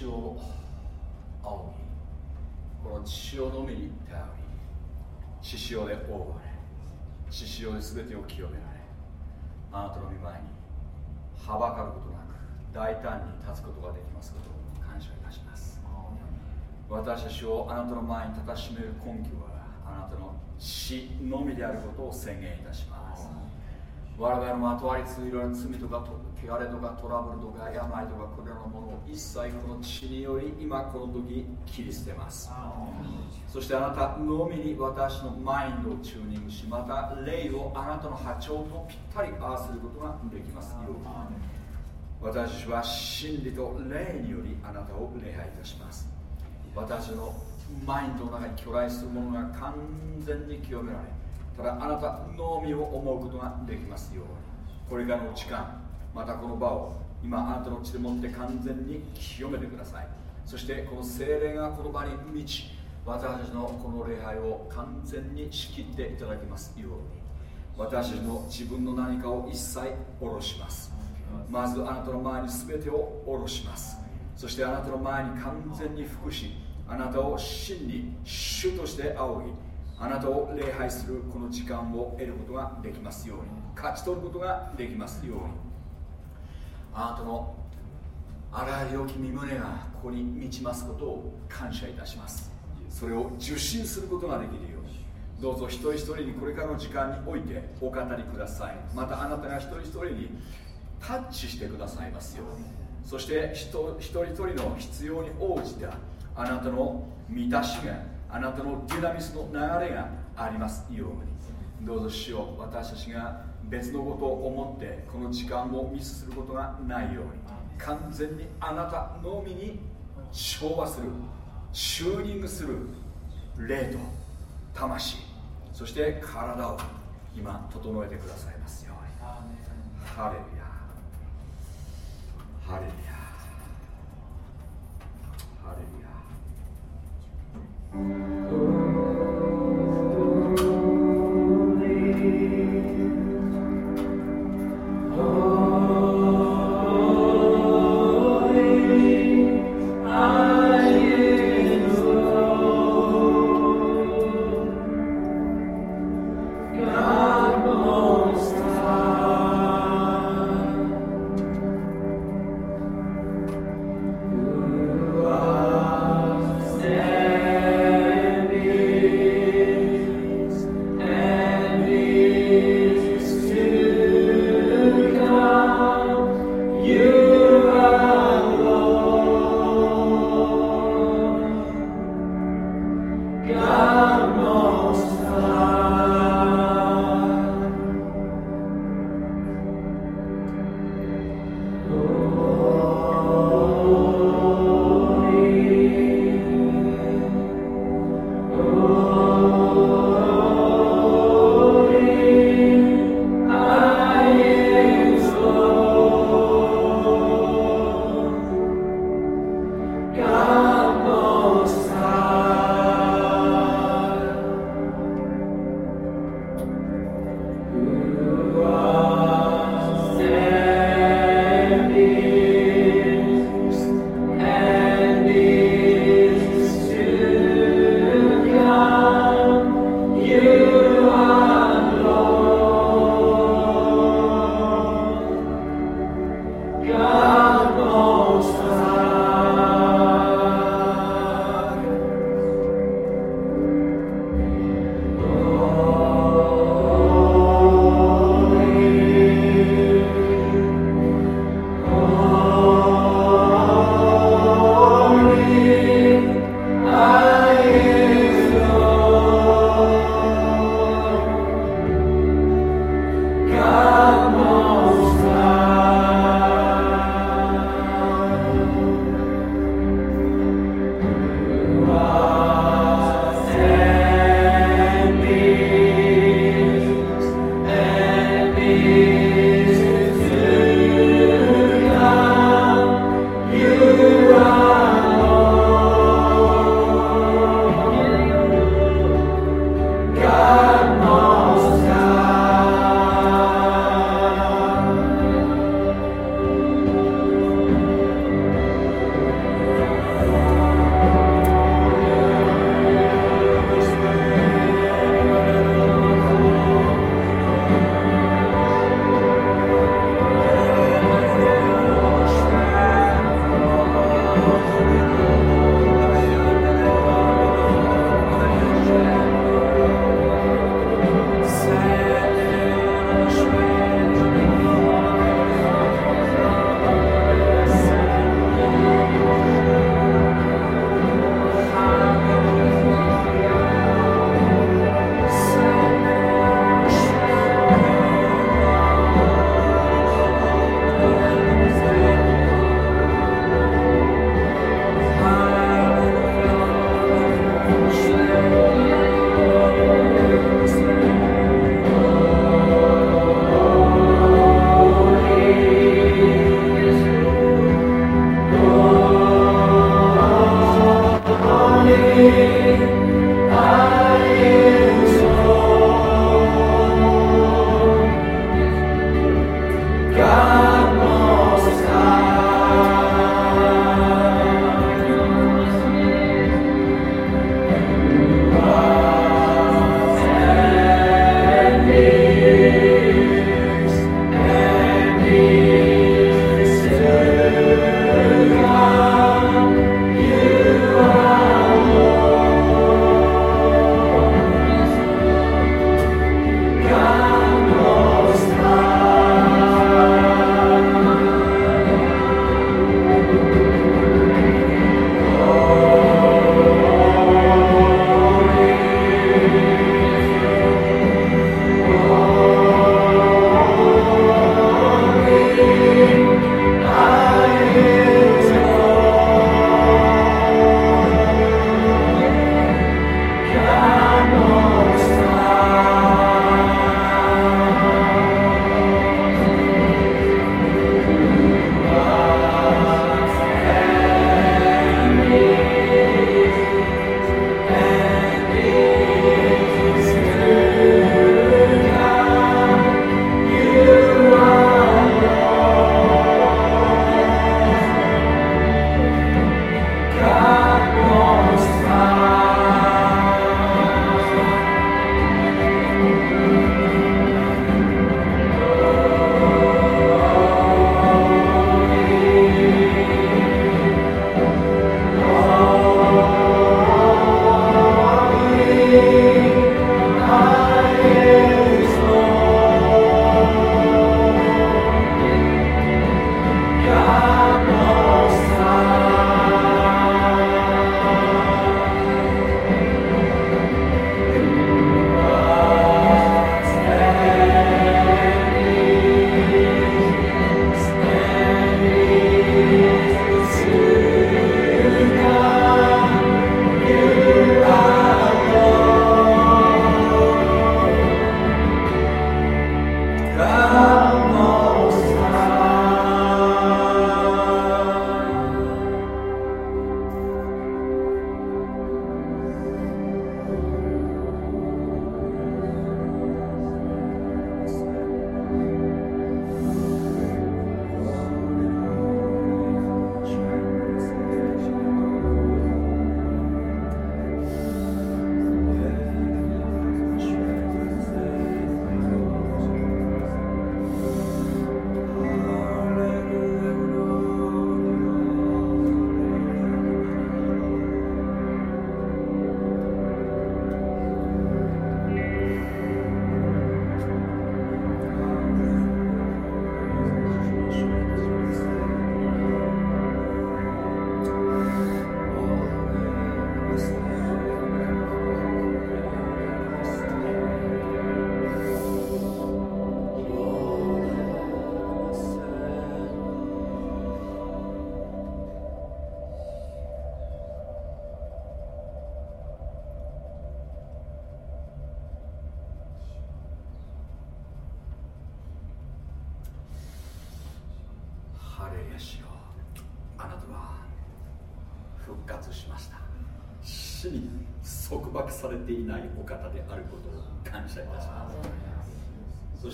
血を仰ぎこの血を飲みに頼り血潮で覆われ血潮で全てを清められあなたの御前にはばかることなく大胆に立つことができますことを感謝いたします。私たちをあなたの前に立たしめる根拠はあなたの死のみであることを宣言いたします。我々のまとわりついられる罪とか汚れとかトラブルとか病とかこれらのものを一切この血により今この時切り捨てます。そしてあなたのみに私のマインドをチューニングしまた霊をあなたの波長とぴったり合わせることができます。よう。に私は真理と霊によりあなたを礼拝いたします。私のマインドの中に巨来するものが完全に清められただあなたのみを思うことができますようにこれからの時間またこの場を今あなたの血でもって完全に清めてください。そしてこの精霊がこの場に満ち私たちのこの礼拝を完全に仕切っていただきますように。私たちの自分の何かを一切下ろします。まずあなたの前に全てを下ろします。そしてあなたの前に完全に服しあなたを真に主として仰ぎあなたを礼拝するこの時間を得ることができますように。勝ち取ることができますように。あなたのあらゆる良き身胸がここに満ちますことを感謝いたします。それを受信することができるように。どうぞ一人一人にこれからの時間においてお語りください。またあなたが一人一人にタッチしてくださいますように。そして一人一人の必要に応じたあなたの満たしがあなたのディナミスの流れがありますように。どうぞ主よ私たちが別のことを思ってこの時間をミスすることがないように。完全にあなたのみに調和するチューニングする霊と魂そして体を今整えてくださいますように。ハレルヤ。ハレルヤ。ハレルヤ Oh.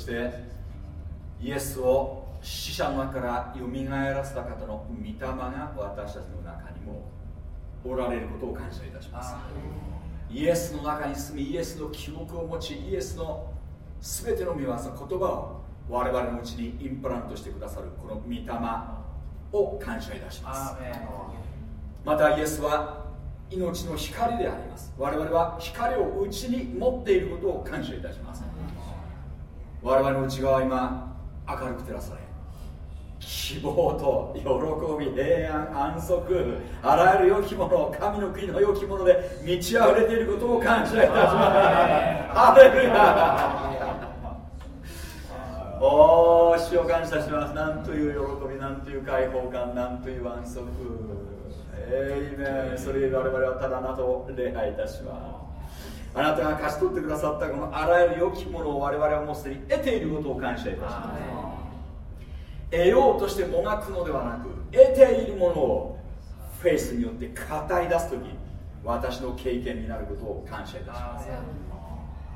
してイエスを死者の中からよみがえらせた方の御霊が私たちの中にもおられることを感謝いたします。イエスの中に住みイエスの記憶を持ちイエスの全ての見業言葉を我々のうちにインプラントしてくださるこの御霊を感謝いたします。またイエスは命の光であります。我々は光を内に持っていることを感謝いたします我々の内側は今明るく照らされ希望と喜び平安安息あらゆる良きもの神の国の良きもので満ち溢れていることを感謝いたします。ハレルヤ。おお主を感謝します。なんという喜びなんという解放感なんという安息。えいめそれ我々はただあなたを礼拝いたしますあなたが勝ち取ってくださったこのあらゆる良きものを我々はもうすでに得ていることを感謝いたします。得ようとしてもがくのではなく得ているものをフェイスによって語り出す時私の経験になることを感謝いたします。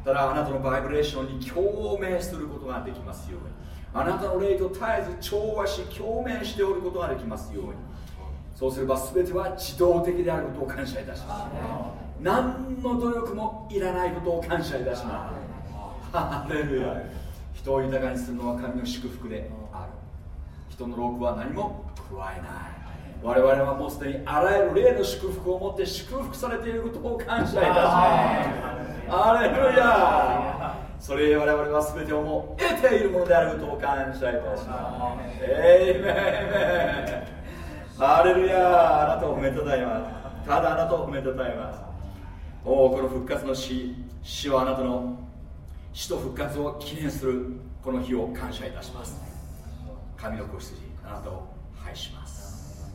ただあなたのバイブレーションに共鳴することができますようにあなたの霊と絶えず調和し共鳴しておることができますようにそうすれば全ては自動的であることを感謝いたします何の努力もいらないことを感謝いたします。ハレルヤ。人を豊かにするのは神の祝福である。人の労苦は何も加えない。我々はもうすでにあらゆる霊の祝福を持って祝福されていることを感謝いたします。アレルヤ。それ我々は全てをもう。得ているものであることを感謝いたします。エイメンアレルヤ。あなたを褒めたたえます。ただあなたを褒めたたえますおおこの復活の死死はあなたの死と復活を記念するこの日を感謝いたします。神の子羊あなたを拝します。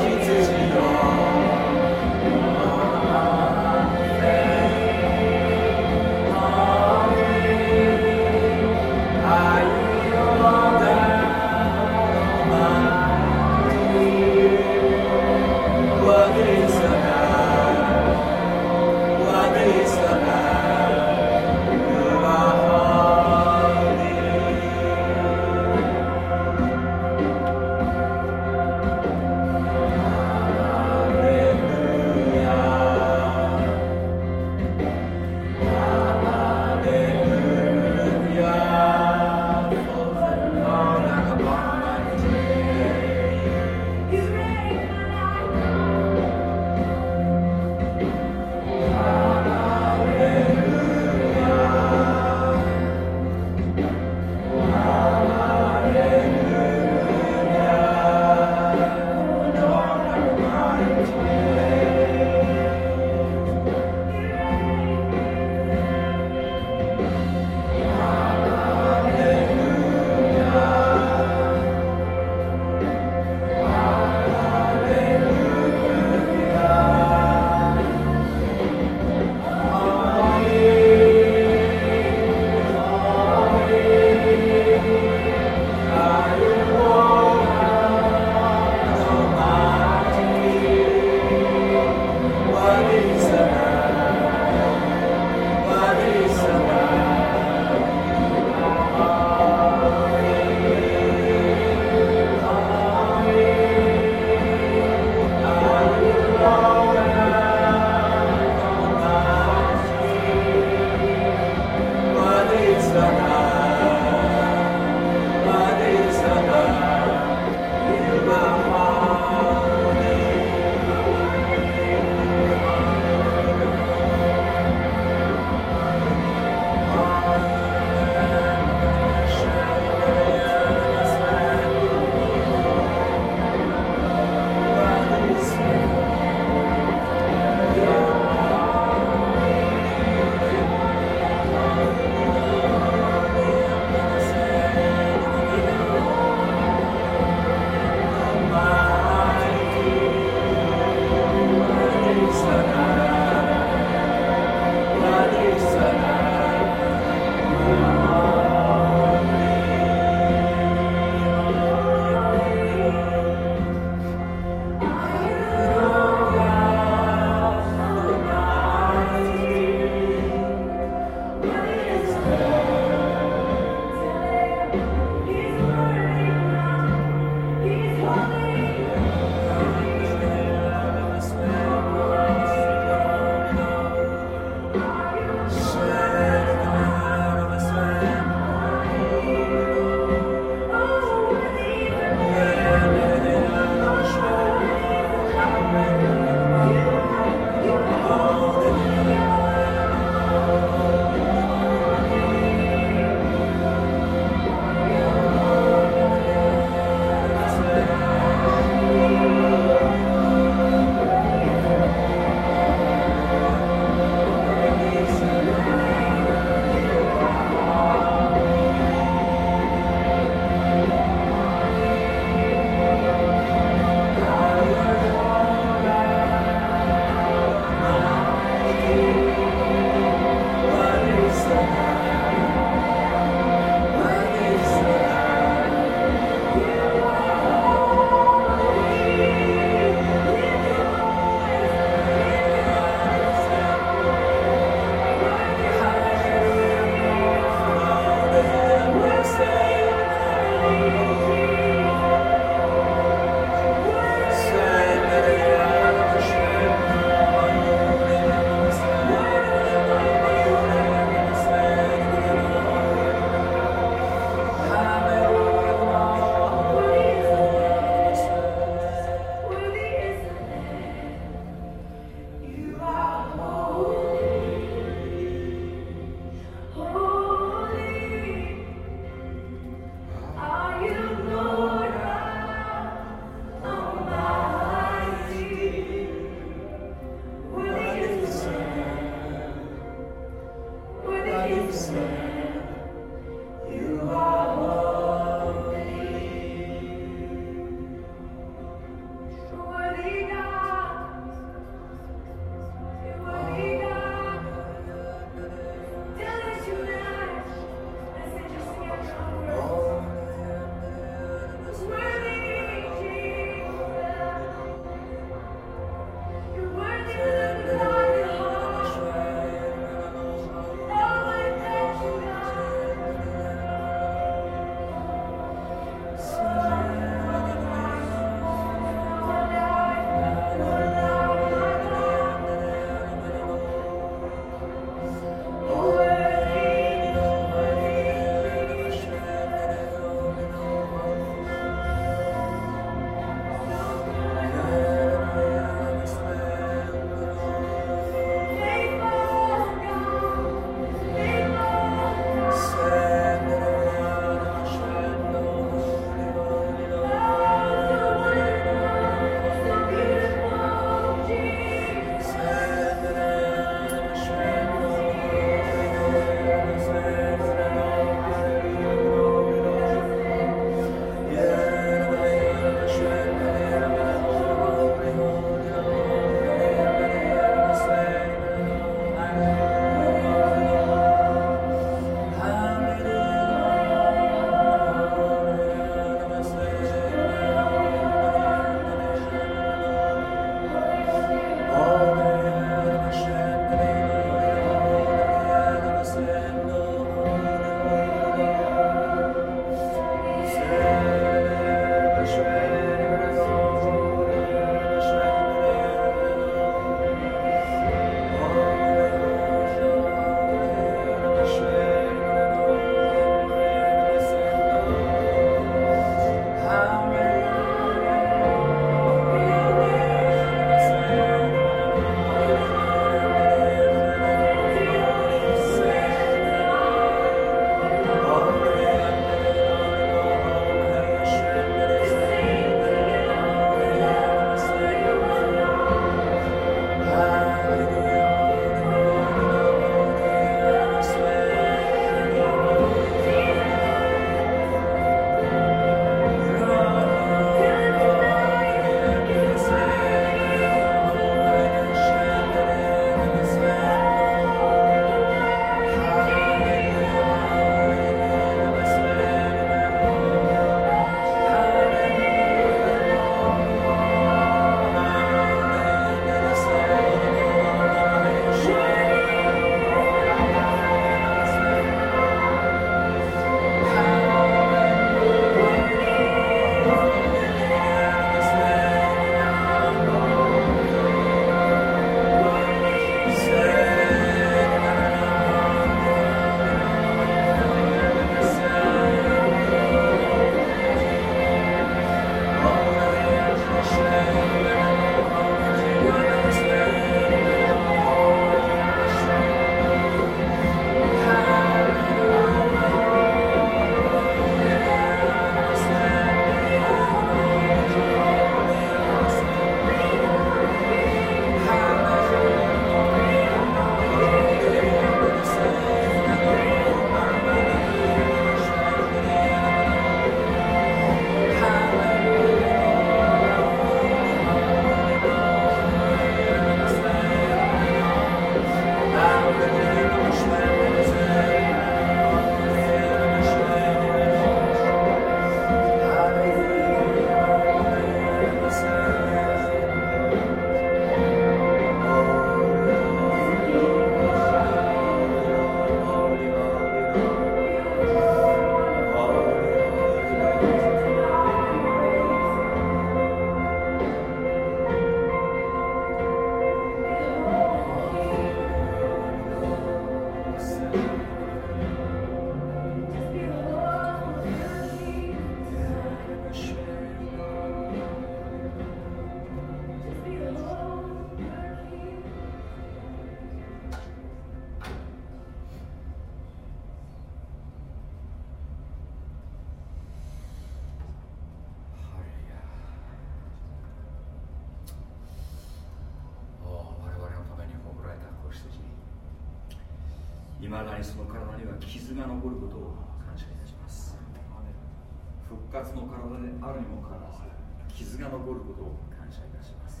活の体であるにもかかわらず傷が残ることを感謝いたします。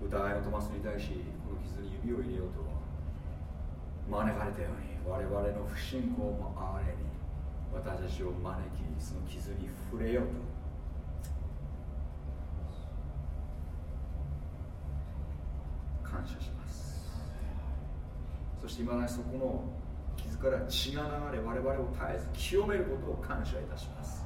疑いのトマスに対しこの傷に指を入れようと招かれたように我々の不信仰も哀れに私たちを招きその傷に触れようと。感謝します。そして今だにそこの傷から血が流れ我々を絶えず清めることを感謝いたします。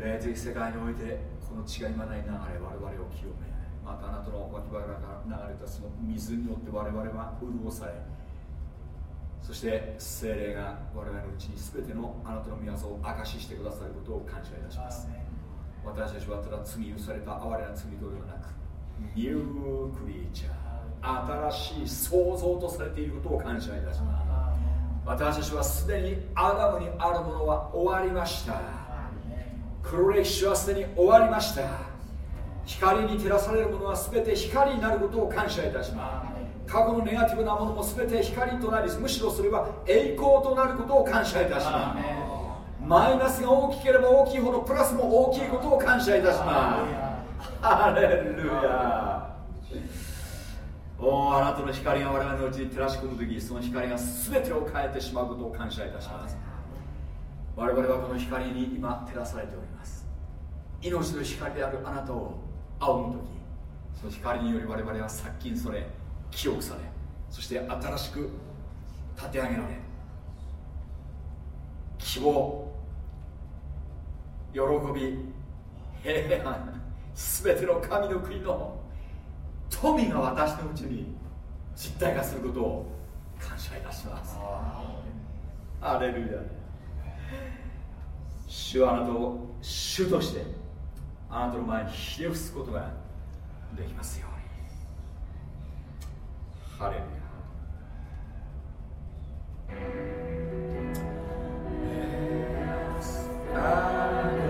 霊的世界においてこの血が今だに流れ我々を清めまたあなたの脇腹から流れたその水によって我々は潤されそして精霊が我々のうちに全てのあなたの御業を証ししてくださることを感謝いたします。私たちはただ罪許された哀れな罪とではなくニュークリーチャー新しい創造とされていることを感謝いたします。私たちはすでにアダムにあるものは終わりました黒歴史はすでに終わりました。光に照らされるものは全て光になることを感謝いたします。過去のネガティブなものも全て光となりむしろそれは栄光となることを感謝いたします。マイナスが大きければ大きいほどプラスも大きいことを感謝いたします。ハレルヤ。おあなたの光が我々のうちに照らし込む時その光が全てを変えてしまうことを感謝いたします我々はこの光に今照らされております。命の光であるあなたを仰ぐ時その光により我々は殺菌され記憶されそして新しく立て上げられ希望喜び平安全ての神の国の富が私のうちに実体化することを感謝いたします。アレルヤ主はあなたを主としてあなたの前にひれ伏すことができますようにハレルヤ Oh.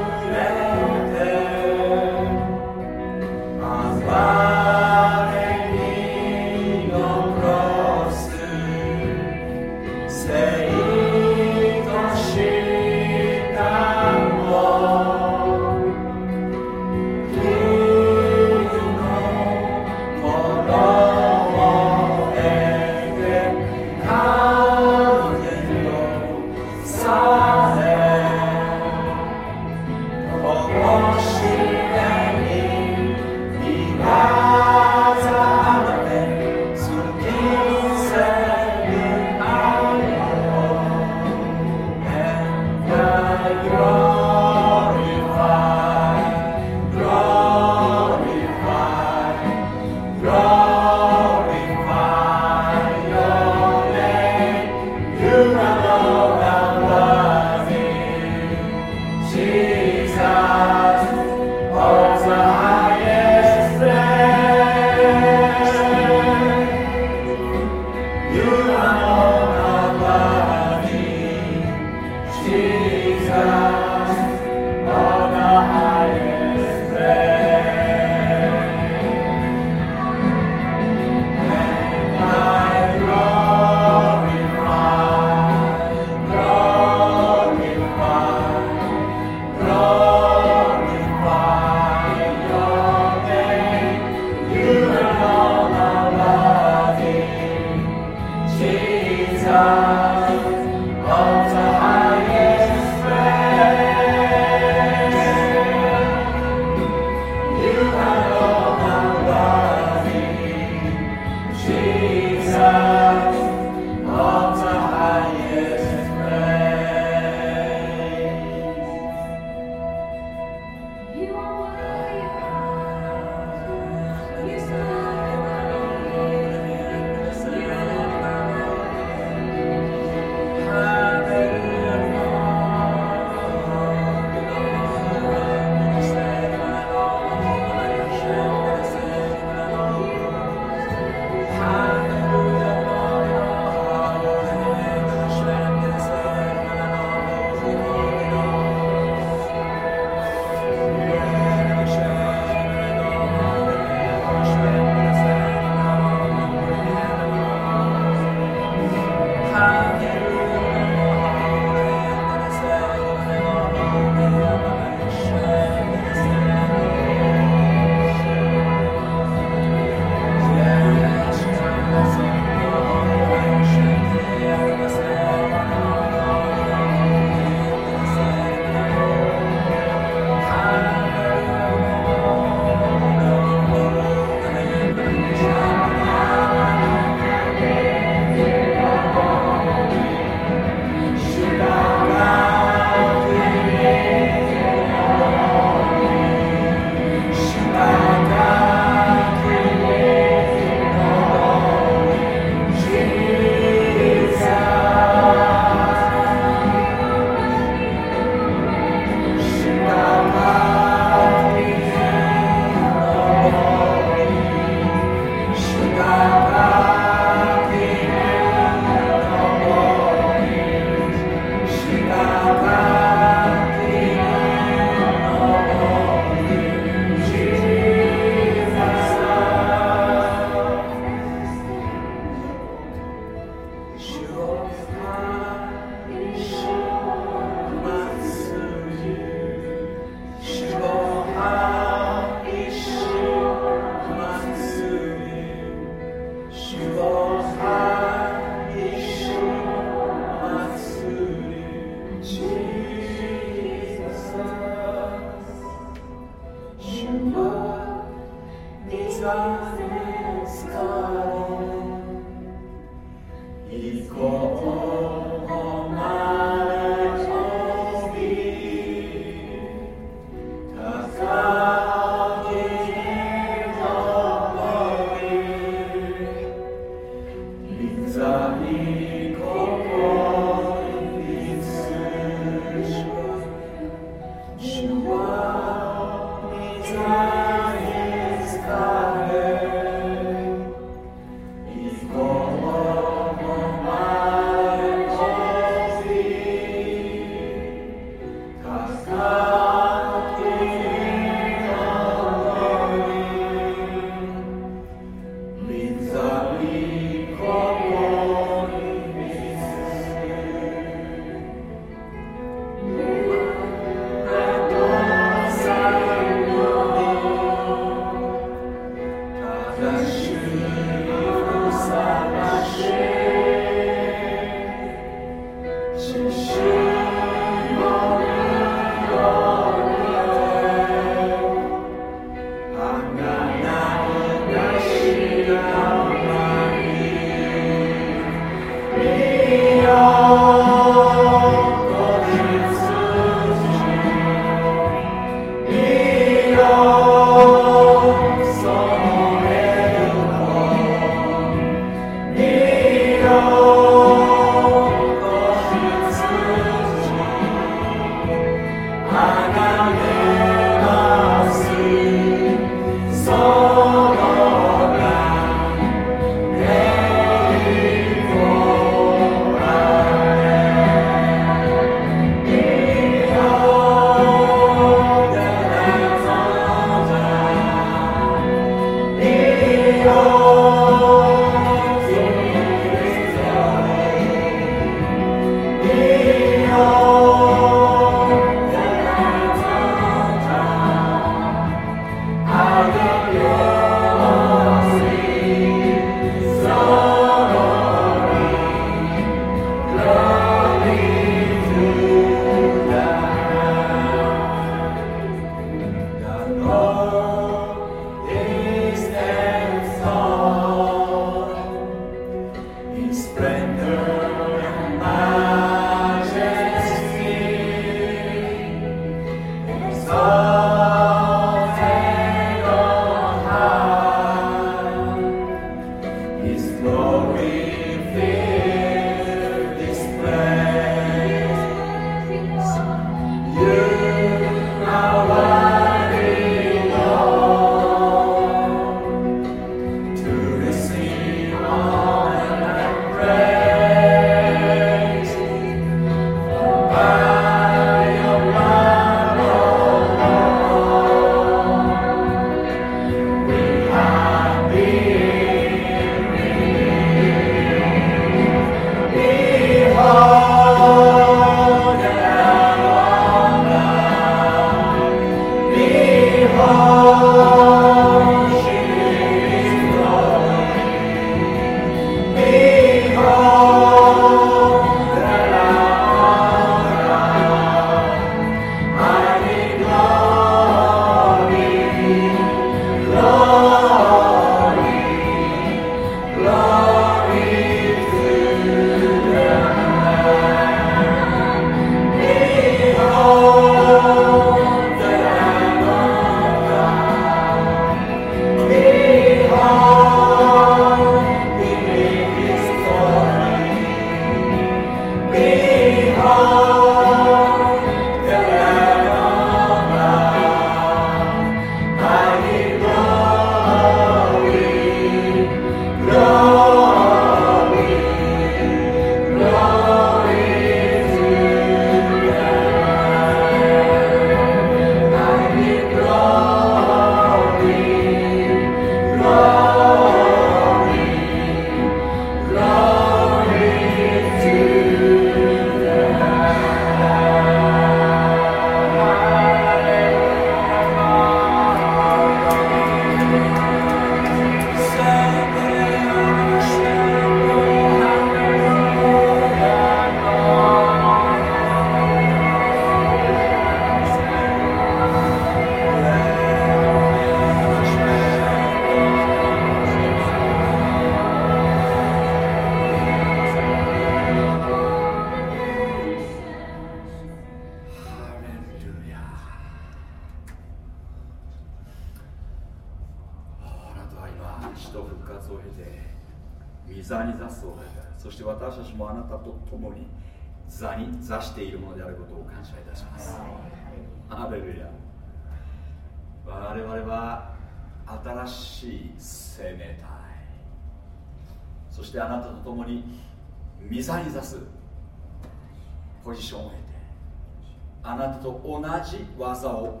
と同じ技を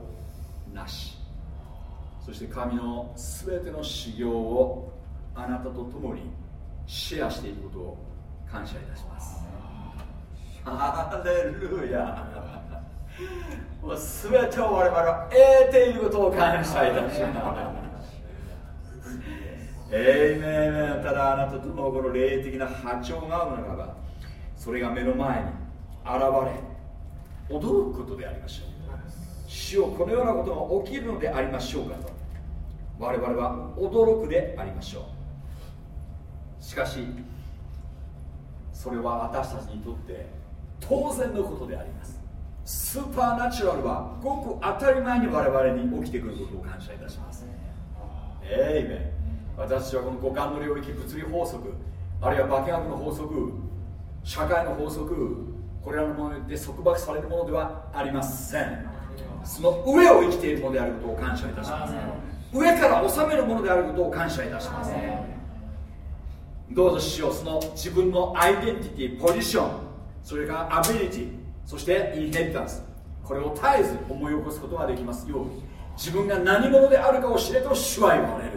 なし。そして神の全ての修行をあなたと共にシェアしていることを感謝いたします。ハレルヤ。もう全てを我々は得ていることを感謝いたします。えいめんただあなたとのこの霊的な波長が合うならばそれが目の前に現れ驚くことでありましょう主よこのようなことが起きるのでありましょうかと。我々は驚くでありましょう。しかしそれは私たちにとって当然のことであります。スーパーナチュラルはごく当たり前に我々に起きてくることを感謝いたします。えいめ私はこの五感の領域物理法則あるいは化学の法則社会の法則これらのものによって束縛されるものではありません。その上を生きているものであることを感謝いたします。上から治めるものであることを感謝いたします。どうぞしようその自分のアイデンティティポジションそれからアビリティそしてインヘリタンスこれを絶えず思い起こすことができますように。自分が何者であるかを知れと主は言われる。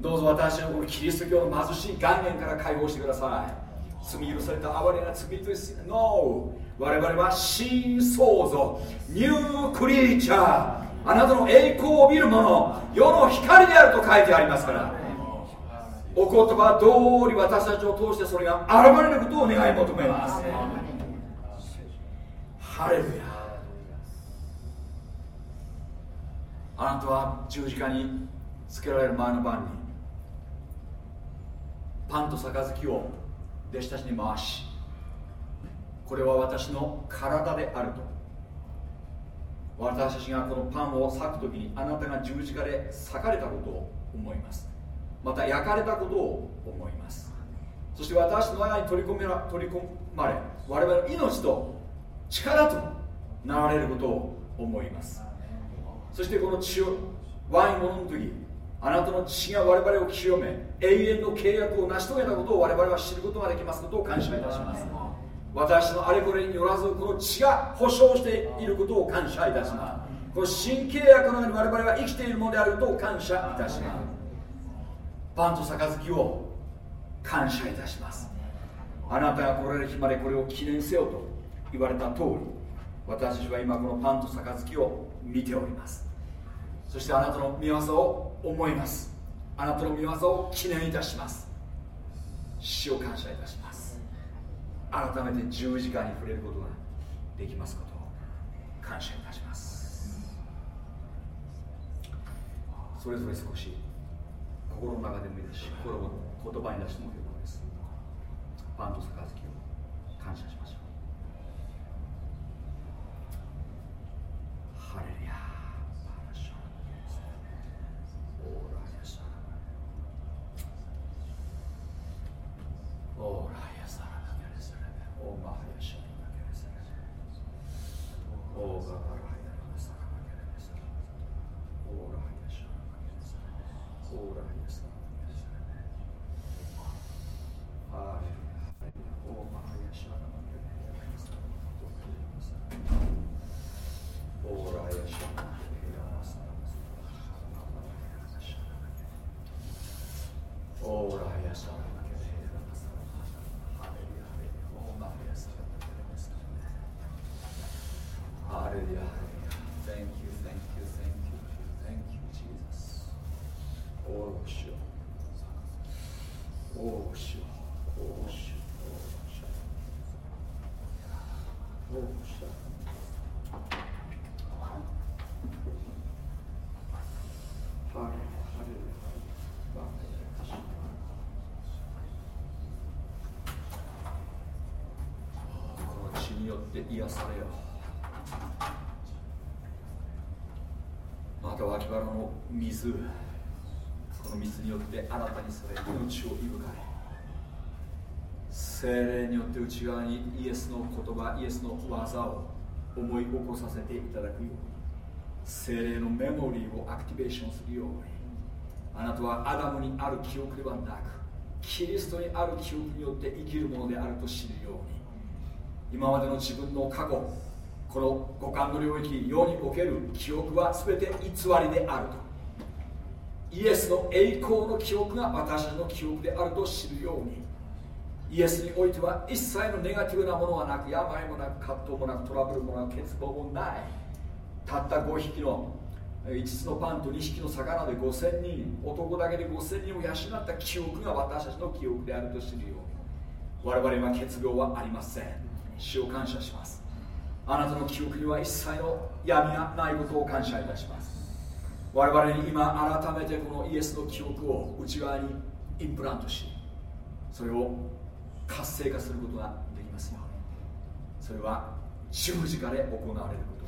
どうぞ私のこのキリスト教の貧しい概念から解放してください。罪許された哀れな罪と No 我々は新創造ニュークリーチャーあなたの栄光を見るもの世の光であると書いてありますからお言葉通り私たちを通してそれが現れることを願い求めます。ハレルヤ。あなたは十字架につけられる前の晩にパンと杯を弟子たちに回しこれは私の体であると。私たちがこのパンを裂く時にあなたが十字架で裂かれたことを思います。また焼かれたことを思います。そして私の愛に取り込めら取り込まれ我々の命と力となられることを思います。そしてこの血をワインを飲む時あなたの血が我々を清め永遠の契約を成し遂げたことを我々は知ることができますことを感謝いたします。私のあれこれによらずこの血が保証していることを感謝いたします。この新契約の中に我々は生きているものであることを感謝いたします。パンと杯を感謝いたします。あなたが来られる日までこれを記念せよと言われた通り私は今このパンと杯を見ております。そしてあなたの見業を思います。あなたの見業を記念いたします。死を感謝いたします。改めて十字架に触れることができますことを感謝いたします。それぞれ少し心の中でもいいですし心を言葉に出しても結構です。パンと杯を感謝しましょう。ハレルヤオーライヤセレベオーマハヤシャナゲレセレベオーガバラヤナサラナゲレセレベオーラヤシャナゲレセレベオーラヤサラナゲレセレベハレルヤオーマハヤシャナゲレセレベオーラヤシャナゲレセレベオーラヤシャナゲレセレベハレルヤハレルヤオーマハヤシャナゲレセレベハレルヤハレルヤ Thank you, thank you, thank you, thank you, Jesus. おうしよう。おうしよう。おうしよう。おうしよう。ハレルヤハレルヤバカヤシこの血によって癒されよ。また脇腹の水この水によって新たにされ命をいぶかれ精霊によって内側にイエスの言葉イエスの技を思い起こさせていただくように精霊のメモリーをアクティベーションするようにあなたはアダムにある記憶ではなくキリストにある記憶によって生きるものであると知るように今までの自分の過去この五感の領域世における記憶は全て偽りであると。イエスの栄光の記憶が私たちの記憶であると知るように。イエスにおいては一切のネガティブなものはなく病もなく葛藤もなくトラブルもなく欠乏もない。たった5匹の5つのパンと2匹の魚で5000人男だけで5000人を養った記憶が私たちの記憶であると知るように。我々は欠乏はありません。主を感謝します。あなたの記憶には一切の闇がないことを感謝いたします。我々に今改めてこのイエスの記憶を内側にインプラントしそれを活性化することができますように。それは十字架で行われること。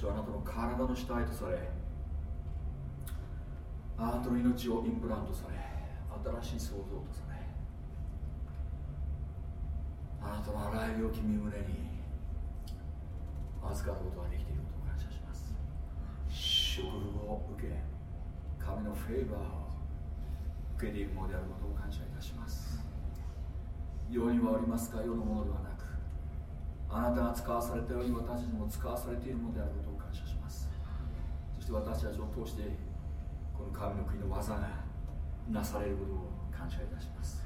主はあなたの体の主体とされあなたの命をインプラントされ新しい創造とされあなたのあらゆるを君胸に預かることができていることを感謝します。祝福を受け神のフェイバーを受けているものであることを感謝いたします。世にはおりますか世のものではなくあなたが使わされたように私たちも使わされているものであるこ私たちを通してこの神の国の技がなされることを感謝いたします。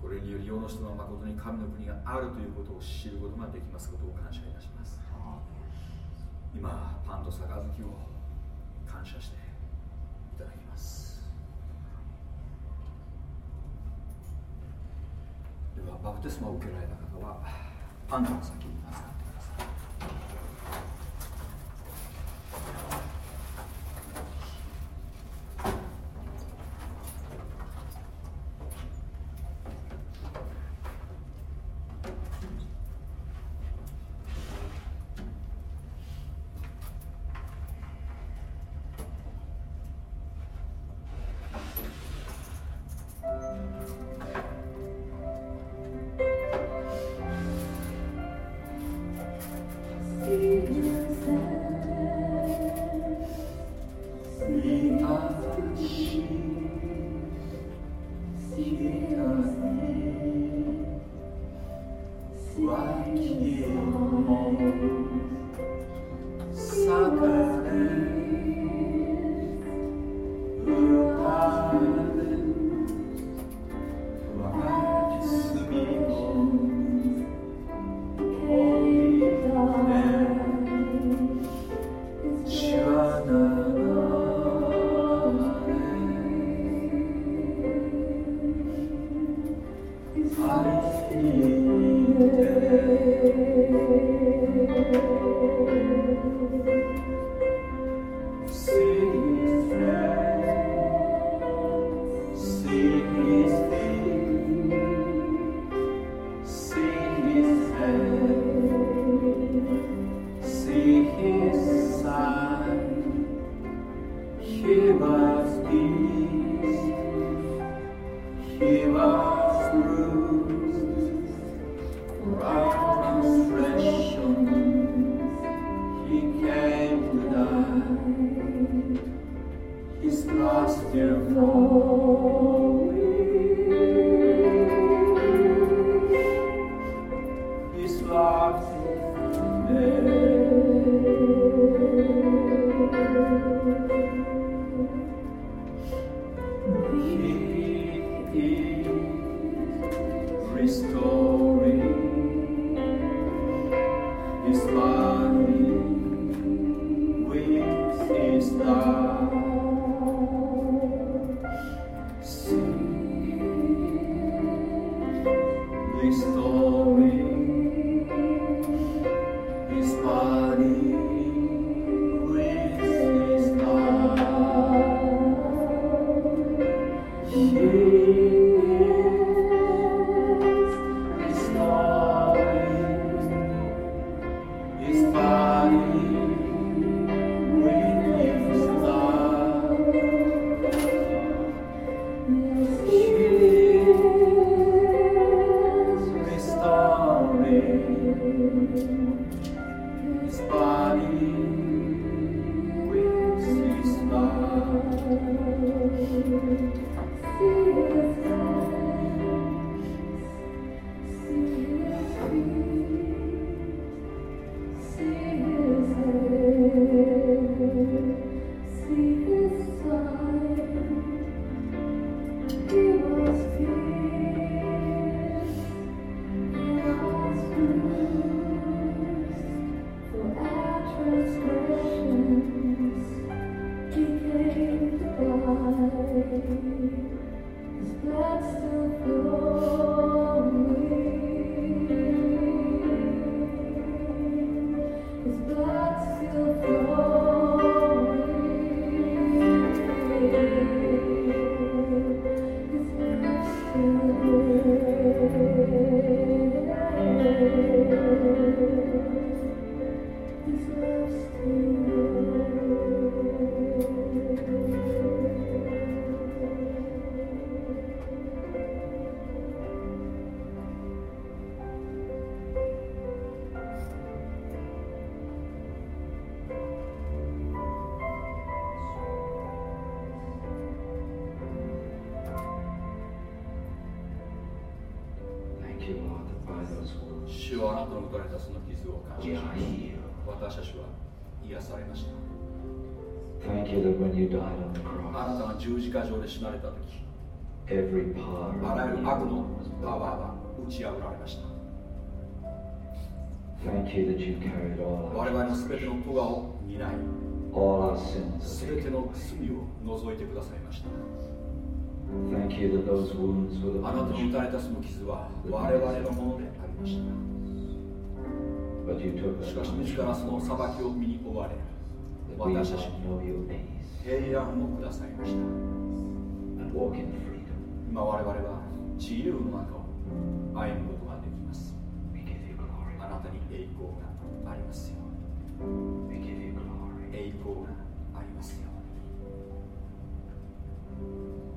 これにより世の人の誠に神の国があるということを知ることができますことを感謝いたします。今パンと杯を感謝していただきます。ではバプテスマを受けられた方はパンの先にいますとの先に預かって我々のすべての咎を担い。すべての罪を除いてくださいました。あなたの打たれたその傷は我々のものでありました。しかし自らその裁きを身に追われ私たちに平安をくださいました。今我々は自由の中を歩むことができます。あなたに栄光がありますよ栄光がありますよ全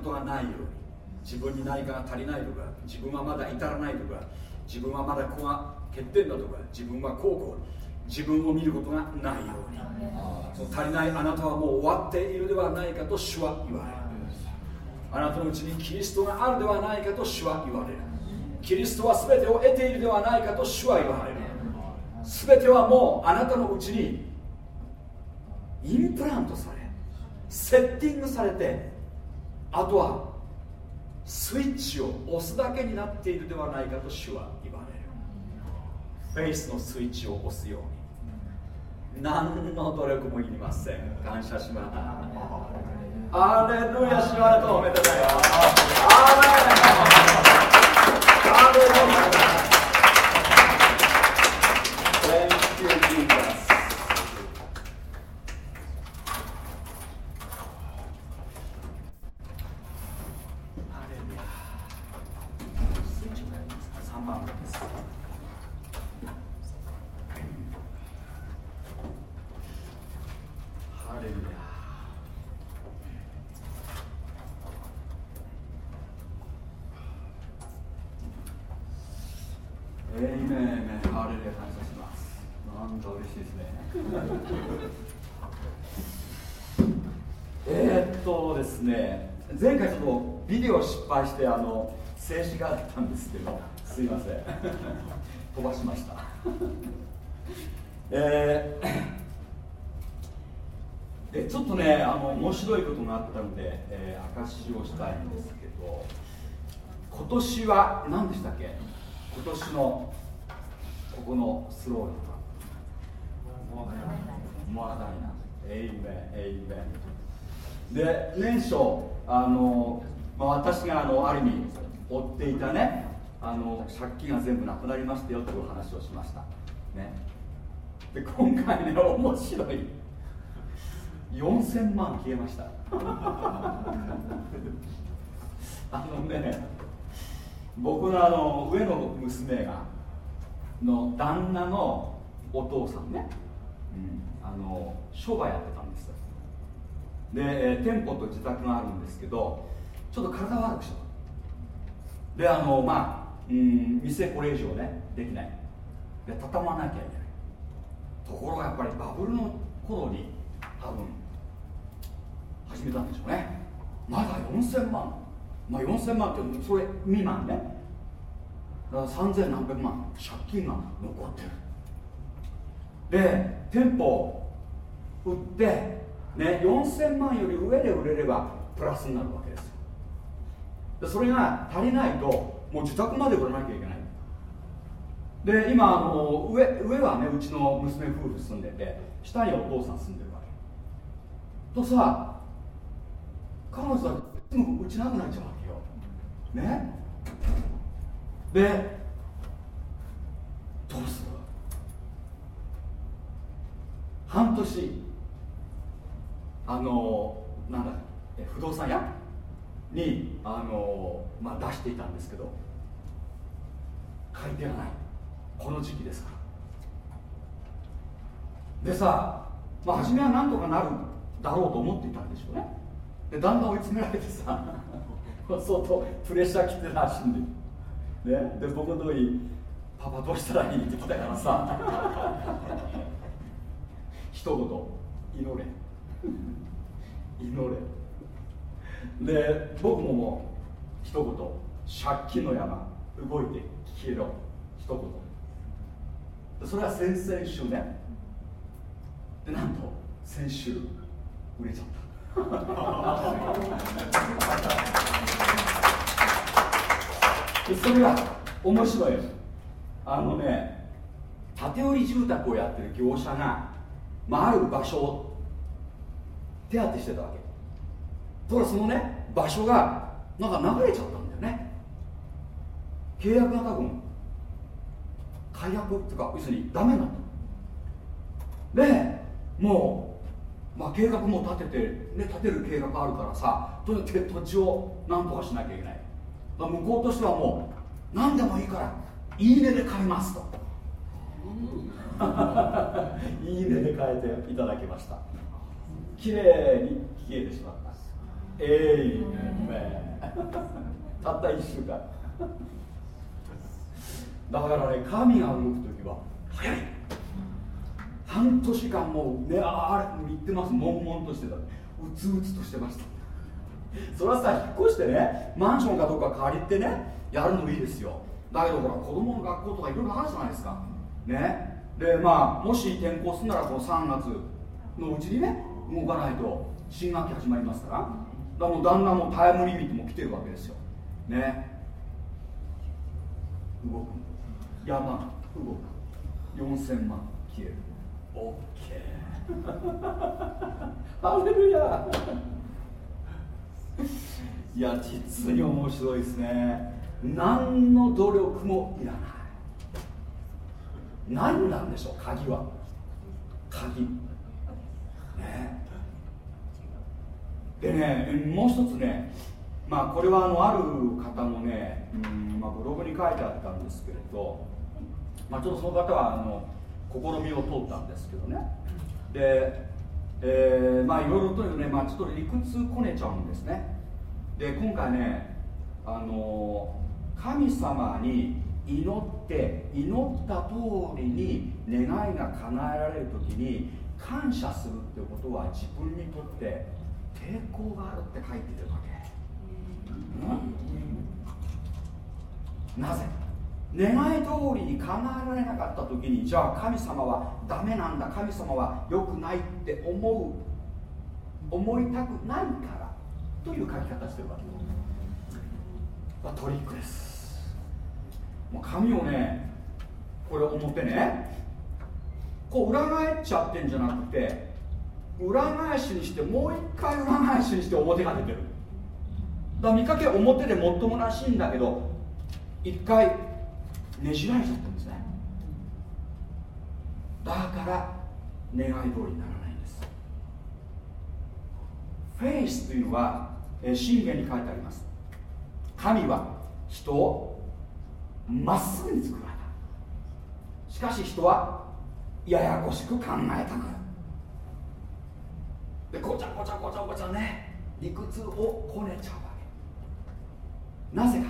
欺かれることがないように自分に何かが足りないとか自分はまだ至らないとか自分はまだここが欠点だとか自分はこうこう自分を見ることがないように。その足りないあなたはもう終わっているではないかと主は言われる。あなたのうちにキリストがあるではないかと主は言われる。キリストは全てを得ているではないかと主は言われる。全てはもうあなたのうちにインプラントされセッティングされてあとはスイッチを押すだけになっているではないかと主は言われる。フェイスのスイッチを押すように。何の努力もいりません。感謝します。アレルヤ主あれとおめでたいよアレル敗してあの静止画だったんですけどすいません。飛ばしました。えー、でちょっとねあの面白いことがあったので、えー、証しをしたいんですけど今年は何でしたっけ？今年のここのスローガンは。モアダイナエイメンエイメン。で年初あのまあ、私があのある意味追っていたねあの借金が全部なくなりましたよという話をしました、ね、で今回ね面白い。4000万消えました。あのね僕のあの上の娘がの旦那のお父さんね、うん、あの商売やってたんですで店舗と自宅があるんですけどちょっと体悪くしたであのまあうん店これ以上ねできない。で畳まなきゃいけない。ところがやっぱりバブルの頃に多分始めたんでしょうね。まだ4000万。まあ4000万ってそれ未満ね。だから3000何百万借金が残ってる。で店舗売ってね4000万より上で売れればプラスになるわけですそれが足りないともう自宅まで売らなきゃいけない。で今あの上上はねうちの娘夫婦住んでて下にお父さん住んでるわけ。とさ彼女はすぐうちなくなっちゃうわけよ。ね？でどうする？半年あのなんだ不動産屋？にあの、まあ、出していたんですけど買い手がない。この時期ですから。でさ、まあ、初めはなんとかなるだろうと思っていたんでしょうね。でだんだん追い詰められてさ 相当プレッシャーきてらしいんで,、ね、で僕のとこに「パパどうしたらいい?」って来たからさ。一言。祈れ。祈れ。で僕ももう一言借金の山動いて消えろ。一言。それは先々週ね。でなんと先週売れちゃった。でそれは面白い。あのね建売り住宅をやってる業者が、まあ、ある場所を手当てしてたわけ。ところそのね場所がなんか流れちゃったんだよね。契約が多分解約っていうか要するにダメになったでもうまあ、計画も立てて、ね、立てる計画あるからさとにかく土地を何とかしなきゃいけない。向こうとしてはもう何でもいいからいいねで買いますといいねで変えていただきました綺麗に消えてしまったえいめたった1週間だからね神が動く時は早い半年間もうねあれ言ってます悶々としてたうつうつとしてましたそれはさ引っ越してねマンションかどうか借りてねやるのもいいですよだけどほら子供の学校とかいろいろあるじゃないですかねでまあもし転校するならこの3月のうちにね動かないと新学期始まりますからだもうだんだんもうタイムリミットも来てるわけですよ。ね。動く。山。が動く。4000万消える。OK ハレルヤいや実に面白いですね。何の努力もいらない。何なんでしょう鍵は。鍵。ねでねもう一つねまあこれはあのある方のね、うんまあ、ブログに書いてあったんですけれど、まあ、ちょっとその方はあの試みを通ったんですけどね。で、えー、まあいろいろとね、まあ、ちょっと理屈こねちゃうんですね。で今回ねあの神様に祈って祈った通りに願いが叶えられる時に感謝するっていうことは自分にとって抵抗があるって書いてるわけ、うん、なぜ？願い通りに叶えられなかった時にじゃあ神様はダメなんだ神様は良くないって思う思いたくないからという書き方してるわけはトリックです。もう紙をねこれ表ねこう裏返っちゃってんじゃなくて裏返しにしてもう一回裏返しにして表が出てる。だから見かけ表でもっともらしいんだけど一回ねじられちゃったんですね。だから願い通りにならないんです。フェイスというのは信玄に書いてあります。神は人をまっすぐに作られた。しかし人はややこしく考えたのよでごちゃごちゃごちゃごちゃね理屈をこねちゃうわけ。なぜか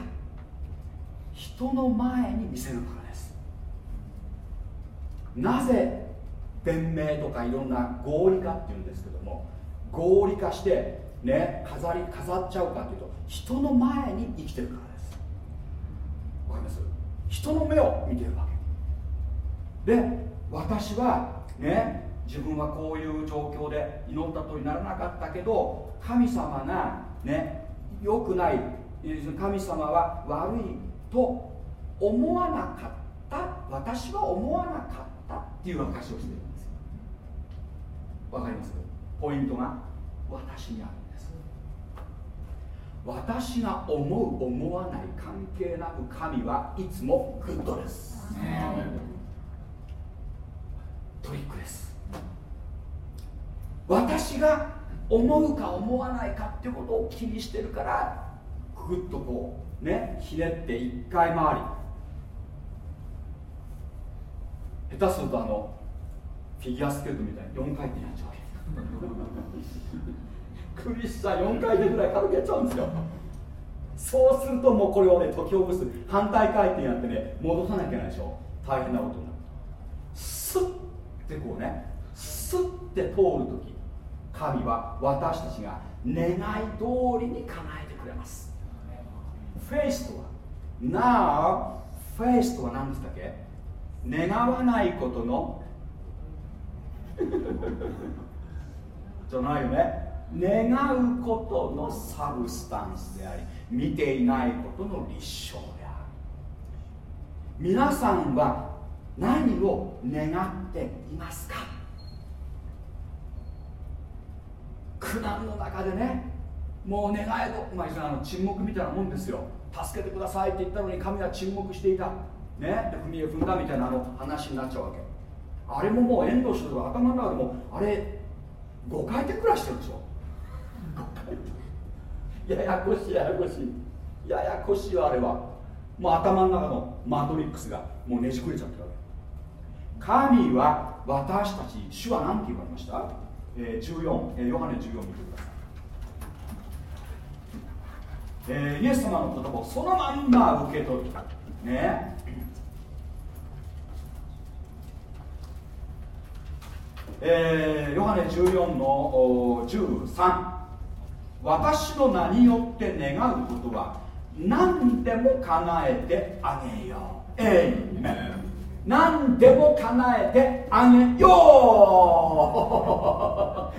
人の前に見せるからです。なぜ弁明とかいろんな合理化っていうんですけども合理化してね飾り飾っちゃうかというと人の前に生きてるからです。わかります？人の目を見てるわけ。で私はね自分はこういう状況で祈ったとにならなかったけど神様がね良くない神様は悪いと思わなかった私は思わなかったっていう証しをしているんですわかります？ポイントが私にあるんです。私が思う思わない関係なく神はいつも good です。トリックです私が思うか思わないかっていうことを気にしてるからグッとこうねひねって一回回り。下手するとあのフィギュアスケートみたいに4回転やっちゃうわけ。クリスチャン4回転ぐらい軽くやっちゃうんですよ。そうするともうこれをね解きほぐす。反対回転やってね戻さなきゃいけないでしょ。大変なことになる。スッてこうねスッて通る時。神は私たちが願い通りに叶えてくれます。フェイスとは Now フェイスとは何でしたっけ？願わないことの。じゃないよね。願うことのサブスタンスであり見ていないことの立証である。皆さんは何を願っていますか？苦難の中でねもう願いと、まあ、あの沈黙みたいなもんですよ。助けてくださいって言ったのに神は沈黙していた。ね？で踏み絵踏んだみたいなあの話になっちゃうわけ。あれももう遠藤氏とか頭の中でもあれ5回転くらしてるでしょややこしいややこしい。ややこしいわあれは。もう頭の中のマトリックスがもうねじくれちゃってるわけ。神は私たち主は何て言われました、えー、14、えー、ヨハネ14見てください、えー、イエス様の言葉をそのまんま受け取るね。えー、ヨハネ14の13私の名によって願うことは何でも叶えてあげよう。えい何でも叶えてあげよ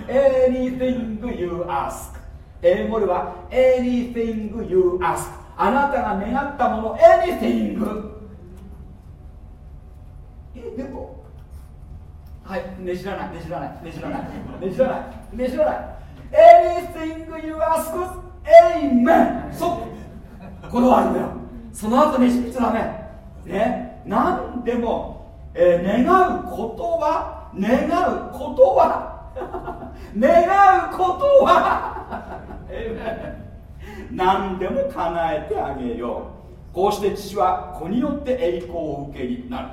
う。Anything you ask. 英語では Anything you ask. あなたが願ったもの Anything. えでもはいねじらないねじらないねじらないねじらないねじらない。Anything you ask Amen. そうこれはあるんだよ。その後ねじっちゃダメね。何でも、えー、願うことは願うことは 願うことは 何でも叶えてあげよう。こうして父は子によって栄光を受けになる。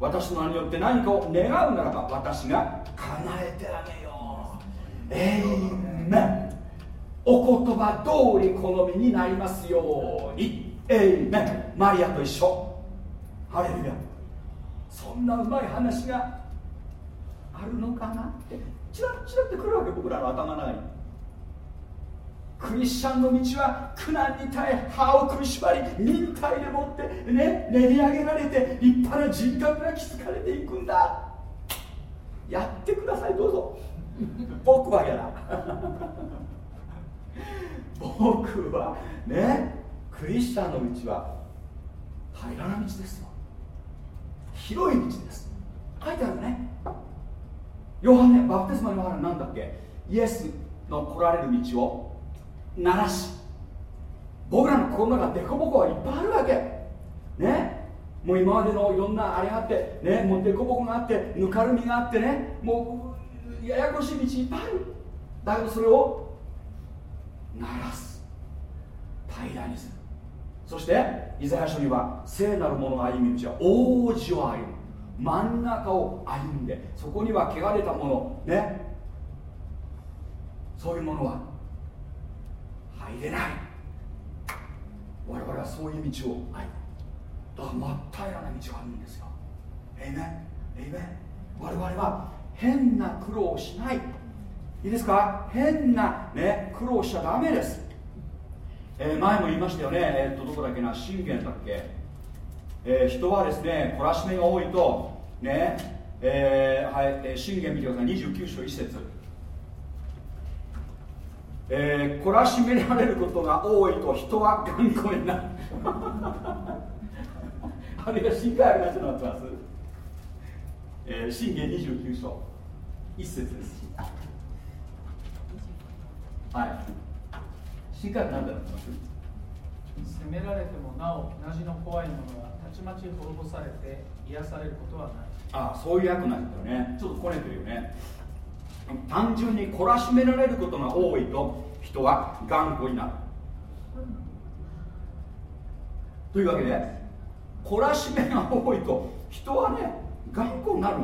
私の名によって何かを願うならば私が叶えてあげよう。えいめお言葉通り好みになりますように。えいめマリアと一緒。ハレルヤ。そんなうまい話があるのかなって。チラッチラってくるわけ僕らの頭の中に。クリスチャンの道は苦難に耐え歯を食いしばり忍耐でもってね練り上げられて立派な人格が築かれていくんだ。やってくださいどうぞ。僕は嫌だ。僕はねクリスチャンの道は平らな道ですよ。広い道です。書いてあるね。ヨハネバプテスマのヨハネなんだっけ？イエスの来られる道を鳴らし僕らの心の中凸凹はいっぱいあるわけ。ね？もう今までのいろんなあれがあってね？もう凸凹があってぬかるみがあってね？もうややこしい道いっぱいある。だけどそれを鳴らす。平らにする。そしてイザヤ書には聖なる者の歩み道は王子を歩む。真ん中を歩んでそこには汚れたものね。そういうものは入れない。我々はそういう道を歩む。だから真っ平らな道があるんですよ。えいめえいめ我々は変な苦労をしない。いいですか？変な、ね、苦労しちゃダメです。えー、前も言いましたよね、えー、っとどこだっけな？信玄だっけ、えー、人はですね懲らしめが多いとねえー、はい、えー、信玄見てください。29章1節。えー、懲らしめられることが多いと人は頑固になる。あれが新海あるなってなってます、えー、信玄29章1節です。はい。しか何だろう責められてもなお同じの怖いものはたちまち滅ぼされて癒されることはない。ああそういう役なんだよね。ちょっとこねてるよね。単純に懲らしめられることが多いと人は頑固になる、というわけで懲らしめが多いと人はね頑固になる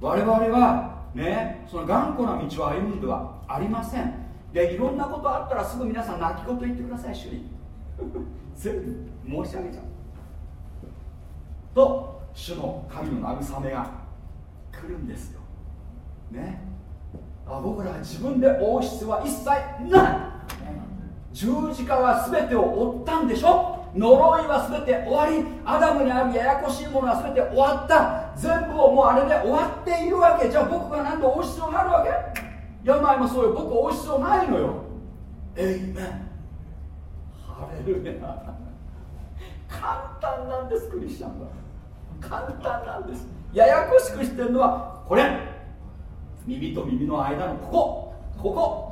我々はねその頑固な道を歩むんではありませんでいろんなことあったらすぐ皆さん泣き言言ってください主に。全部申し上げちゃう。と主の神の慰めが来るんですよ。ね。あ僕らは自分で負う必要は一切ない。十字架は全てを負ったんでしょ。呪いは全て終わり。アダムにあるややこしいものは全て終わった。全部をもうあれで終わっているわけ。じゃあ僕が何で負う必要があるわけ？病もそうよ。僕おいしそうないのよ。えいめハレルヤ。簡単なんですクリスチャンは。簡単なんです。ややこしくしてるのはこれ。耳と耳の間のここ。ここ。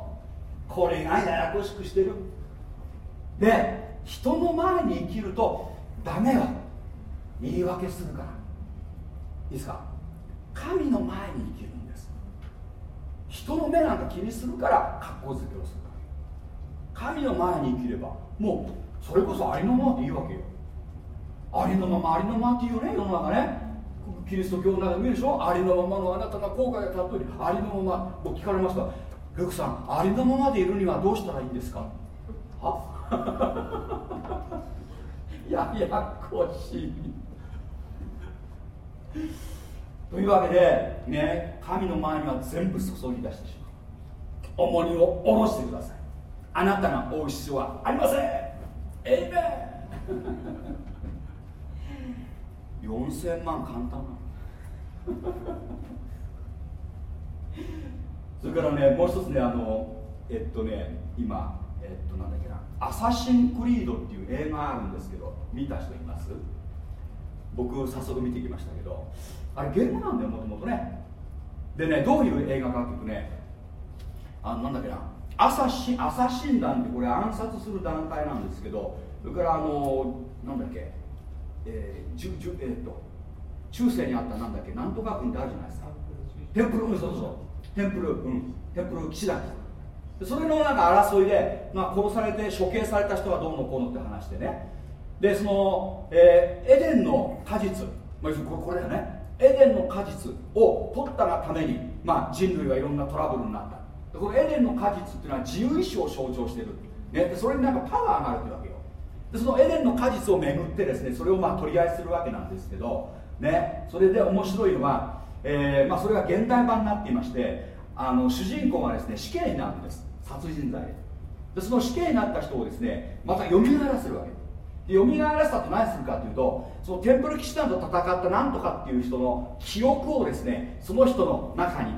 これがややこしくしてる。で人の前に生きるとダメよ。言い訳するから。いいですか？神の前に生きる。人の目なんか気にするから格好づけをする。神の前に生きればもうそれこそありのままでいいわけよ。ありのままありのままっていうね世の中ね。キリスト教の中で見るでしょ？ありのままのあなたが後悔がたっぷりありのまま。僕聞かれました。ルクさんありのままでいるにはどうしたらいいんですか？は？ややこしい。というわけでね神の前には全部注ぎ出してしまう。重荷を下ろしてください。あなたが負う必要はありません。エイメン。4000万簡単な それからねもう一つねあのえっとね今えっとなんだっけな「アサシン・クリード」っていう映画あるんですけど見た人います？僕早速見てきましたけど。あれゲームなんだよもともとね。でねどういう映画かっていうとねあのなんだっけな。アサシアサシン団ってこれ暗殺する団体なんですけどそれからあのなんだっけ。えー、じゅじゅえー、っと中世にあったなんだっけ。なんとか軍ってあるじゃないですか。テンプルうんそうそうテンプルうん。テンプル騎士団それのなんか争いで、まあ、殺されて処刑された人はどうのこうのって話でね。でその、えー、エデンの果実、まあ、これだよねエデンの果実を取ったがために、まあ、人類はいろんなトラブルになった。このエデンの果実っていうのは自由意志を象徴してる、ね、でそれになんかパワーがあるってわけよ。でそのエデンの果実をめぐってですねそれをまあ取り合いするわけなんですけどねそれで面白いのは、えーまあ、それが現代版になっていましてあの主人公がですね死刑になるんです。殺人罪で。でその死刑になった人をですねまた蘇らせるわけ。で蘇らせたと何するかというとそのテンプル騎士団と戦ったなんとかっていう人の記憶をですねその人の中に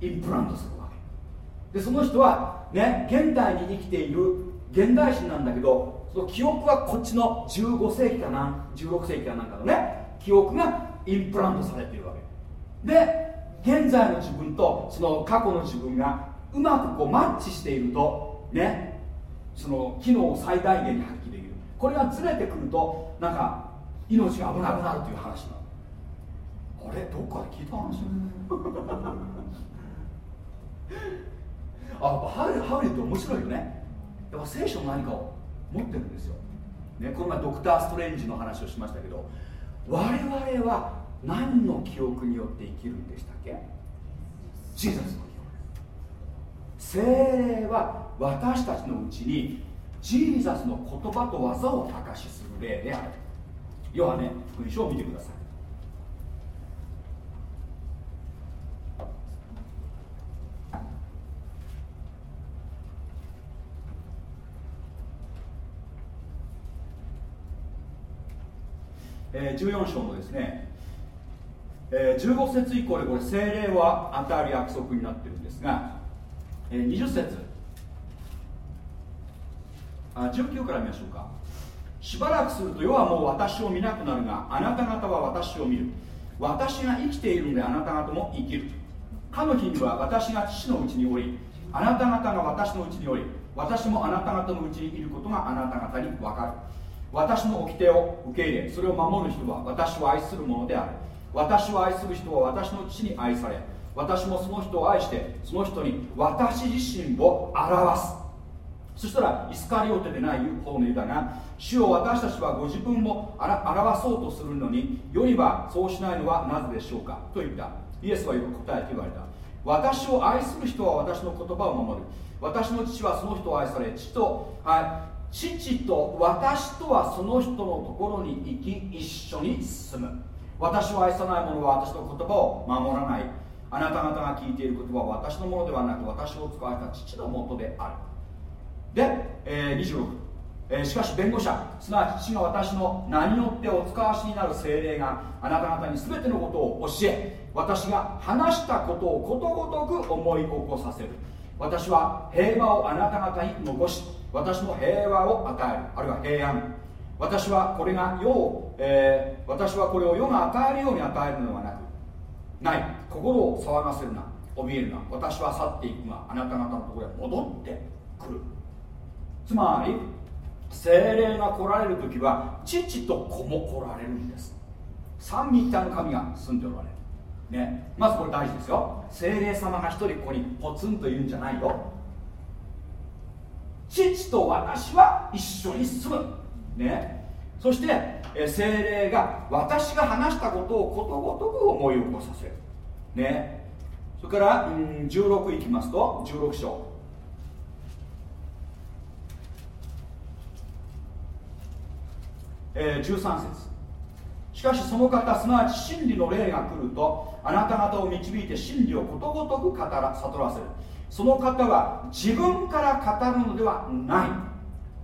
インプラントするわけ。でその人はね現代に生きている現代人なんだけどその記憶はこっちの15世紀かな16世紀かなんかのね記憶がインプラントされているわけ。で現在の自分とその過去の自分がうまくこうマッチしているとねその機能を最大限に発これがずれてくるとなんか命が危なくなるという話なの。あれ？どっかで聞いた話？あハウハウリって面白いよね。やっぱ聖書の何かを持ってるんですよ、ね、この前ドクター・ストレンジの話をしましたけど我々は何の記憶によって生きるんでしたっけ？ジーザスの記憶。精霊は私たちのうちにジーザスの言葉と技を証しする例である。要はね文章を見てください。えー、14章のですね、えー、15節以降でこれ精霊は与える約束になってるんですが、えー、20節。あ19から見ましょうか。しばらくすると世はもう私を見なくなるがあなた方は私を見る。私が生きているのであなた方も生きるかの日には私が父のうちにおりあなた方が私のうちにおり私もあなた方のうちにいることがあなた方に分かる。私の掟を受け入れそれを守る人は私を愛するものである。私を愛する人は私の父に愛され私もその人を愛してその人に私自身を表す。そしたらイスカリオテでない方のユダが主を私たちはご自分も表そうとするのに世にはそうしないのはなぜでしょうかと言った。イエスはよく答えて言われた。私を愛する人は私の言葉を守る。私の父はその人を愛され父と、はい、父と私とはその人のところに行き一緒に住む。私を愛さない者は私の言葉を守らない。あなた方が聞いている言葉は私のものではなく私を使われた父のもとである。で、えー、26、えー、しかし弁護者すなわち父が私の名によってお使わしになる精霊があなた方に全てのことを教え私が話したことをことごとく思い起こさせる。私は平和をあなた方に残し私の平和を与える。あるいは平安。私はこれが世を、えー、私はこれを世が与えるように与えるのではなくない。心を騒がせるな。怯えるな。私は去っていくがあなた方のところへ戻ってくる。つまり精霊が来られる時は父と子も来られるんです。三位一体の神が住んでおられる。ね。まずこれ大事ですよ。精霊様が一人ここにポツンといるんじゃないよ。父と私は一緒に住む。ね。そして精霊が私が話したことをことごとく思い起こさせる。ね。それから、うん、16いきますと16章。え、13節。しかしその方すなわち真理の霊が来るとあなた方を導いて真理をことごとく語ら悟らせる。その方は自分から語るのではな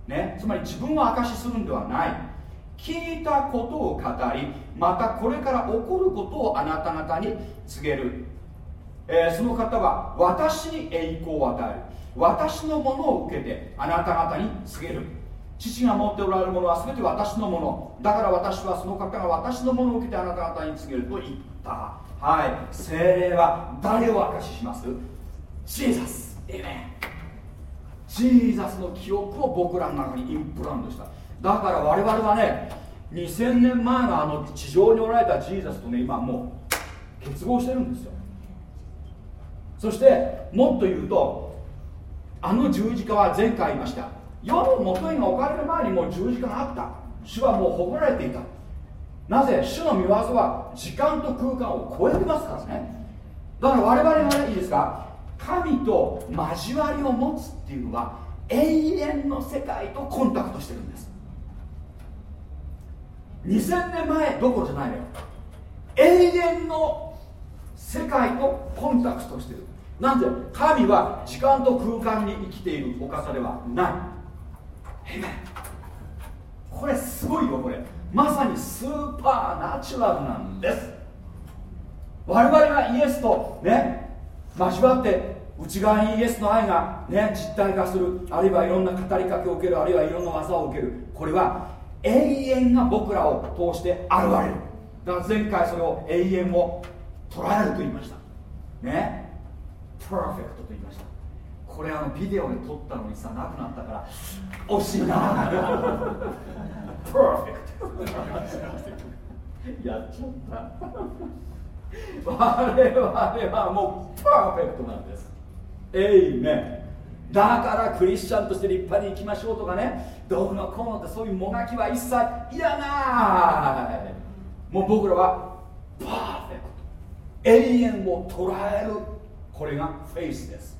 い、ね、つまり自分を証しするのではない。聞いたことを語りまたこれから起こることをあなた方に告げる、えー、その方は私に栄光を与える。私のものを受けてあなた方に告げる。父が持っておられるものは全て私のもの。だから私はその方が私のものを受けてあなた方に告げると言った。はい。聖霊は誰を証しします？ Jesus。Amen Jesus の記憶を僕らの中にインプラントした。だから我々はね2000年前のあの地上におられた Jesus とね今もう結合してるんですよ。そしてもっと言うとあの十字架は前回言いました。世のもとに置かれる前にもう十字架があった。主はもう誇られていた。なぜ主の御業は時間と空間を超えてますからね。だから我々はねいいですか？神と交わりを持つっていうのは永遠の世界とコンタクトしてるんです。2000年前どころじゃないのよ。永遠の世界とコンタクトしてる。なんで神は時間と空間に生きているお方ではない。これすごいよこれ。まさにスーパーナチュラルなんです。我々がイエスとね交わって内側にイエスの愛が、ね、実体化するあるいはいろんな語りかけを受けるあるいはいろんな技を受ける。これは永遠が僕らを通して現れる。だから前回それを永遠を捉えると言いました。ね。パーフェクトと言いました。これあのビデオで撮ったのにさなくなったから惜しいな。パーフェクトやっちゃった。我々はもうパーフェクトなんです。エイメンだからクリスチャンとして立派に生きましょうとかね。どうのこうのってそういうもがきは一切いらない。もう僕らはパーフェクト。永遠を捉える。これがフェイスです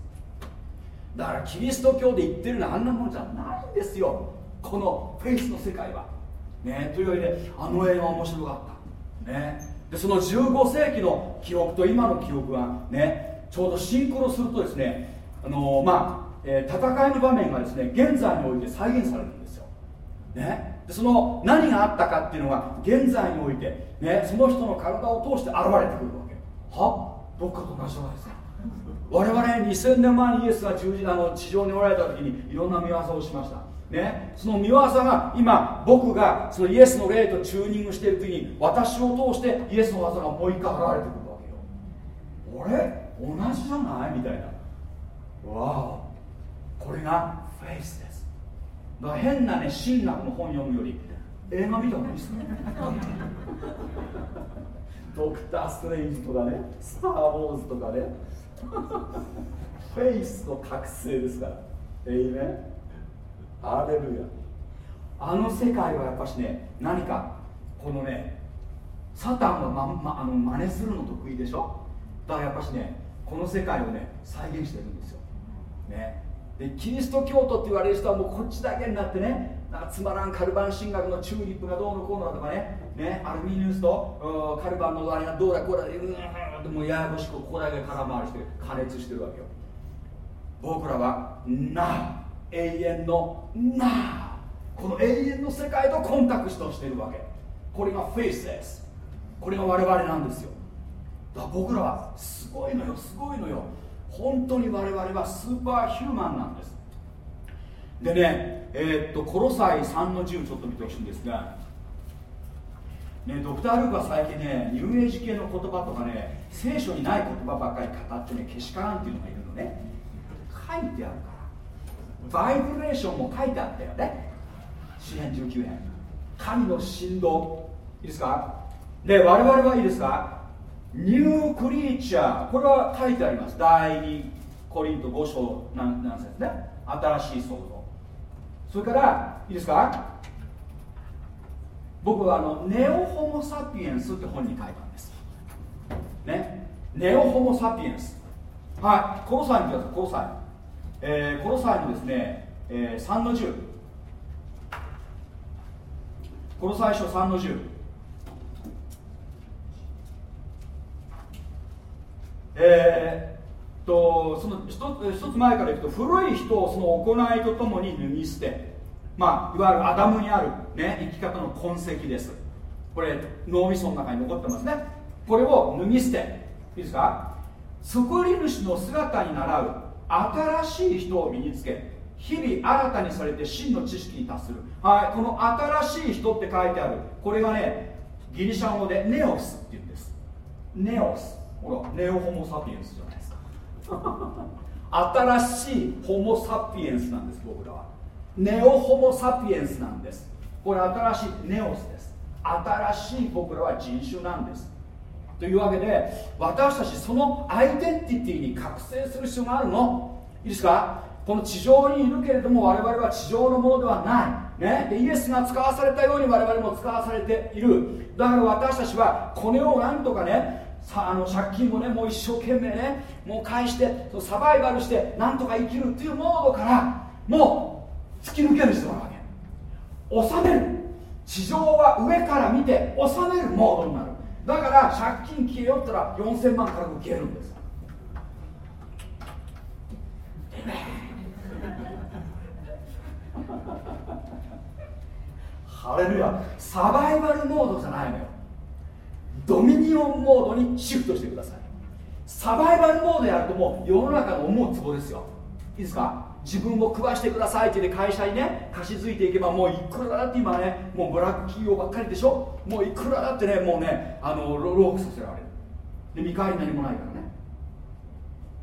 だからキリスト教で言ってるのはあんなものじゃないんですよ。このフェイスの世界は。ねというわけであの映画面白かった。ね。でその15世紀の記憶と今の記憶がねちょうどシンクロするとですねあのー、まあえー、戦いの場面がですね現在において再現されるんですよ、ね、でその何があったかっていうのが現在において、ね、その人の体を通して現れてくるわけ。は？どっかと同じじゃないですか。我々2000年前にイエスが十字あの地上におられた時にいろんな見業をしました。ね、その見業が今僕がそのイエスの霊とチューニングしている時に私を通してイエスの技がもう一回現れてくるわけよ。俺同じじゃない？みたいな。わあこれがフェイスです。だから変なね神学の本読むより映画見た方がいいですね。ドクター・ストレンジとかねスター・ウォーズとかね。フェイスの覚醒ですから。えいねアレルヤ。あの世界はやっぱしね何かこのねサタンが、まま、あの真似するの得意でしょ？だからやっぱしねこの世界をね再現してるんですよ。ね。でキリスト教徒って言われる人はもうこっちだけになってねなんかつまらんカルバン神学のチューリップがどうのこうのとかねねアルミニウスとカルバンのあれがどうだこうだでうんってもややこしくここだけ空回りして加熱してるわけよ。僕らはな永遠のな。この永遠の世界とコンタクトしてるわけ。これがフェイスですこれが我々なんですよ。だから僕らはすごいのよすごいのよ。本当に我々はスーパーヒューマンなんです。でねえー、っとコロサイ3の10ちょっと見てほしいんですがね、ドクター・ルークは最近ねニューエイジ系の言葉とかね聖書にない言葉ばっかり語ってねけしからんっていうのがいるのね。書いてあるから。バイブレーションも書いてあったよね。詩篇19年神の振動いいですか？で我々はいいですか？ニュークリーチャー。これは書いてあります。第2コリント5章なんなんですね。新しい創造。それからいいですか？僕はあのネオホモ・サピエンスって本に書いたんです。ね？ネオホモ・サピエンス。はい。コロサイにくださいコロサイ、えー、コロサイにですね、えー、3の10コロサイ書3の10えー、とその一つ一つ前からいくと古い人をその行いとともに脱ぎ捨て。まあいわゆるアダムにある、ね、生き方の痕跡です。これ脳みその中に残ってますね。これを脱ぎ捨ていいですか？作り主の姿に倣う新しい人を身につけ日々新たにされて真の知識に達する、はい、この新しい人って書いてある。これがねギリシャ語でネオスっていうんです。ネオス。ほらネオホモ・サピエンスじゃないですか。新しいホモ・サピエンスなんです僕らは。ネオホモ・サピエンスなんです。これ新しいネオスです。新しい僕らは人種なんです。というわけで私たちそのアイデンティティに覚醒する必要があるの。いいですか？この地上にいるけれども我々は地上のものではない、ね、でイエスが使わされたように我々も使わされている。だから私たちはこれをなんとかねさあの借金もねもう一生懸命ねもう返してサバイバルしてなんとか生きるっていうモードからもう突き抜ける人なわけ収める。地上は上から見て収めるモードになる。だから借金消えよったら4000万から消えるんです。ハレルヤ。サバイバルモードじゃないのよ。ドミニオンモードにシフトしてください。サバイバルモードやるともう世の中の思うツボですよ。いいですか？自分を食わしてくださいって言って会社にね貸し付いていけばもういくらだって今ねもうブラック企業ばっかりでしょ？もういくらだってねもうねあのロークさせられる。で見返り何もないからね。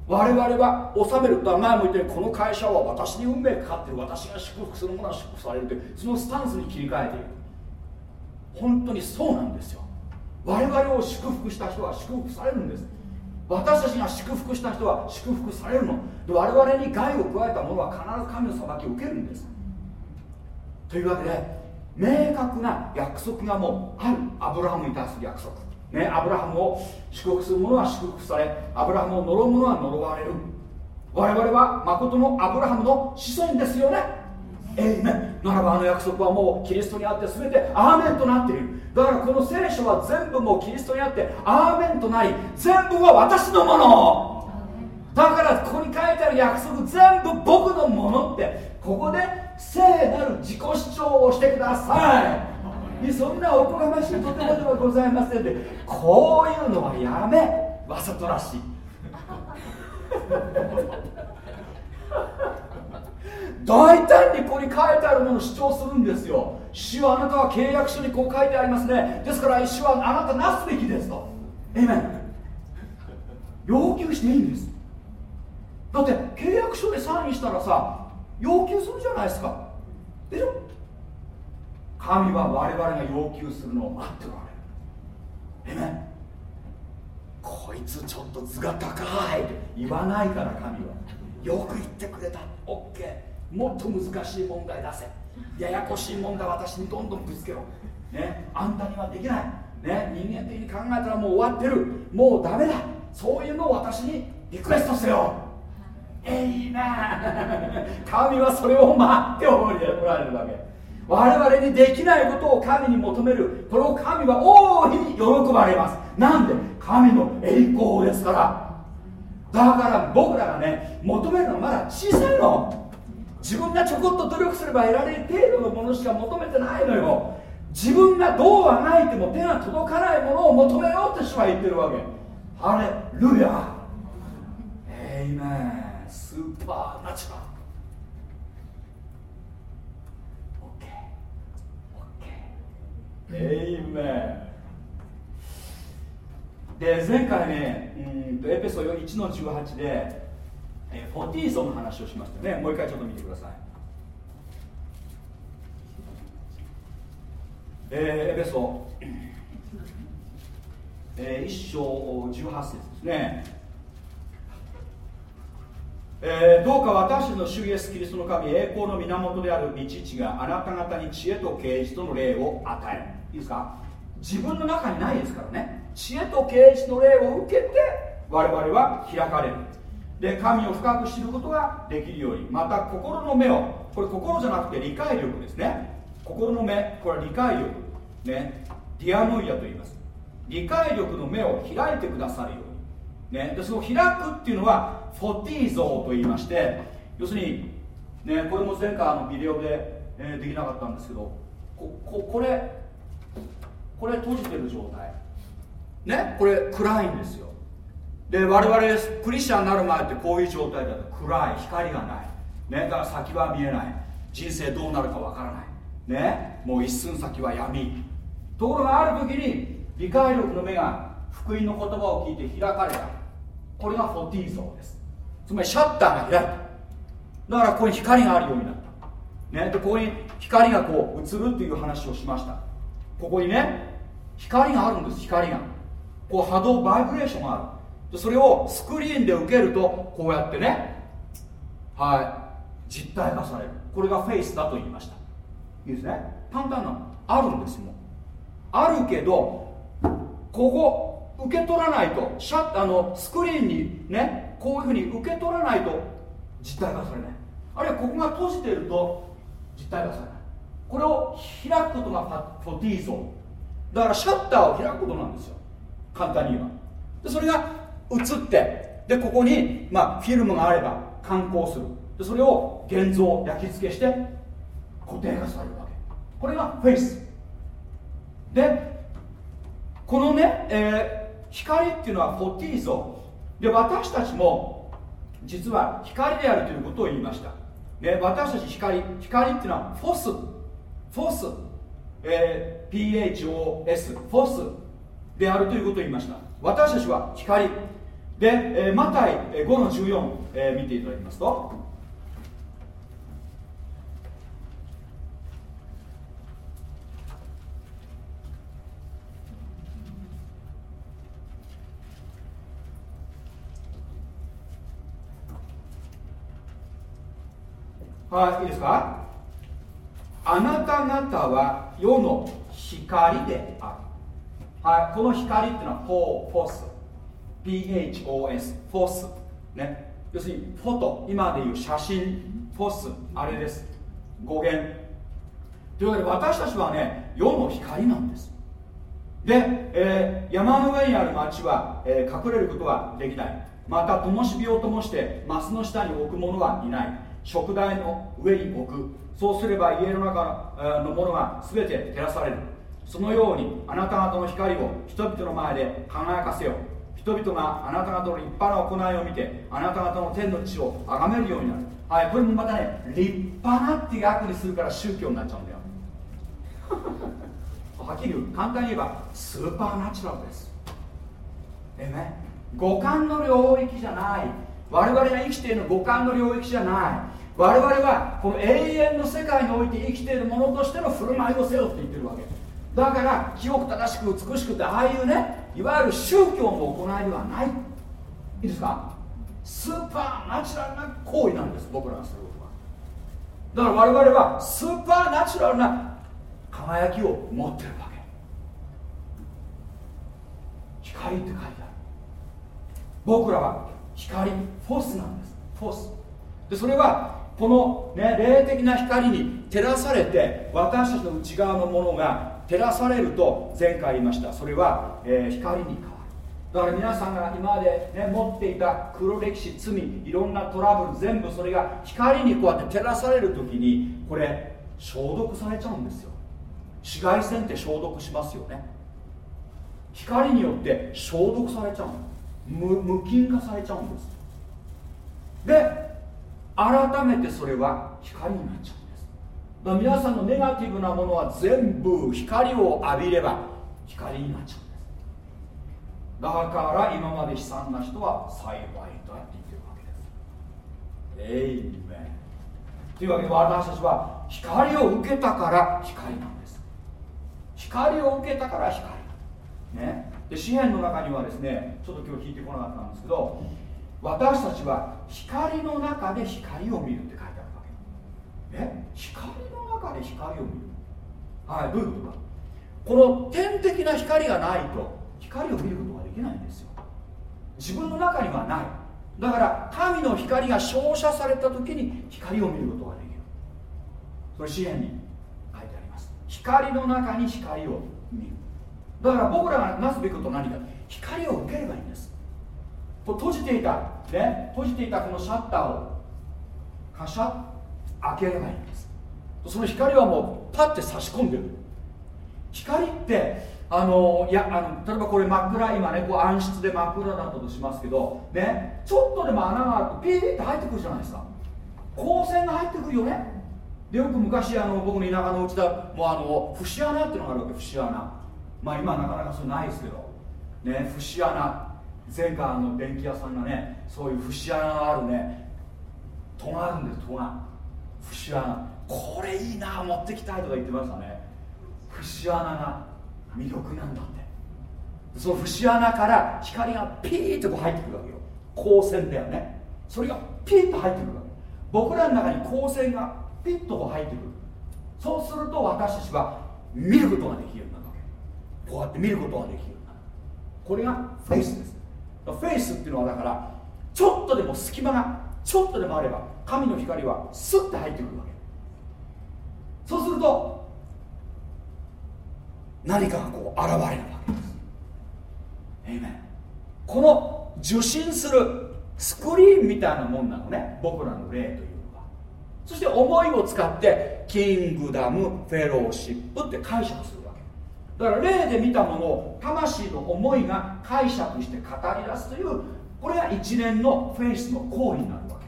我々は納める。とは前も言ったようにこの会社は私に運命かかってる。私が祝福するものは祝福されるというそのスタンスに切り替えている本当にそうなんですよ。我々を祝福した人は祝福されるんです。私たちが祝福した人は祝福されるの。で我々に害を加えた者は必ず神の裁きを受けるんです。というわけで明確な約束がもうある。アブラハムに対する約束。ねアブラハムを祝福する者は祝福されアブラハムを呪う者は呪われる。我々は誠のアブラハムの子孫ですよね。えいめならばあの約束はもうキリストにあって全てアーメンとなっている。だからこの聖書は全部もうキリストにあってアーメンとなり全部は私のもの。だからここに書いてある約束全部僕のものってここで聖なる自己主張をしてください。そんなおこがましいとてもではございませんでこういうのはやめ。わざとらしい。大胆にここに書いてあるものを主張するんですよ。主はあなたは契約書にこう書いてありますね。ですから主はあなたなすべきですと。えめ要求していいんです。だって契約書でサインしたらさ要求するじゃないですか。でしょ？神は我々が要求するのを待っておられる。えめこいつちょっと図が高いって言わないから神は。よく言ってくれた。OK もっと難しい問題出せ。ややこしい問題私にどんどんぶつけろ、ね、あんたにはできない、ね、人間的に考えたらもう終わってる。もうダメだ。そういうのを私にリクエストせよ。えいな神はそれを待っておられるわけ。我々にできないことを神に求める。これを神は大いに喜ばれます。なんで？神の栄光ですから。だから僕らがね求めるのはまだ小さいの。自分がちょこっと努力すれば得られる程度のものしか求めてないのよ。自分がどうあがいても手が届かないものを求めようと主は言ってるわけ。ハレルヤ。エイメンスーパーナチュラルオッケーオッケーエイメンで前回ねうんエペソ1の18でえフォティーゾの話をしましたね。もう一回ちょっと見てください。えー、エペソ。えー、1章18節ですね、えー、どうか私の主イエス・キリストの神栄光の源である御父があなた方に知恵と啓示との霊を与える。いいですか？自分の中にないですからね。知恵と啓示の霊を受けて我々は開かれる。で神を深く知ることができるようにまた心の目をこれ心じゃなくて理解力ですね。心の目これは理解力。ね。ディアノイアと言います。理解力の目を開いてくださるように、ね、でその開くっていうのはフォティーゾーと言いまして要するに、ね、これも前回のビデオで、えー、できなかったんですけどこここれこれ閉じてる状態。ね。これ暗いんですよ。で我々クリスチャンになる前ってこういう状態だと。暗い光がない。ねだから先は見えない。人生どうなるかわからない。ねもう一寸先は闇。ところがある時に理解力の目が福音の言葉を聞いて開かれた。これがフォティー像です。つまりシャッターが開いた。だからここに光があるようになった、ね、でここに光がこう映るっていう話をしました。ここにね光があるんです光が。こう波動バイブレーションがある。それをスクリーンで受けるとこうやってねはい実体化される。これがフェイスだと言いました。いいですね。簡単なあるんですもん。あるけどここ受け取らないとシャあのスクリーンにねこういうふうに受け取らないと実体化されない。あるいはここが閉じてると実体化されない。これを開くことがフォティーゾン。だからシャッターを開くことなんですよ。簡単に言えば。でそれが映ってでここに、まあ、フィルムがあれば観光する。でそれを現像焼き付けして固定化されるわけ。これがフェイス。でこのね、えー、光っていうのはフォティーゾで私たちも実は光であるということを言いました、ね、私たち光光っていうのはフォス。フォス、えー、PHOS フォス。であるということを言いました。私たちは光。で、えー、マタイ5の14、えー、見ていただきますと。はいいいですか？あなた方は世の光である。はいこの光っていうのはフォーフォース。PHOS フォース。ね。要するにフォト。今でいう写真。フォース。あれです。語源。というわけで私たちはね世の光なんです。で、えー、山の上にある町は、えー、隠れることはできない。また灯火を灯してマスの下に置く者はいない。食台の上に置く。そうすれば家の中のものが全て照らされる。そのようにあなた方の光を人々の前で輝かせよう。人々があなた方の立派な行いを見てあなた方の天の地を崇めるようになる。はいこれもまたね立派なっていう訳にするから宗教になっちゃうんだよ。はっきり言う簡単に言えばスーパーナチュラルです。えね五感の領域じゃない。我々が生きているの五感の領域じゃない。我々はこの永遠の世界において生きているものとしての振る舞いをせよって言ってるわけ。だから清く正しく美しくてああいうねいわゆる宗教の行いではない。いいですか？スーパーナチュラルな行為なんです僕らがすることは。だから我々はスーパーナチュラルな輝きを持ってるわけ。光って書いてある。僕らは光フォスなんです。フォス。でそれはこの、ね、霊的な光に照らされて私たちの内側のものが照らされると前回言いました。それは、えー、光に変わる。だから皆さんが今まで、ね、持っていた黒歴史罪いろんなトラブル全部それが光にこうやって照らされる時にこれ消毒されちゃうんですよ。紫外線って消毒しますよね。光によって消毒されちゃう無無菌化されちゃうんですで改めてそれは光になっちゃう。だ皆さんのネガティブなものは全部光を浴びれば光になっちゃうんです。だから今まで悲惨な人は幸いとやって言ってるわけです。エイメンというわけで私たちは光を受けたから光なんです。光を受けたから光。ね。で詩篇の中にはですねちょっと今日聞いてこなかったんですけど私たちは光の中で光を見るって書いてある。わけえ光の中で光を見る。はいどういうことか。この天的な光がないと。光を見ることができないんですよ。自分の中にはない。だから神の光が照射された時に光を見ることができる。それ支援に書いてあります。光の中に光を見る。だから僕らがなすべきことは何か。光を受ければいいんです。閉じていたね閉じていたこのシャッターをカシャッ開ければいんです。その光はもうパッて差し込んでる。光ってあのいやあの例えばこれ真っ暗今ねこう暗室で真っ暗だったとしますけどねちょっとでも穴があるとピーって入ってくるじゃないですか。光線が入ってくるよね。でよく昔あの僕の田舎のうちだもうあの節穴っていうのがあるわけ節穴。まあ今なかなかそれないですけど。ね節穴。前回あの電気屋さんがねそういう節穴があるね。戸があるんです戸が。節穴。これいいな持ってきたいとか言ってましたね。節穴が魅力なんだって。その節穴から光がピーッとこう入ってくるわけよ。光線だよね。それがピーッと入ってくるわけ。僕らの中に光線がピッとこう入ってくる。そうすると私たちは見ることができるようになるわけ。こうやって見ることができるようになる。これがフェイスです。フェイスっていうのはだからちょっとでも隙間がちょっとでもあれば神の光はスッて入ってくるわけ。そうすると何かがこう現れるわけです。えめこの受信するスクリーンみたいなもんなのね。僕らの霊というのは。そして思いを使ってキングダムフェローシップって解釈するわけ。だから霊で見たものを魂の思いが解釈して語り出すというこれが一連のフェイスの行為になるわけ。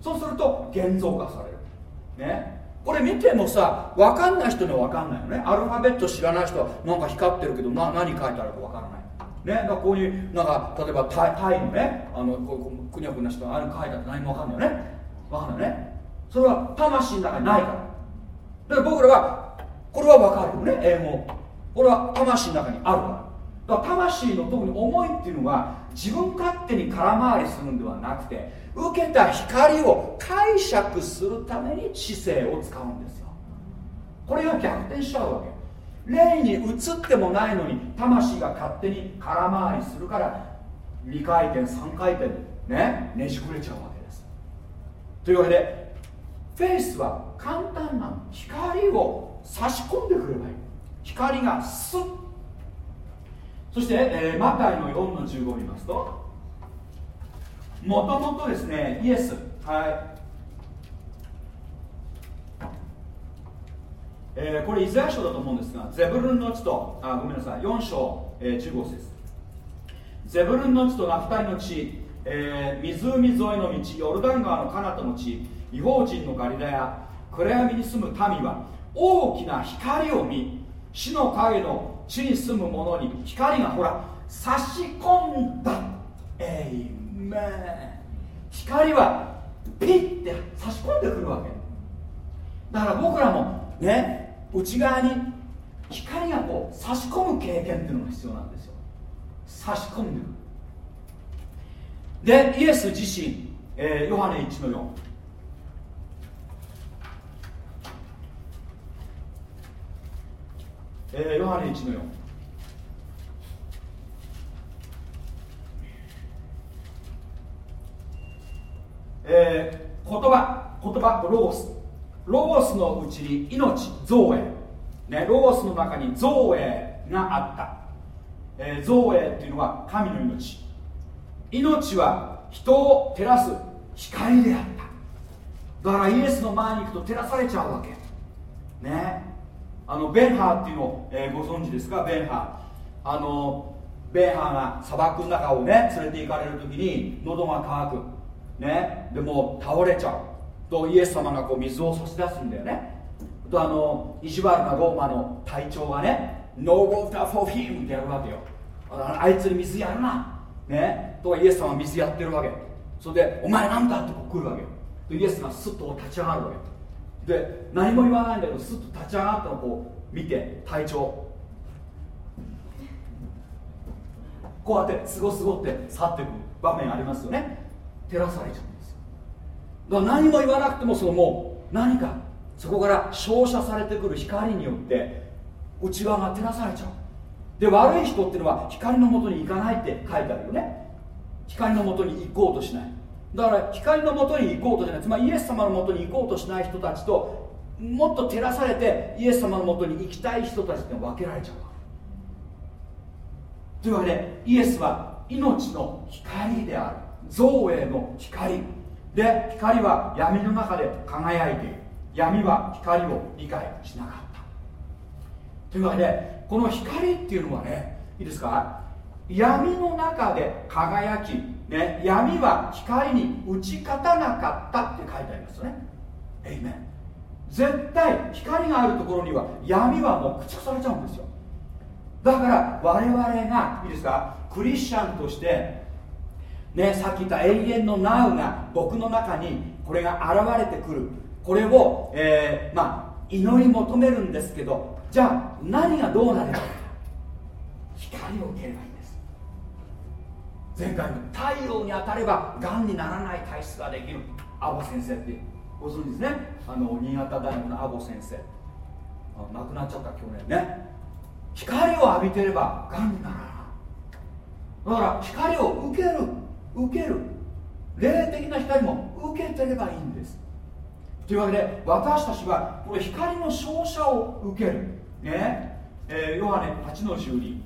そうすると現像化される。ね。これ見てもさ分かんない人には分かんないよね。アルファベット知らない人はなんか光ってるけどな何書いてあるか分からない。ね、だからこういうなんか例えばタイタイのねあのこうくにゃくにゃしたあれ書いてあって何も分かんないよね。分かんないね。それは魂の中にないから。だから僕らはこれは分かるよね。英語。これは魂の中にあるから。だから魂の特に思いっていうのは自分勝手に空回りするんではなくて受けた光を解釈するために知性を使うんですよ。これが逆転しちゃうわけ。霊に移ってもないのに魂が勝手に空回りするから2回転3回転ねねじくれちゃうわけです。というわけでフェイスは簡単な光を差し込んでくればいい。光がスッ。そして、えー、マタイの4の15を見ますともともとですねイエス。はい。えー、これイザヤ書だと思うんですがゼブルンの地とあごめんなさい。4章、えー、15節ゼブルンの地とナフタリの地、えー、湖沿いの道ヨルダン川の彼方の地違法人のガリラヤ暗闇に住む民は大きな光を見死の影の地に住む者に光がほら差し込んだ。エイメン光はピッて差し込んでくるわけ。だから僕らもね内側に光がこう差し込む経験っていうのが必要なんですよ。差し込んでくる。でイエス自身、えー、ヨハネ1の4えー、ヨハネ1の4えー、言葉言葉ロゴスロゴスのうちに命造営、ね、ロゴスの中に造営があった、えー、造営っていうのは神の命。命は人を照らす光であった。だからイエスの前に行くと照らされちゃうわけ。ね。あのベンハーっていうのを、えー、ご存知ですか？ベンハー。あのベンハーが砂漠の中をね連れて行かれる時に喉が渇く。ね。でも倒れちゃう。とイエス様がこう水を差し出すんだよね。とあの意地悪なローマの隊長がね「No water for him」ってやるわけよ。あいつに水やるな。ね。とイエス様は水やってるわけ。それで「お前なんだ?」ってこう来るわけよ。イエスがスッと立ち上がるわけ。で何も言わないんだけどスッと立ち上がったのをこう見て隊長。こうやってすごすごって去っていく場面ありますよね。照らされちゃう。だから何も言わなくてもそのもう何かそこから照射されてくる光によって内側が照らされちゃう。で悪い人っていうのは光のもとに行かないって書いてあるよね。光のもとに行こうとしない。だから光のもとに行こうとしない。つまりイエス様のもとに行こうとしない人たちともっと照らされてイエス様のもとに行きたい人たちって分けられちゃうというわけでイエスは命の光である。造営の光。で光は闇の中で輝いている。闇は光を理解しなかった。というわけでこの光っていうのはねいいですか？闇の中で輝き、ね、闇は光に打ち勝たなかったって書いてありますよね。エイメン絶対光があるところには闇はもう駆逐されちゃうんですよ。だから我々がいいですか？クリスチャンとしてねさっき言った永遠のナウが僕の中にこれが現れてくる。これを、えー、まあ祈り求めるんですけどじゃあ何がどうなれば光を受ければいいんです。前回の太陽に当たればがんにならない体質ができる。アボ先生ってご存知ですね。あの新潟大学のアボ先生。亡くなっちゃった去年ね。光を浴びてればがんにならない。だから光を受ける。受ける。霊的な光も受けてればいいんです。というわけで私たちはこれ光の照射を受ける。ね。えー、ヨハネ8の12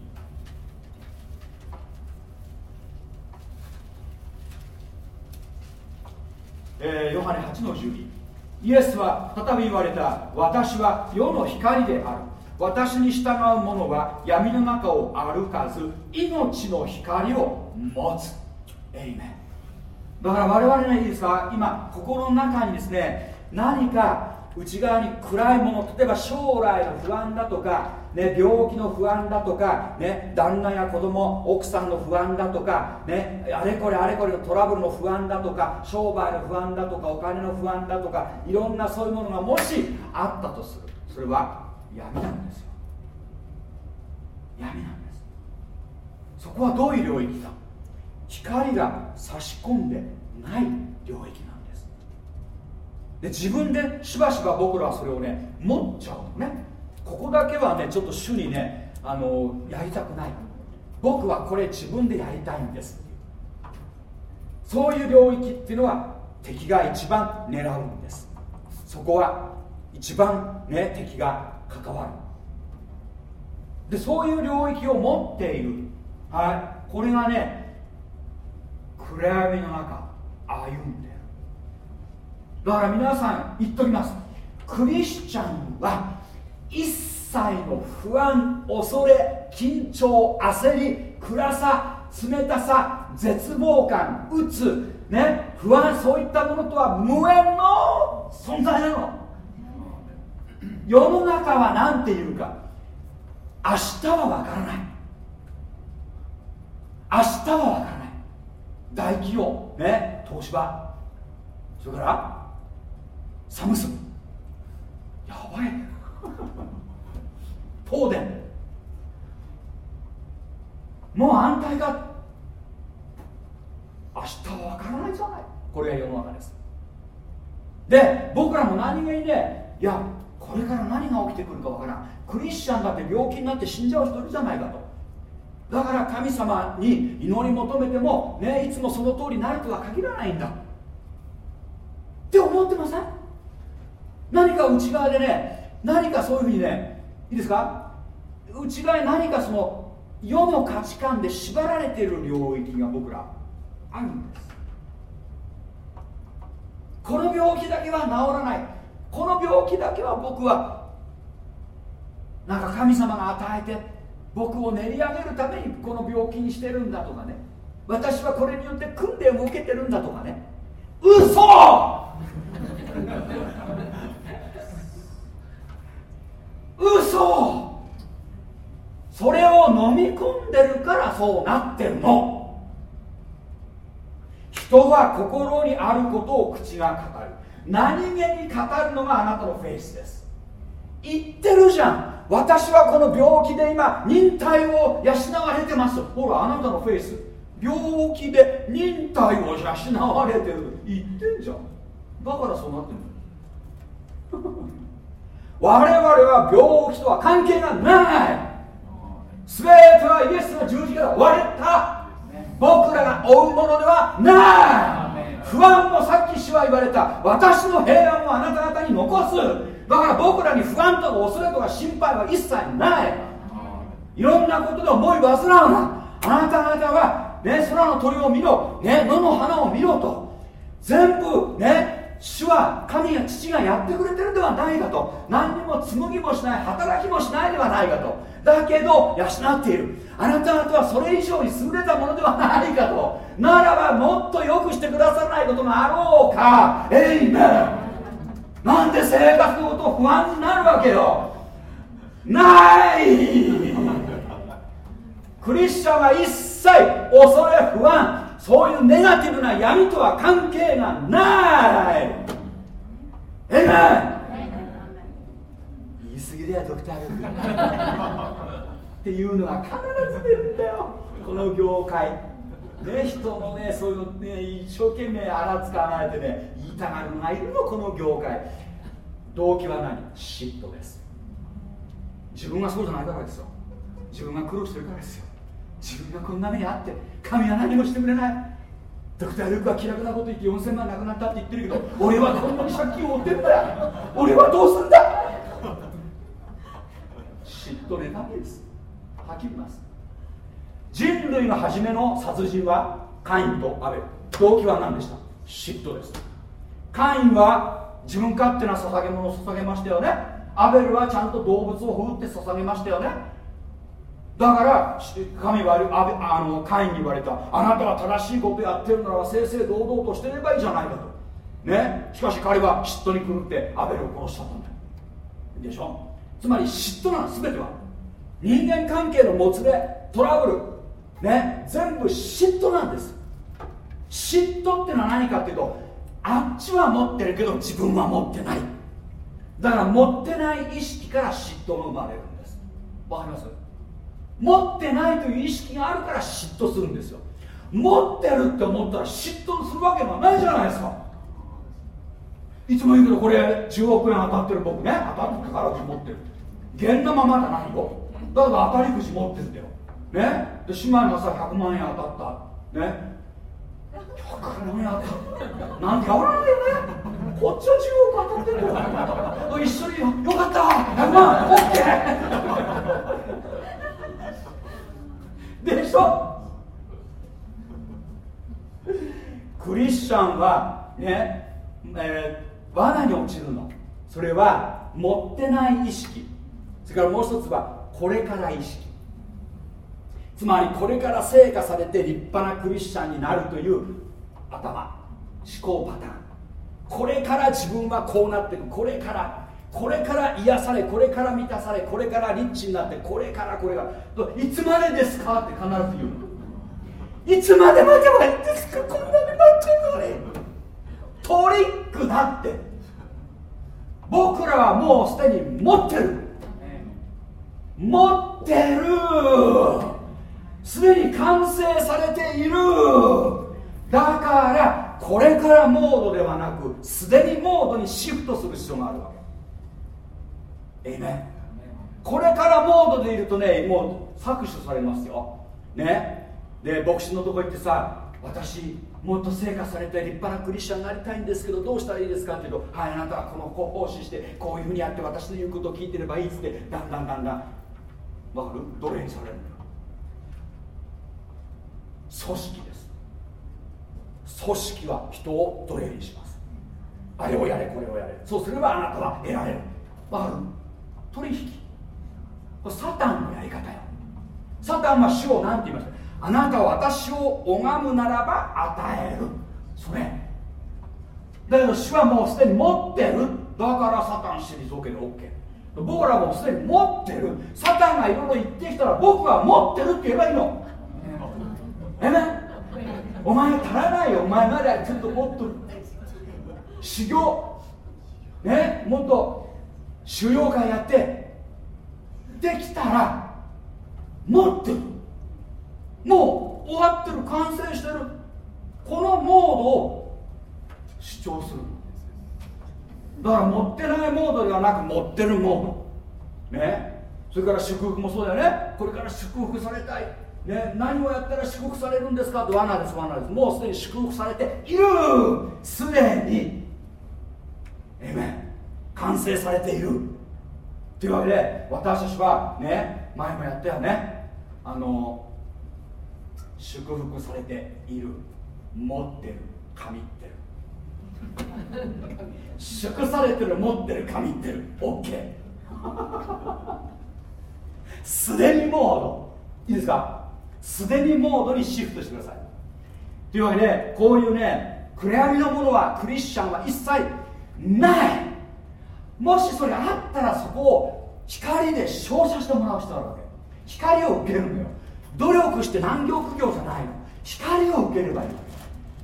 えー、ヨハネ8の12イエスは再び言われた私は世の光である。私に従う者は闇の中を歩かず命の光を持つ。エイメンだから我々ねいいですか今心の中にですね何か内側に暗いもの例えば将来の不安だとか、ね、病気の不安だとか、ね、旦那や子供奥さんの不安だとか、ね、あれこれあれこれのトラブルの不安だとか商売の不安だとかお金の不安だとかいろんなそういうものがもしあったとする。それは闇なんですよ。闇なんです。そこはどういう領域か。光が差し込んでない領域なんです。で自分でしばしば僕らはそれをね持っちゃうのね。ここだけはねちょっと主にねあのやりたくない。僕はこれ自分でやりたいんです。そういう領域っていうのは敵が一番狙うんです。そこは一番ね敵が関わる。でそういう領域を持っている。はい。これがね暗闇の中歩んでるだから皆さん言っときます。クリスチャンは一切の不安恐れ緊張焦り暗さ冷たさ絶望感うつね。不安そういったものとは無縁の存在なの。世の中は何て言うか明日は分からない。明日は分からない。大企業ね東芝。それからサムスン。やばい。東電。もう安泰か。明日は分からないじゃない。これが世の中です。で僕らも何気にねいやこれから何が起きてくるか分からん。クリスチャンだって病気になって死んじゃう人いるじゃないかと。だから神様に祈り求めても、ね、いつもその通りになるとは限らないんだ。って思ってません？何か内側でね何かそういうふうにねいいですか？内側に何かその世の価値観で縛られている領域が僕らあるんです。この病気だけは治らない。この病気だけは僕はなんか神様が与えて僕を練り上げるためにこの病気にしてるんだとかね。私はこれによって訓練を受けてるんだとかね。嘘！嘘！それを飲み込んでるからそうなってるの。人は心にあることを口が語る。何気に語るのがあなたのフェイスです。言ってるじゃん。私はこの病気で今忍耐を養われてます。ほらあなたのフェイス。病気で忍耐を養われてる。言ってんじゃん。だからそうなってんの。我々は病気とは関係がない。全てはイエスの十字架で割れた。僕らが追うものではない。不安もさっき主は言われた。私の平安をあなた方に残すだから僕らに不安とか恐れとか心配は一切ない。い。ろんなことで思い煩うな。あなた方は、ね、空の鳥を見ろ、ね、野の花を見ろと。全部ね主は神や父がやってくれてるではないかと。何にも紡ぎもしない働きもしないではないかと。だけど養っている。あなた方はそれ以上に優れたものではないかと。ならばもっと良くしてくださらないこともあろうか。エイメンなんで生活のこと不安になるわけよ。ない。クリスチャンは一切恐れ不安。そういうネガティブな闇とは関係がない。えめ言い過ぎだよドクター。っていうのは必ず出るんだよ。この業界。ね人のねそういうのね一生懸命荒つかないでね言いたがるのがいるのこの業界。動機は何？嫉妬です。自分がそうじゃないからですよ。自分が苦労してるからですよ。自分がこんな目にあって神は何もしてくれない。ドクター・ルークは気楽なこと言って4000万なくなったって言ってるけど俺はこんなに借金を負ってんだよ。俺はどうするんだ？嫉妬妬みです。はきり言います。人類の初めの殺人はカインとアベル。動機は何でした？嫉妬です。カインは自分勝手な捧げ物を捧げましたよね。アベルはちゃんと動物を振って捧げましたよね。だから神はあのカインに言われたあなたは正しいことやってるならば正々堂々としてればいいじゃないかと。ね。しかし彼は嫉妬に狂ってアベルを殺したんだでしょ？つまり嫉妬なの全ては。人間関係のもつれトラブルね全部嫉妬なんです。嫉妬ってのは何かっていうとあっちは持ってるけど自分は持ってない。だから持ってない意識から嫉妬が生まれるんです。わかります？持ってないという意識があるから嫉妬するんですよ。持ってるって思ったら嫉妬するわけがないじゃないですか。いつも言うけどこれ10億円当たってる僕ね当たって宝くじ持ってる。現なままじゃないよだから当たりくじ持ってるんだよ。ね。で姉妹がさ100万円当たった。ね。100万円当たった。なんてやらないよね。こっちは10億当たってるんだよ。一緒によかった。100万オッケー。でしょ。クリスチャンはね、えー、罠に落ちるの。それは持ってない意識。それからもう一つはこれから意識。つまりこれから成果されて立派なクリスチャンになるという頭思考パターン。これから自分はこうなっていく。これからこれから癒されこれから満たされこれからリッチになってこれからこれが。いつまでですかって必ず言うの。いつまで待てばいいんですか？こんなに待ってんのにトリックだって。僕らはもうすでに持ってる。持ってるすでに完成されている。だからこれからモードではなくすでにモードにシフトする必要があるわけ。えいめこれからモードでいるとねもう搾取されますよ。ね。で牧師のとこ行ってさ私もっと成果されて立派なクリスチャンになりたいんですけどどうしたらいいですかって言うとはいあなたはこのこう奉仕してこういうふうにやって私の言うことを聞いてればいいっつってだんだんだんだん。わかる？奴隷にされるの。組織です。組織は人を奴隷にします。あれをやれこれをやれ。そうすればあなたは得られる。わかる？取引。サタンのやり方よ。サタンは主を何て言いました？あなたは私を拝むならば与える。それ。だけど主はもうすでに持ってる。だからサタン退ける OK 僕らもすでに持ってる。サタンがいろいろ言ってきたら僕は持ってるって言えばいいの。えめお前足らないよ。お前まだちょっともっと修行。ね。もっと修行会やって。できたら持ってるもう終わってる完成してる。このモードを主張する。だから持ってないモードではなく持ってるモード。ね。それから祝福もそうだよね。これから祝福されたい、ね、何をやったら祝福されるんですか？って罠です罠です。もうすでに祝福されている。すでに。えめ完成されている。というわけで私たちはね前もやったよね。あの祝福されている。持ってる。神ってる。祝されてる持ってる。神ってる。OK すでにモードいいですか？すでにモードにシフトしてください。というわけでこういうね暗闇のものはクリスチャンは一切ない。もしそれあったらそこを光で照射してもらう人あるわけ。光を受けるのよ。努力して難行苦行じゃないの。光を受ければいい。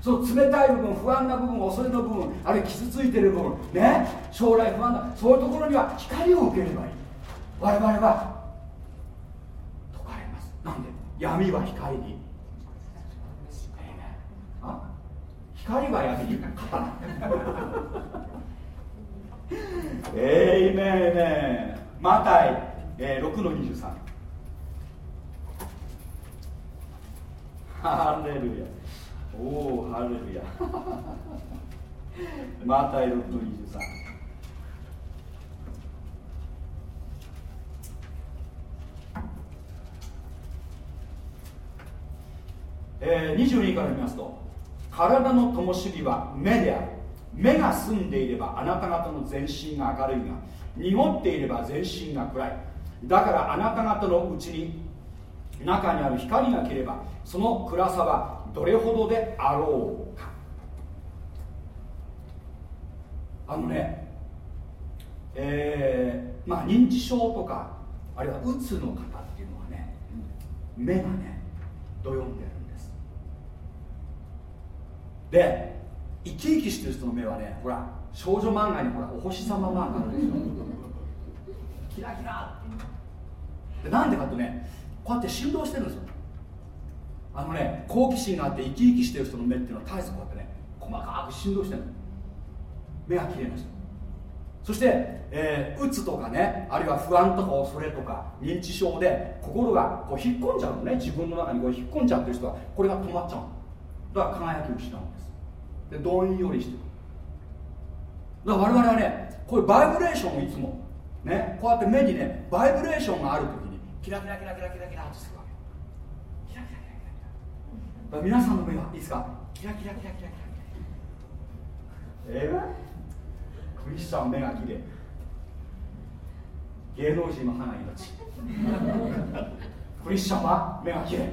その冷たい部分不安な部分恐れの部分あるいは傷ついてる部分ね将来不安なそういうところには光を受ければいい。我々は解かれます。なんで？闇は光に。光は闇に勝たないえいめいめマタイ、えー、6の23ハレルヤ。おおハレルヤ。マタイ6の23えー、22から見ますと体の灯火は目である。目が澄んでいればあなた方の全身が明るいが濁っていれば全身が暗い。だからあなた方のうちに中にある光が切ればその暗さはどれほどであろうか。あのねえー、まあ認知症とかあるいはうつの方っていうのはね目がねどよんでる。で生き生きしてる人の目はねほら少女漫画にほらお星様マークあるでしょ。キラキラ。でなんでかとねこうやって振動してるんですよ。あのね好奇心があって生き生きしてる人の目っていうのは絶えずこうやってね細かく振動してる目が綺麗な人。そして、えー、うつとかねあるいは不安とか恐れとか認知症で心がこう引っ込んじゃうのね。自分の中にこう引っ込んじゃってる人はこれが止まっちゃうだから輝きを失うんでどんよりしてだから我々はねこういうバイブレーションをいつもねこうやって目にねバイブレーションがある時にキラキラキラキラキラキラってするわけ。キラキラキラキラ皆さんの目はいいですかキラキラキラキラキラえークリスチャン目が綺麗芸能人の歯が命クリスチャンは目が綺麗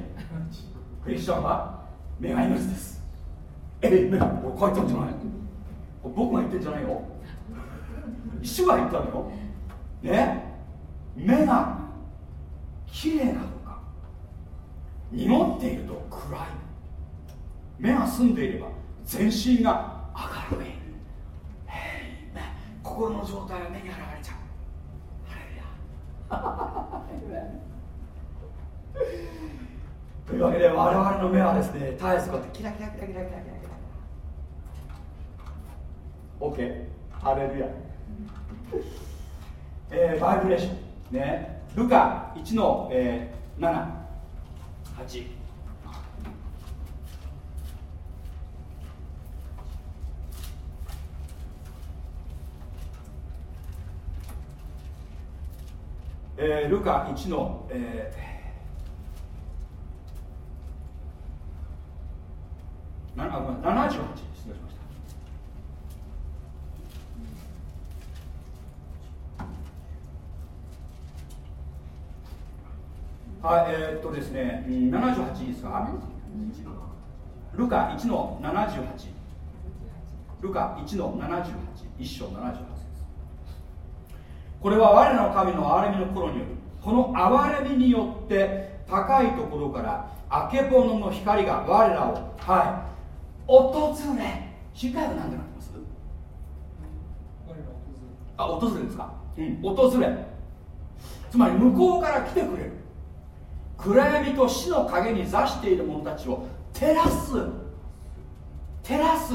クリスチャンは目が命ですえ目これ書いてあるんじゃない？僕が言ってんじゃないよ。主が言ったのよ。ね？目が綺麗かどうか。濁っていると暗い。目が澄んでいれば全身が明るい。心の状態が目に現れちゃう。というわけで我々の目はですね絶えずこうやってキラキラキラキラキラキラ。OK ハレルヤえー、バイブレーション。ね。ルカ1の、えー、78えー、ルカ1の、えー、なあごめん78失礼しましたはいえー、っとですね78いいですか？ルカ1の78ルカ1の78一章78これは我らの神の憐れみの頃によるこの憐れみによって高いところからあけぼのの光が我らをはい。訪れ。次回は何でなってますあ訪れですか？うん。訪れ。つまり向こうから来てくれる暗闇と死の影に座している者たちを照らす。照らす。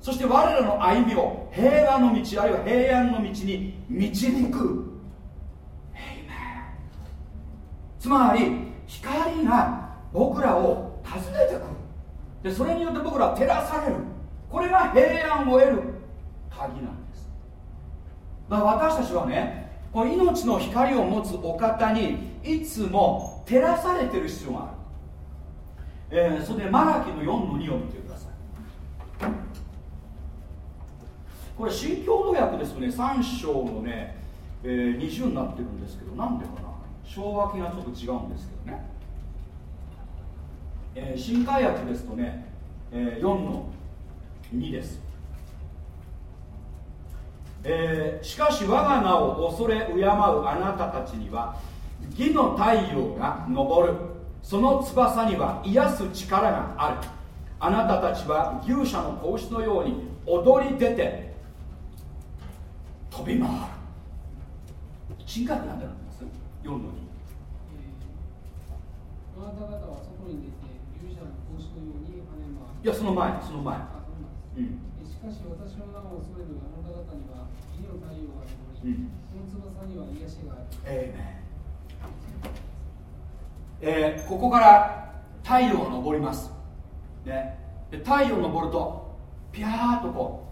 そして我らの歩みを平和の道あるいは平安の道に導く。つまり光が僕らを訪ねてくる。でそれによって僕らは照らされる。これが平安を得る鍵なんです。だから私たちはねこの命の光を持つお方にいつも照らされてる必要がある、えー、それでマラキの4の2を見てください。これ新共同訳ですとね。3章のね、えー、20になってるんですけどなんでかな。昭和記がちょっと違うんですけどね、えー、新海訳ですとね、えー、4の2です。えー、しかし我が名を恐れ敬うあなたたちには義の太陽が昇る。その翼には癒す力がある。あなたたちは牛舎の格子のように踊り出て飛び回る。新海なんてなってます？4の2、えー、あなた方は外に出て牛舎の格子のように跳ね回る。いやその前その前。うんしかし私の名を恐れるあなた方には義の太陽が昇り、うん、その翼には癒しがある。えー、えー、ここから太陽が昇ります、ね、で太陽昇るとピャーっとこ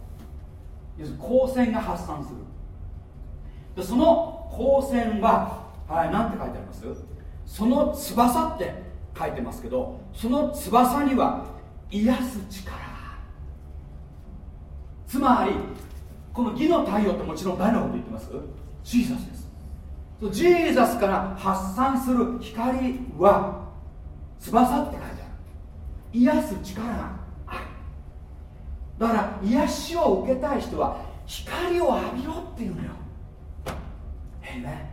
う要するに光線が発散する。でその光線ははい何て書いてあります？その翼って書いてますけどその翼には癒す力。つまりこの義の太陽ってもちろん誰のこと言ってます？ジーザスです。ジーザスから発散する光は翼って書いてある。癒す力がある。だから癒しを受けたい人は光を浴びろっていうのよ。ええね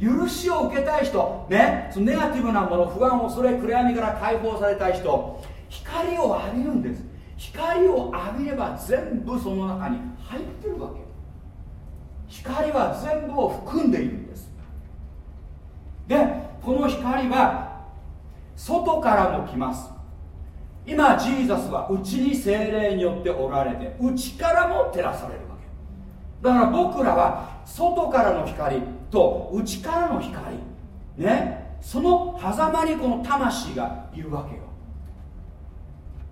許しを受けたい人ねそのネガティブなもの不安恐れ暗闇から解放されたい人光を浴びるんです。光を浴びれば全部その中に入ってるわけ。光は全部を含んでいるんです。でこの光は外からも来ます。今ジーザスは内に精霊によっておられて内からも照らされるわけ。だから僕らは外からの光と内からの光ねその狭間にこの魂がいるわけよ。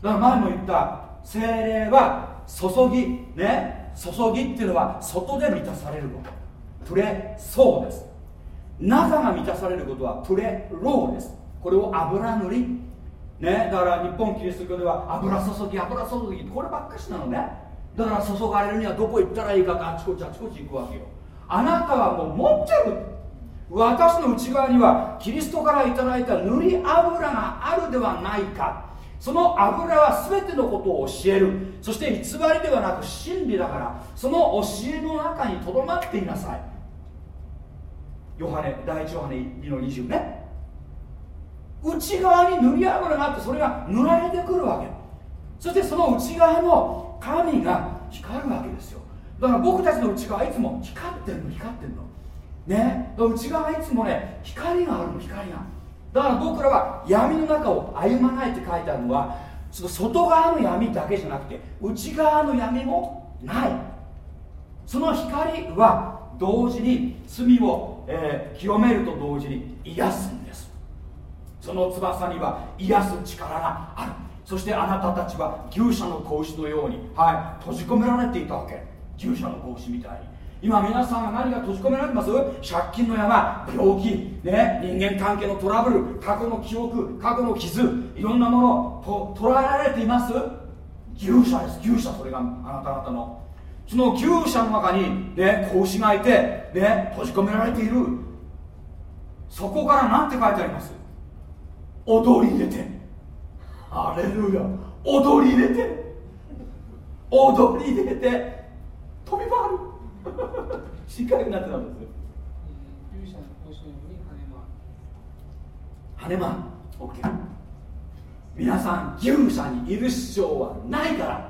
だから前も言った精霊は注ぎね注ぎっていうのは外で満たされること。プレソーです。中が満たされることはプレローです。これを油塗り。ねだから日本キリスト教では油注ぎ油注ぎ。こればっかしなのね。だから注がれるにはどこ行ったらいいかあちこちあちこち行くわけよ。あなたはもう持ってる。私の内側にはキリストからいただいた塗り油があるではないか。その油は全てのことを教える。そして偽りではなく真理だからその教えの中にとどまっていなさい。ヨハネ第一ヨハネ2の20ね。内側に塗り油があってそれが塗られてくるわけ。そしてその内側の神が光るわけですよ。だから僕たちの内側いつも光ってんの光ってんの。ね。内側いつもね光があるの光が。だから僕らは闇の中を歩まないって書いてあるのはその外側の闇だけじゃなくて内側の闇もない。その光は同時に罪を、えー、清めると同時に癒すんです。その翼には癒す力がある。そしてあなたたちは牛舎の格子のように、はい、閉じ込められていたわけ。牛舎の格子みたいに。今皆さんは何が閉じ込められてます？借金の山病気、ね、人間関係のトラブル過去の記憶過去の傷。いろんなものと捉えられています？牛舎です。牛舎それがあなた方のその牛舎の中に、ね、子牛がいて、ね、閉じ込められている。そこから何て書いてあります？踊り入れて。アレルヤ。踊り入れて。踊り入れて。飛び回る。しっかりになってたんです羽根マン OK 皆さん牛舎にいる必要はないから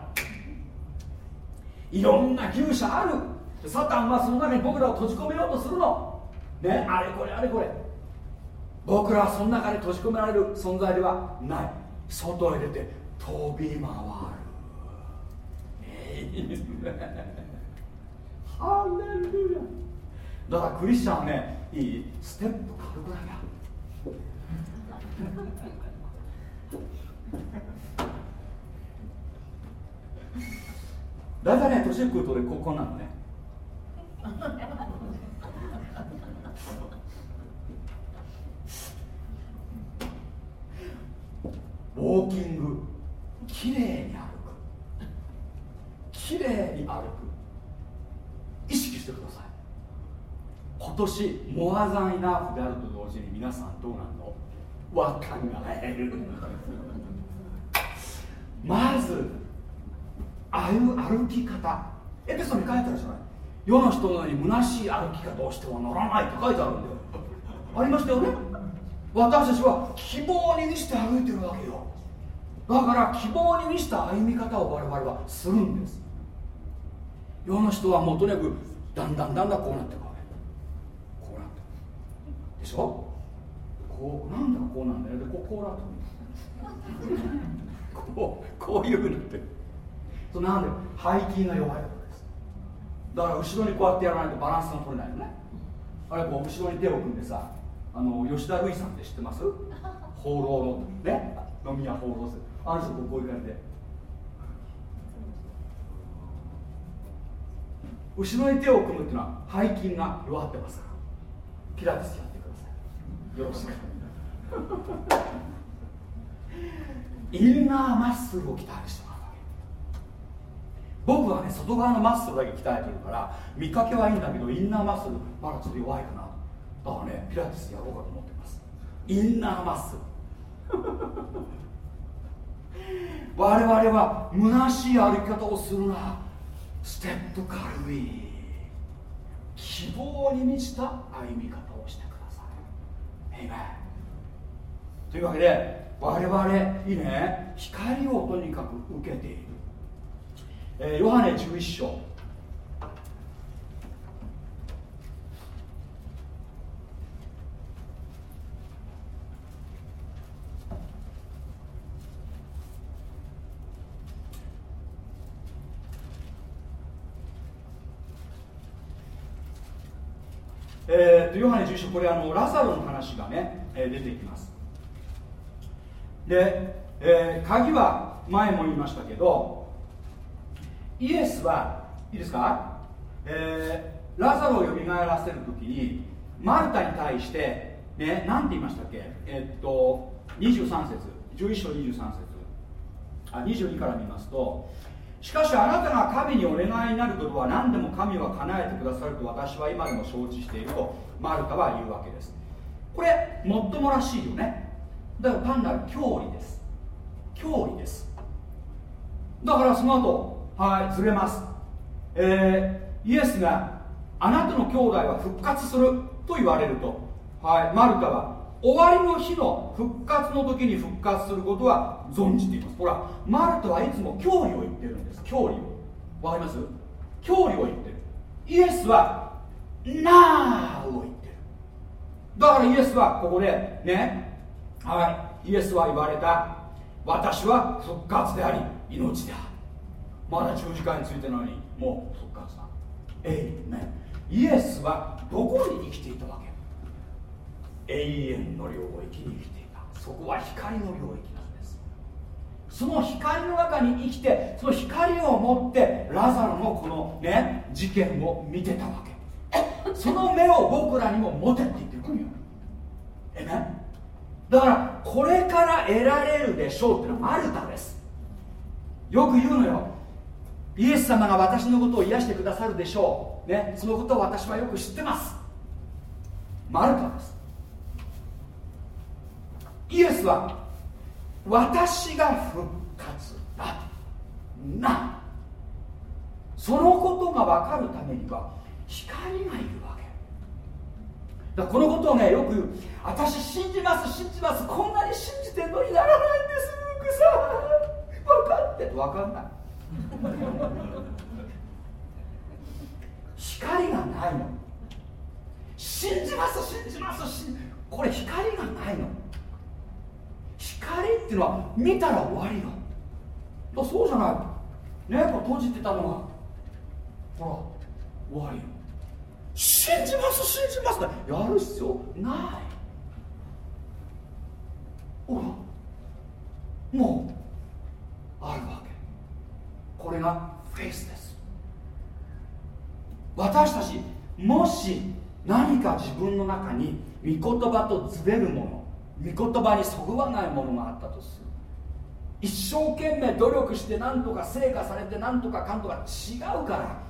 いろんな牛舎ある。サタンはその中に僕らを閉じ込めようとするの。ねあれこれあれこれ。僕らはその中に閉じ込められる存在ではない。外へ出て飛び回る。ハレルヤ。だからクリスチャンはねいいステップ軽くなき大体ね年食うと俺ここなのね。ウォーキング。きれいに歩く。きれいに歩く。意識してください。今年モアザンイナーフであると同時に皆さんどうなるの？若返るまず歩歩き方。エペソに書いてあるじゃない。世の人のように虚しい歩き方をしてはならないって書いてあるんだよ。ありましたよね。私たちは希望に満ちて歩いてるわけよ。だから希望に満ちた歩み方を我々はするんです。世の人はもうとにかくだんだんだんだんこうなっていくわけ。こうなって。でしょ？こうなんだこうなんだよ。でこうこうなってこうこういうふうになってる。そなんで背筋が弱いからです。だから後ろにこうやってやらないとバランスが取れないよね。あれこう後ろに手を組んでさあの吉田類さんって知ってます？放浪のね飲み屋放浪するある人こういう感じで。後ろに手を組むっていうのは背筋が弱ってますから。ピラティスやってください。よろしく。インナーマッスルを鍛える人がある。わけ僕はね外側のマッスルだけ鍛えてるから見かけはいいんだけどインナーマッスルまだちょっと弱いかなだからねピラティスやろうかと思ってます。インナーマッスル 我々は虚しい歩き方をするな。ステップ軽い希望に満ちた歩み方をしてください。エというわけで我々いいね。光をとにかく受けている、えー、ヨハネ11章。えー、とヨハネ11章これあのラザロの話がね、えー、出てきます。で、えー、鍵は前も言いましたけどイエスはいいですか、えー、ラザロをよみがえらせる時にマルタに対してね何て言いましたっけ？えー、っと23節。11章23節。あ22から見ますとしかしあなたが神にお願いになることは何でも神は叶えてくださると私は今でも承知しているとマルタは言うわけです。これもっともらしいよね。だから単なる教理です。教理です。だからその後はいずれます。えー、イエスがあなたの兄弟は復活すると言われると。はいマルタは終わりの日の復活の時に復活することは存じています。ほらマルタはいつも教理を言ってるんです。教理を。わかります？教理を言ってる。イエスはなーを言ってる。だからイエスはここでねはいイエスは言われた。私は復活であり命である。まだ十字架についてるのに。もう復活だえいねイエスはどこに生きていたわけ？永遠の領域に生きていた。そこは光の領域なんです。その光の中に生きてその光を持ってラザロのこのね事件を見てたわけ。その目を僕らにも持てって言ってるよ。えねだからこれから得られるでしょうってのはマルタです。よく言うのよ。イエス様が私のことを癒してくださるでしょう。ね。そのことを私はよく知ってます。マルタです。イエスは私が復活だ。な。そのことが分かるためには光がいるわけ。だこのことをねよく私信じます信じます。こんなに信じてんのにならないんです。ルさ。分かってて分かんない。光がないの。信じます信じますこれ光がないの。光っていうのは見たら終わりよ。そうじゃない。ねこう閉じてたのがほら終わりよ。信じます信じますって。やる必要ない。ほらもうあるわけ。これがフェイスです。私たちもし何か自分の中に御言葉とずれるもの御言葉にそぐわないものがあったとする。一生懸命努力して何とか成果されて何とかかんとか違うから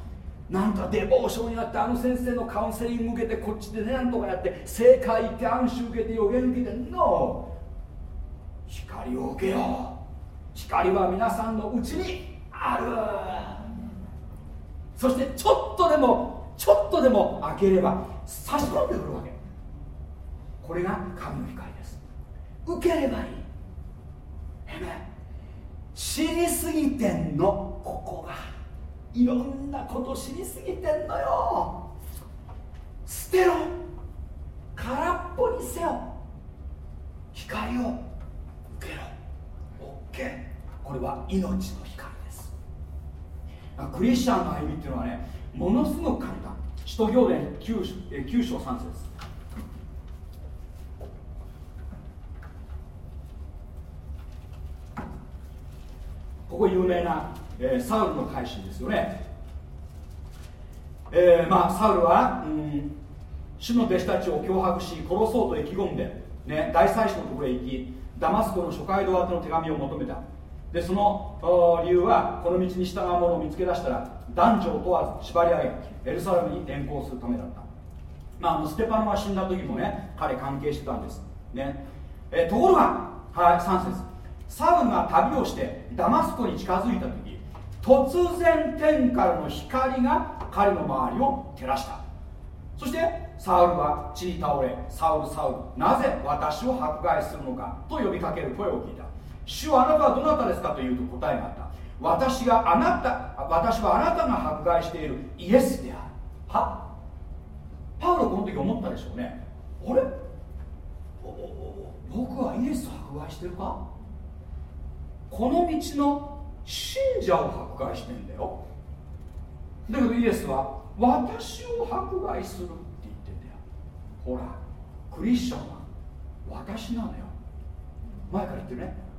なんかデボーションになってあの先生のカウンセリング受けてこっちでねなんとかやって正解言って暗視受けて予言受けて NO! 光を受けよう。光は皆さんのうちにある。そしてちょっとでもちょっとでも開ければ差し込んでくるわけ。これが神の光です。受ければいい。えめ知りすぎてんのここが。いろんなこと知りすぎてんのよ。捨てろ。空っぽにせよ。光を受けろ。OK これは命の光クリスチャンの歩みっていうのはねものすごく簡単。使徒行伝 9, 9章3節。ここ有名な、えー、サウルの改心ですよね、えー、まあサウルは、うん、主の弟子たちを脅迫し殺そうと意気込んで、ね、大祭司のところへ行きダマスコの諸街道宛ての手紙を求めた。でその理由はこの道に従う者を見つけ出したら男女を問わず縛り上げエルサレムに転校するためだった。まあ、あのステパノが死んだ時もね彼関係してたんです。ね。えところが、はい、3節。サウルが旅をしてダマスコに近づいた時突然天からの光が彼の周りを照らした。そしてサウルは地に倒れサウルサウルなぜ私を迫害するのかと呼びかける声を聞いた。主はあなたはどなたですかというと答えがあった。私があなた私はあなたが迫害しているイエスである。は？パウロこの時思ったでしょうね。あれ？僕はイエスを迫害してるか？この道の信者を迫害してんだよ。だけどイエスは私を迫害するって言ってんだよ。ほらクリスチャンは私なのよ。前から言ってるね。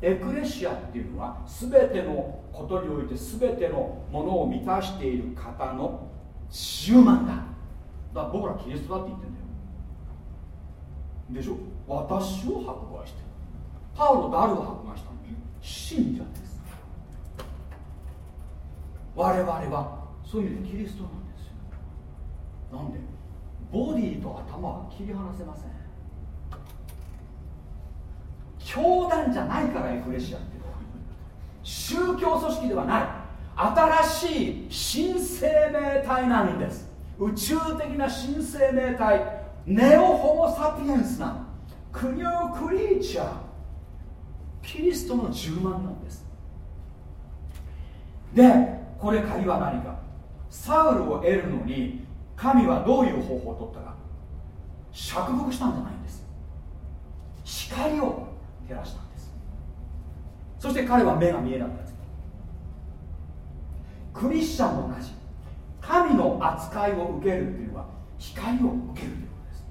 エクレシアっていうのは全てのことにおいて全てのものを満たしている方の10万だ。だから僕らキリストだって言ってんだよ。でしょ？私を迫害して。るパウロ誰を迫害したの？信者です。我々はそういう意味でキリストなんですよ。なんで？ボディと頭は切り離せません。教団じゃないからエクレシアって。宗教組織ではない。新しい新生命体なんです。宇宙的な新生命体。ネオホモ・サピエンスなクニュークリーチャー。キリストの10万なんです。でこれ鍵は何か。サウルを得るのに神はどういう方法を取ったか。釈伏したんじゃないんです。光を照らしたんです。そして彼は目が見えなくなった。クリスチャンも同じ。神の扱いを受けるっていうのは光を受けるということです。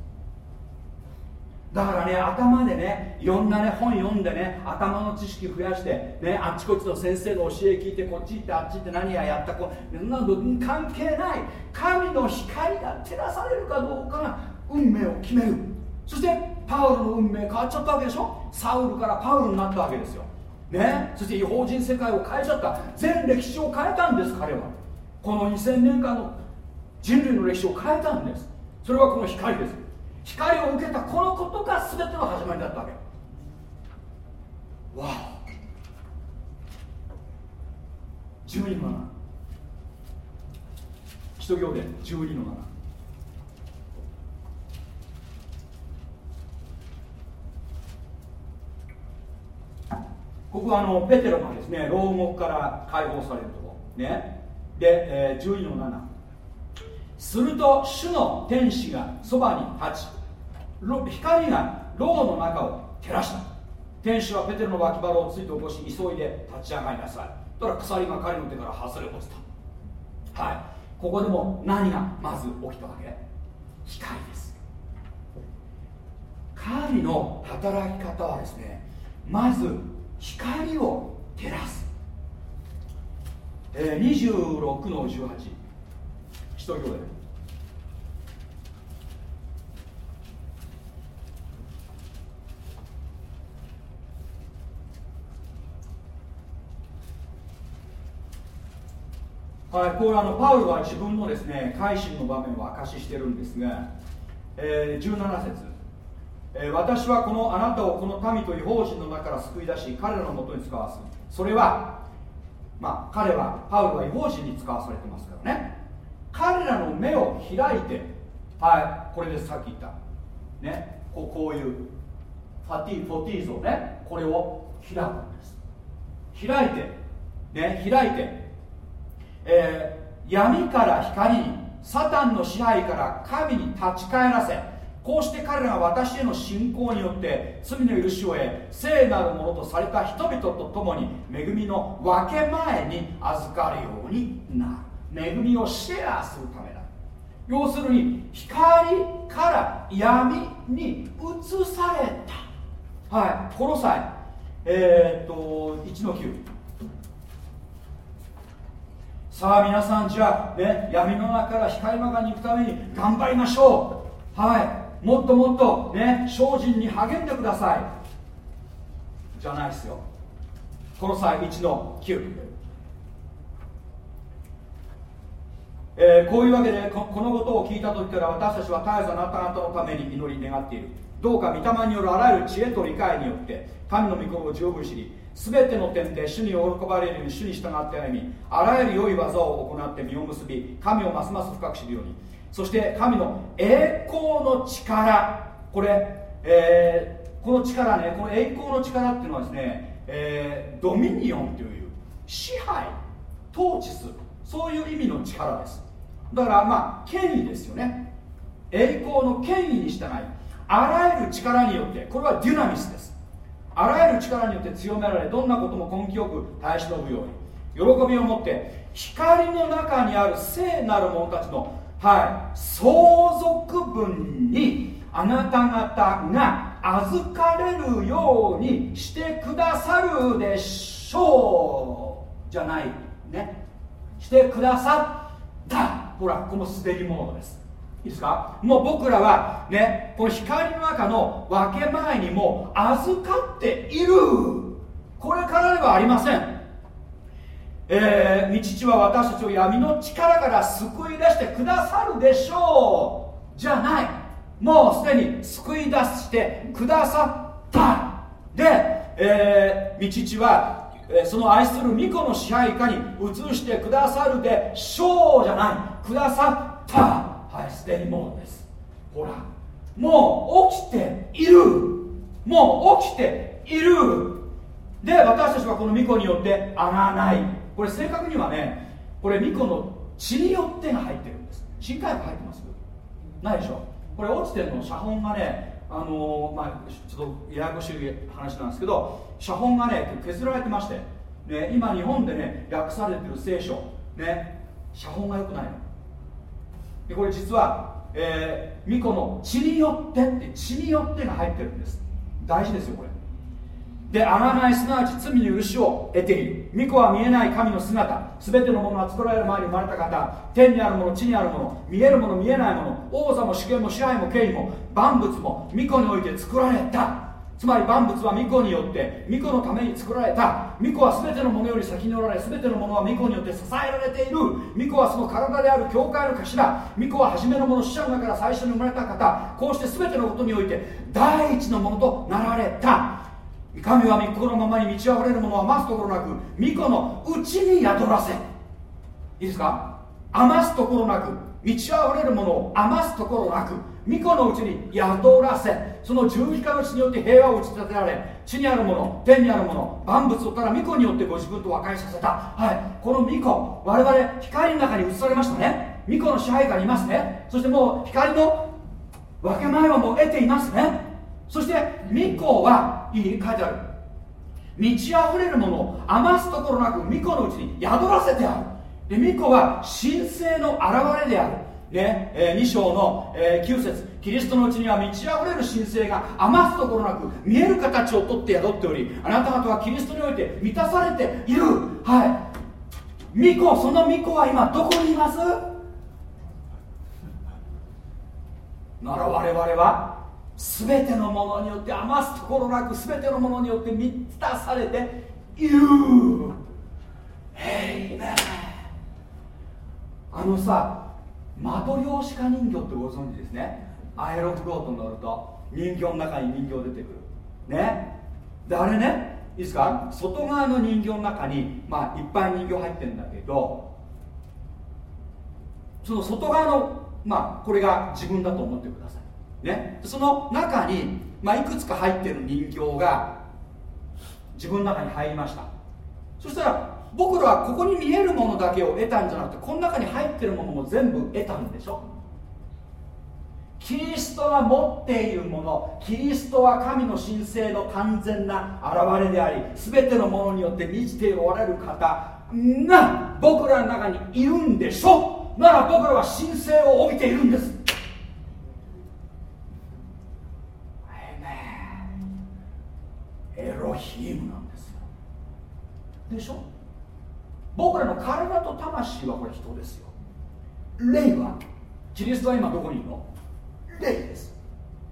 だからね頭でねいろんなね本読んでね頭の知識増やしてねあっちこっちの先生の教え聞いてこっち行ってあっち行って何ややったこそんなの関係ない。神の光が照らされるかどうかが運命を決める。そしてパウロの運命変わっちゃったわけでしょ？サウルからパウロになったわけですよ。ね？そして違法人世界を変えちゃった。全歴史を変えたんです彼は。この2000年間の人類の歴史を変えたんです。それはこの光です。光を受けたこのことが全ての始まりだったわけ。わあ12の7使徒行伝12の7ここはあのペテロがですね牢獄から解放されると。こね。で、えー、12の7すると主の天使がそばに立ち光が牢の中を照らした。天使はペテロの脇腹をついて起こし急いで立ち上がりなさい。だから鎖が彼の手から外れ落ちた。はい。ここでも何がまず起きたわけ？光です。神の働き方はですねまず光を照らす、えー、26の18一人兄弟はい、これあのパウルは自分のですね改心の場面を明かししてるんですが、えー、17節、え、私はこのあなたをこの民と違法人の中から救い出し彼らのもとに使わす。それはまあ彼はパウルは違法人に使わされてますからね。彼らの目を開いてはいこれでさっき言った。ねこうこういうファティフォティーズをね。これを開くんです。開いてね開いてえー、闇から光にサタンの支配から神に立ち返らせこうして彼らが私への信仰によって罪の許しを得聖なるものとされた人々と共に恵みの分け前に預かるようになる。恵みをシェアするためだ。要するに光から闇に移された。はい。この際えー、っと1の9さあ皆さんじゃあね闇の中から光の中に行くために頑張りましょう。はい。もっともっとね精進に励んでください。じゃないですよ。この際1の9えー、こういうわけでこのことを聞いた時から私たちは絶えずあなた方のために祈り願っている。どうか御霊によるあらゆる知恵と理解によって神の御心を十分知り全ての点で主に喜ばれるように主に従って歩みあらゆる良い技を行って実を結び神をますます深く知るように。そして神の栄光の力。これ、えー、この力ねこの栄光の力っていうのはですね、えー、ドミニオンという支配統治する。そういう意味の力です。だからまあ権威ですよね。栄光の権威に従いあらゆる力によってこれはデュナミスです。あらゆる力によって強められどんなことも根気よく耐え忍ぶように喜びを持って光の中にある聖なる者たちの、はい、相続分にあなた方が預かれるようにしてくださるでしょう。じゃないね。してくださった。ほらこの捨てり物です。いいですか？もう僕らはねこの光の中の分け前にも預かっている。これからではありません。えー、道父は私たちを闇の力から救い出してくださるでしょう。じゃない。もうすでに救い出してくださった。で、えー、道父は、えー、その愛する巫女の支配下に移してくださるでしょうじゃない。くださった。はいすでにものです。ほら。もう起きている。もう起きている。で私たちはこの巫女によってあがない。これ正確にはねこれ巫女の血によってが入ってるんです。新海部入ってます？ないでしょ？これ落ちてるの写本がねあのー、まあちょっとややこしい話なんですけど写本がね削られてまして、ね、今日本でね訳されてる聖書ね写本がよくないの。でこれ実は、えー、巫女の血によってって血によってが入ってるんです。大事ですよこれ。で贖いすなわち罪の許しを得ている。巫女は見えない神の姿。全てのものは作られる前に生まれた方。天にあるもの地にあるもの。見えるもの見えないもの。王座も主権も支配も権威も。万物も巫女において作られた。つまり万物は巫女によって巫女のために作られた。巫女は全てのものより先におられ全てのものは巫女によって支えられている。巫女はその体である教会の頭。巫女は初めのもの死者の中から最初に生まれた方。こうして全てのことにおいて第一のものとなられた。神は御心のままに満ち溢れるものは余すところなく巫女のうちに宿らせ。いいですか？余すところなく満ち溢れるものを余すところなく巫女のうちに宿らせ。その十字架の血によって平和を打ち立てられ地にあるもの天にあるもの万物をただ巫女によってご自分と和解させた。はい。この巫女我々光の中に移されましたね。巫女の支配下にいますね。そしてもう光の分け前はもう得ていますね。そして巫女はいい書いてある。満ち溢れるものを余すところなく巫女のうちに宿らせてある。で巫女は神聖の現れである。ねえー、2章の、えー、9節。キリストのうちには満ち溢れる神聖が余すところなく見える形をとって宿っておりあなた方はキリストにおいて満たされている。はい。巫女その巫女は今どこにいます？なら我々は全てのものによって余すところなく全てのものによって満たされているあのさマトリョーシカ人形ってご存知ですね？アエロフロートに乗ると人形の中に人形出てくる。ね？であれねいいですか？外側の人形の中にまあいっぱい人形入ってるんだけどその外側のまあこれが自分だと思ってください。ね。その中に、まあ、いくつか入ってる人形が自分の中に入りました。そしたら僕らはここに見えるものだけを得たんじゃなくてこの中に入ってるものも全部得たんでしょ。キリストが持っているものキリストは神の神聖の完全な現れであり全てのものによって満ちておられる方が僕らの中にいるんでしょ。なら僕らは神聖を帯びているんですエロヒームなんですよでしょ？僕らの体と魂はこれ人ですよ。霊はキリストは今どこにいるの？霊です。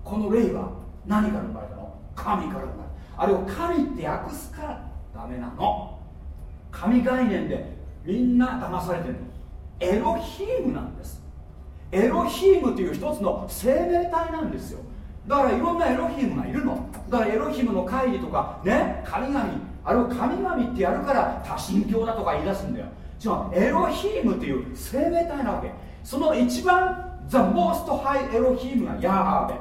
この霊は何から生まれたの？神から生まれた。あれを神って訳すからダメなの。神概念でみんな騙されてるの。エロヒームなんです。エロヒームという一つの生命体なんですよ。だからいろんなエロヒームがいるの。だからエロヒムの会議とかね神々あれを神々ってやるから多神教だとか言い出すんだよ。違うエロヒームっていう生命体なわけ。その一番 The most high エロヒームがヤーベ。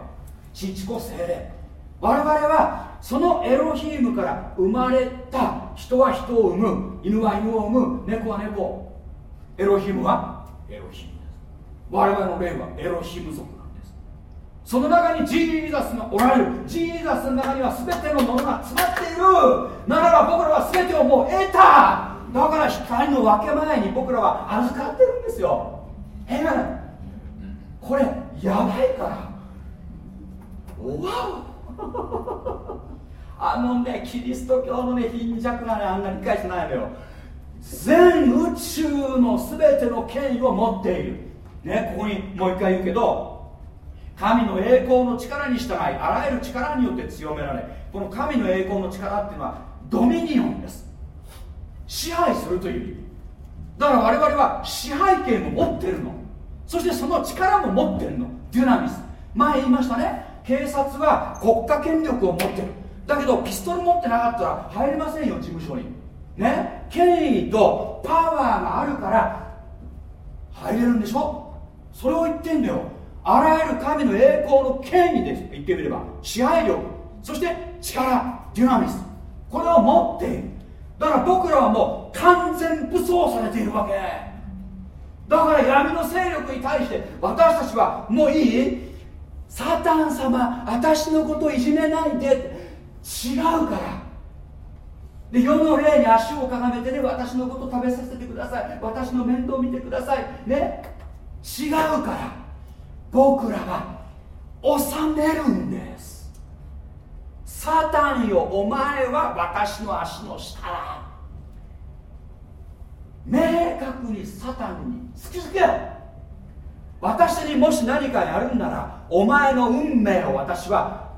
父子精霊。我々はそのエロヒームから生まれた人は人を産む。犬は犬を産む。猫は猫。エロヒームはエロヒームです。我々の霊はエロヒーム族。その中にジーザスがおられる。ジーザスの中には全てのものが詰まっている。ならば僕らは全てをもう得た。だから光の分け前に僕らは預かってるんですよ。ええこれやばいから。わお あのねキリスト教のね貧弱なねあんな理解してないのよ。全宇宙の全ての権威を持っている。ねここにもう一回言うけど神の栄光の力に従いあらゆる力によって強められこの神の栄光の力っていうのはドミニオンです。支配するという意味。だから我々は支配権を持ってるの。そしてその力も持ってるの。デュナミス。前言いましたね。警察は国家権力を持ってる。だけどピストル持ってなかったら入れませんよ事務所に。ね。権威とパワーがあるから入れるんでしょ。それを言ってんだよ。あらゆる神の栄光の権威です。言ってみれば。支配力。そして力。デュナミス。これを持って。いるだから僕らはもう完全武装されているわけ。だから闇の勢力に対して私たちはもういい？サタン様私のこといじめないで。違うから。で世の霊に足をかがめてね私のこと食べさせてください。私の面倒見てください。ね？違うから。僕らは治めるんです。サタンよお前は私の足の下だ。明確にサタンに突きつけよ。私にもし何かやるんならお前の運命を私は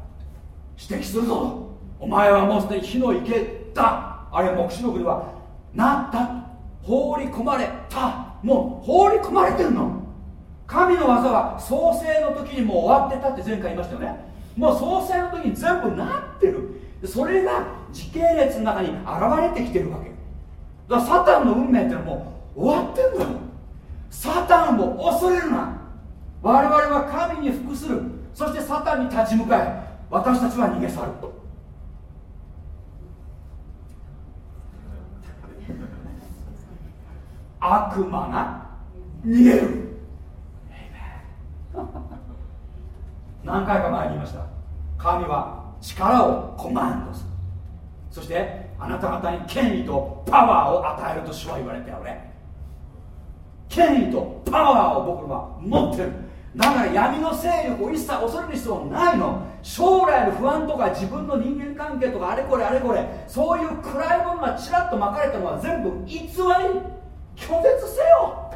指摘するぞ。お前はもうすでに火の池だ。あるいは黙示録ではなった。放り込まれた。もう放り込まれてるの。神の技は創世の時にもう終わってたって前回言いましたよね。もう創世の時に全部なってる。それが時系列の中に現れてきてるわけ。だからサタンの運命ってのはもう終わってんだよ。サタンを恐れるな。我々は神に服する。そしてサタンに立ち向かい私たちは逃げ去る。悪魔が逃げる。何回か前に言いました。神は力をコマンドする。そしてあなた方に権威とパワーを与えると主は言われたよね権威とパワーを僕らは持ってる。だから闇の勢力を一切恐れる必要ないの。将来の不安とか自分の人間関係とかあれこれあれこれ。そういう暗いものがちらっとまかれたのは全部偽り。拒絶せよ。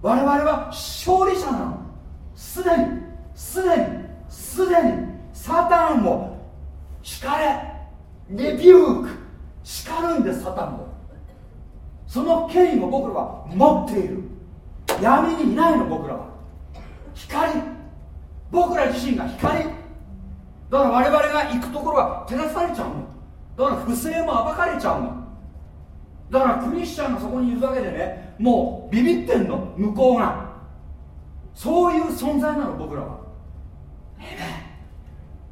我々は勝利者なの。すでにすでにすでにサタンを叱れレビューク叱るんですサタンをその権威を僕らは持っている。闇にいないの僕らは。光。僕ら自身が光。だから我々が行くところは照らされちゃうの。だから不正も暴かれちゃうの。だからクリスチャンがそこにいるだけでねもうビビってんの向こうが。そういう存在なの僕らは。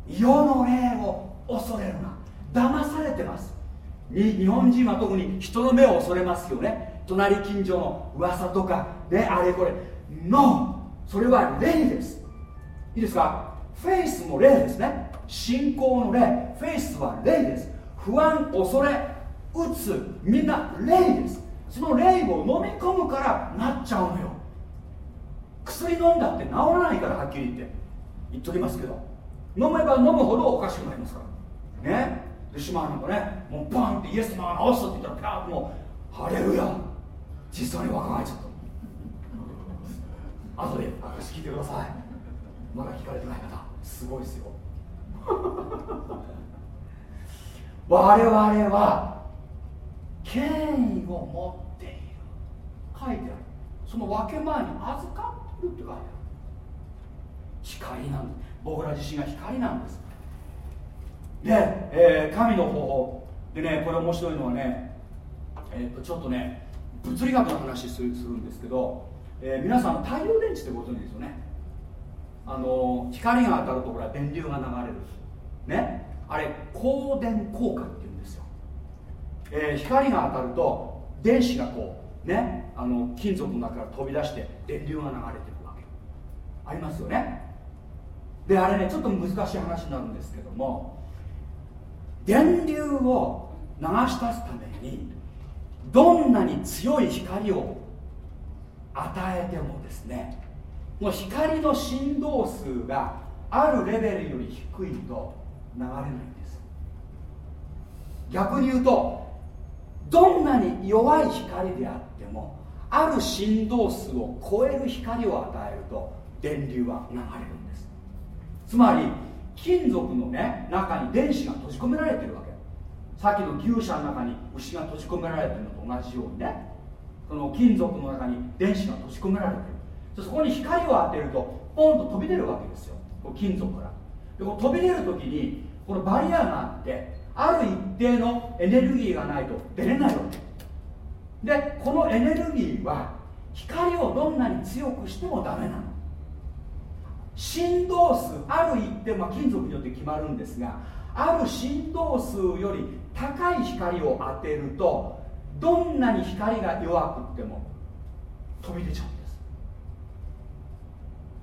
世の霊を恐れるな。騙されてます。日本人は特に人の目を恐れますよね。隣近所の噂とかねあれこれ。NO それは霊です。いいですか？フェイスも霊ですね。信仰の霊。フェイスは霊です。不安恐れうつみんな霊です。その霊を飲み込むからなっちゃうのよ。薬飲んだって治らないからはっきり言って言っときますけど。飲めば飲むほどおかしくなりますから。ね。で島なんかねもうバンってイエス様が治すって言ったらピャーもうハレルヤ。実際に若返っちゃった。後で話聞いてください。まだ聞かれてない方。すごいですよ。我々は権威を持っている。書いてある。その分け前に預かっるって書いてある。光なんです。僕ら自身が光なんです。で、えー、神の方法。でねこれ面白いのはね、えー、とちょっとね物理学の話するんですけど、えー、皆さん太陽電池ってご存知ですよね。あの光が当たるところは電流が流れるね？あれ光電効果っていうんですよ、えー、光が当たると電子がこうね？あの金属の中から飛び出して電流が流れてるわけ。ありますよね。であれねちょっと難しい話になるんですけども電流を流し出すためにどんなに強い光を与えてもですねもう光の振動数があるレベルより低いと流れないんです。逆に言うとどんなに弱い光であっある振動数を超える光を与えると電流は流れるんです。つまり金属のね中に電子が閉じ込められてるわけ。さっきの牛舎の中に牛が閉じ込められてるのと同じようにね。その金属の中に電子が閉じ込められてる。そこに光を当てるとポンと飛び出るわけですよ。金属から。でこ飛び出る時にこのバリアがあってある一定のエネルギーがないと出れないわけ。でこのエネルギーは光をどんなに強くしてもダメなの。振動数ある一定、まあ、金属によって決まるんですがある振動数より高い光を当てるとどんなに光が弱くても飛び出ちゃうんです。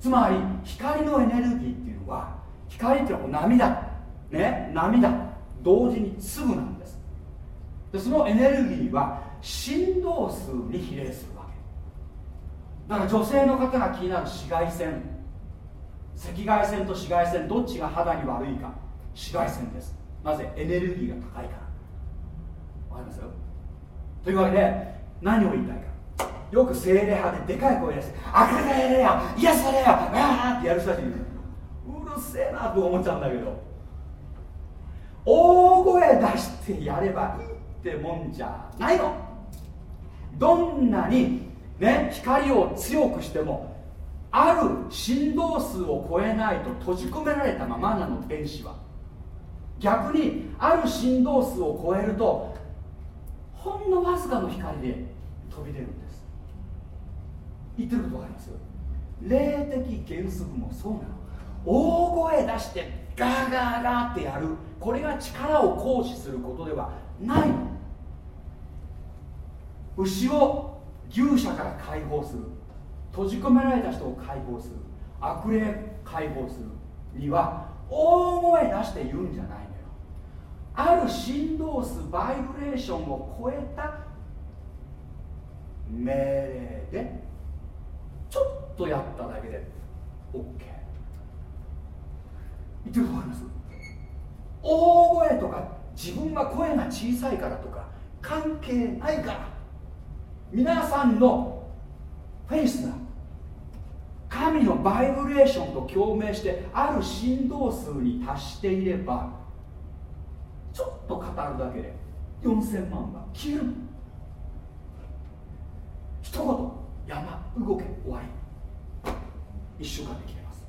つまり光のエネルギーっていうのは光っていうのは波だ。ね波だ。同時に粒なんです。でそのエネルギーは振動数に比例するわけ。だから女性の方が気になる紫外線。赤外線と紫外線どっちが肌に悪いか。紫外線です。なぜエネルギーが高いか。らわかります？よというわけで何を言いたいか。よく精霊派ででかい声です「あかれれや癒されやああ」ってやる人たちにうるせえなと思っちゃうんだけど。大声出してやればいいってもんじゃないの。どんなにね光を強くしてもある振動数を超えないと閉じ込められたままなの電子は。逆にある振動数を超えるとほんのわずかの光で飛び出るんです。言ってること分かります？霊的原則もそうなの。大声出してガーガーガーってやる。これが力を行使することではないの。牛を牛舎から解放する。閉じ込められた人を解放する。悪霊解放するには大声出して言うんじゃないのよ。ある振動数バイブレーションを超えた命令でちょっとやっただけで OK 言ってることあります？大声とか自分は声が小さいからとか関係ないから。皆さんのフェイスが神のバイブレーションと共鳴してある振動数に達していればちょっと語るだけで4000万が消える一言山動け終わり。一週間で消えます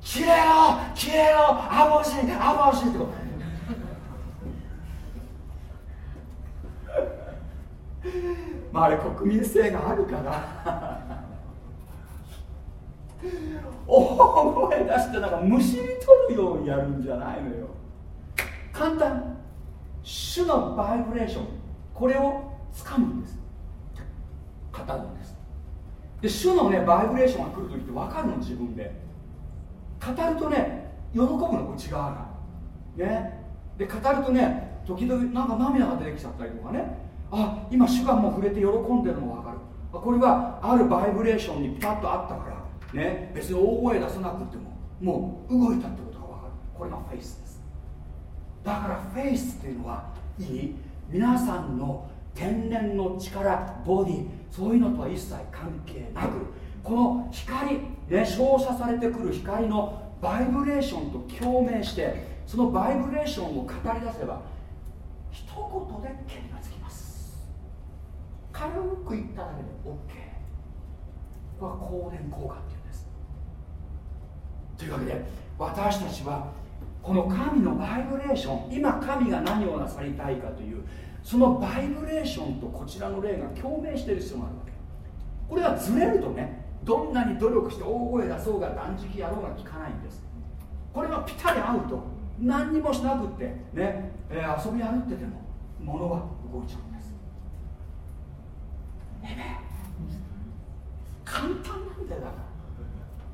消えろ消えろアボシアボシってこと。まああれ国民性があるから大声出してなんか虫に取るようにやるんじゃないのよ。簡単。主のバイブレーション。これを掴むんです。語るんです。で主のねバイブレーションが来るときって分かるの自分で。語るとね喜ぶの内側が。ね。で語るとね時々なんか涙が出てきちゃったりとかね。あ今主がもう触れて喜んでるのが分かる。これはあるバイブレーションにピタッとあったからね別に大声出さなくてももう動いたってことが分かる。これがフェイスです。だからフェイスっていうのはいい。皆さんの天然の力ボディそういうのとは一切関係なくこの光、ね、照射されてくる光のバイブレーションと共鳴してそのバイブレーションを語り出せば一言で剣がつきます軽く言っただけで OK これは光電効果っていうんです。というわけで私たちはこの神のバイブレーション今神が何をなさりたいかというそのバイブレーションとこちらの霊が共鳴している必要があるわけ。これはずれるとねどんなに努力して大声出そうが断食やろうが効かないんです。これがピタリ合うと何にもしなくってね、えー、遊び歩ってても物は動いちゃう。簡単なんだよ。だから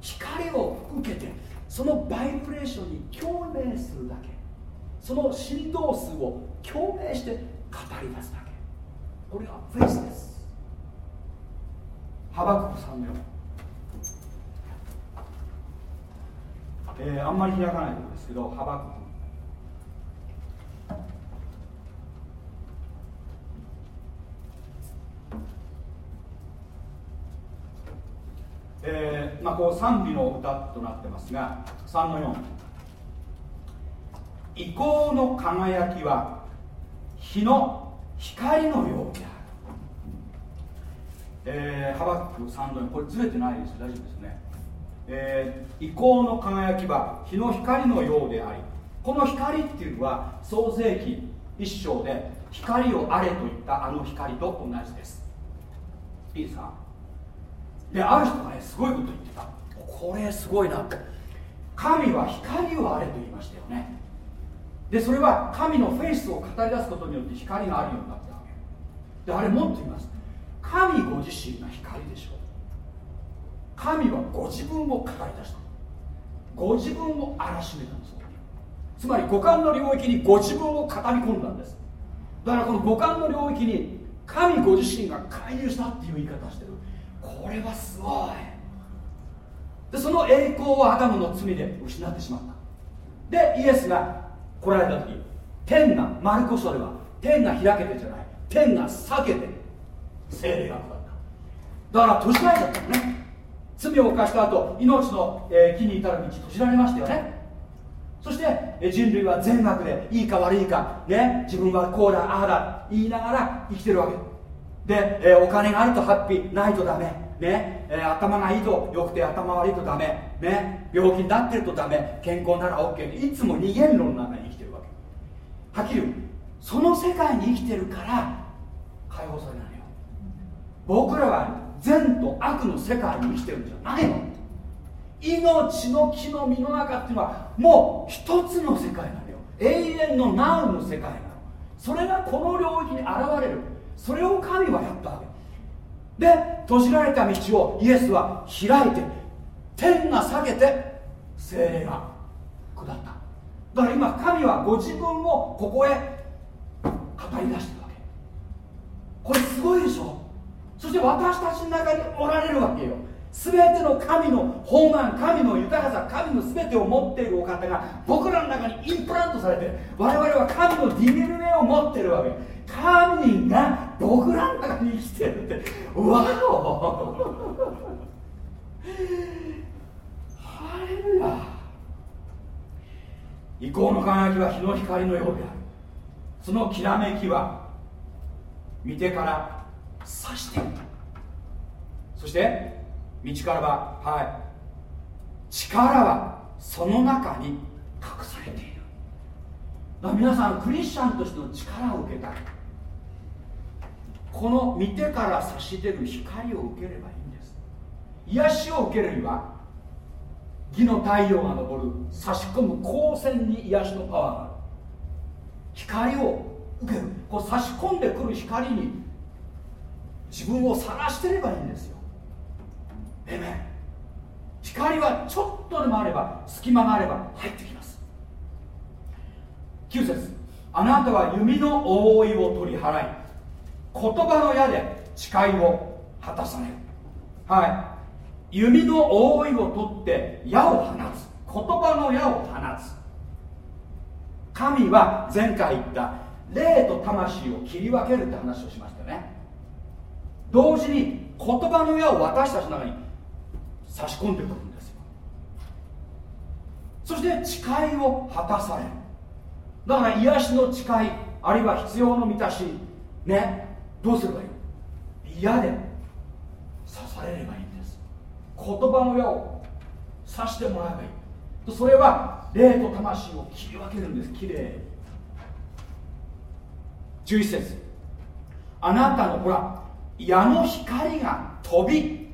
光を受けてそのバイブレーションに共鳴するだけ。その振動数を共鳴して語り出すだけ。これがフェイスです。ハバクク3の4えー、あんまり開かないところですけどハバククえーまあ、こう賛美の歌となってますが3の4意向の輝きは日の光のようである、えー、ハバク3の4これずれてないです。大丈夫ですね、えー、意向の輝きは日の光のようでありこの光っていうのは創世記一章で光をあれと言ったあの光と同じです。いいですか？である人がねすごいこと言ってた。これすごいな神は光をあれと言いましたよね。でそれは神のフェイスを語り出すことによって光があるようになったわけ。であれもっと言います。神ご自身が光でしょう。神はご自分を語り出した。ご自分を荒らしめたんですつまり五感の領域にご自分を語り込んだんです。だからこの五感の領域に神ご自身が介入したっていう言い方してる。これはすごい。でその栄光をアダムの罪で失ってしまった。でイエスが来られた時天がマルコ書では天が開けてじゃない天が裂けて精霊が下った。だから閉じられちゃったのね。罪を犯した後命の、え、木に至る道閉じられましたよね。そして人類は善悪でいいか悪いか、ね、自分はこうだああだ言いながら生きてるわけ。で、え、お金があるとハッピーないとダメ。ね、えー、頭がいいとよくて頭悪いとダメ。ね病気になってるとダメ。健康なら OK っていつも二元論の中に生きてるわけ。はっきり言う。その世界に生きてるから解放されないよ。僕らは善と悪の世界に生きてるんじゃないの。命の木の実の中っていうのはもう一つの世界なのよ。永遠のナウの世界なの。それがこの領域に現れる。それを神はやったわけ。で閉じられた道をイエスは開いて天が裂けて精霊が下った。だから今神はご自分をここへ語り出してるわけ。これすごいでしょ。そして私たちの中におられるわけよ。全ての神の宝満神の豊かさ神の全てを持っているお方が僕らの中にインプラントされて我々は神の DNA を持ってるわけ。神が僕らの中に生きてるって。わお。ハレルヤ。意向の輝きは日の光のようである。そのきらめきは見てから刺してるそして道からははい。力はその中に隠されている。皆さんクリスチャンとしての力を受けた。いこの見てから差し出る光を受ければいいんです。癒しを受けるには義の太陽が昇る差し込む光線に癒しのパワーがある。光を受ける。こう差し込んでくる光に自分を晒してればいいんですよ。えめ光はちょっとでもあれば隙間があれば入ってきます。9節。あなたは弓の覆いを取り払い言葉の矢で誓いを果たされる。はい。弓の覆いを取って矢を放つ。言葉の矢を放つ。神は前回言った霊と魂を切り分けるって話をしましたよね。同時に言葉の矢を私たちの中に差し込んでくるんですよ。そして誓いを果たされる。だから癒しの誓いあるいは必要の満たしね。どうすればいい？嫌で刺されればいいんです。言葉の矢を刺してもらえばいい。それは霊と魂を切り分けるんです。きれいに11節。あなたのほら矢の光が飛び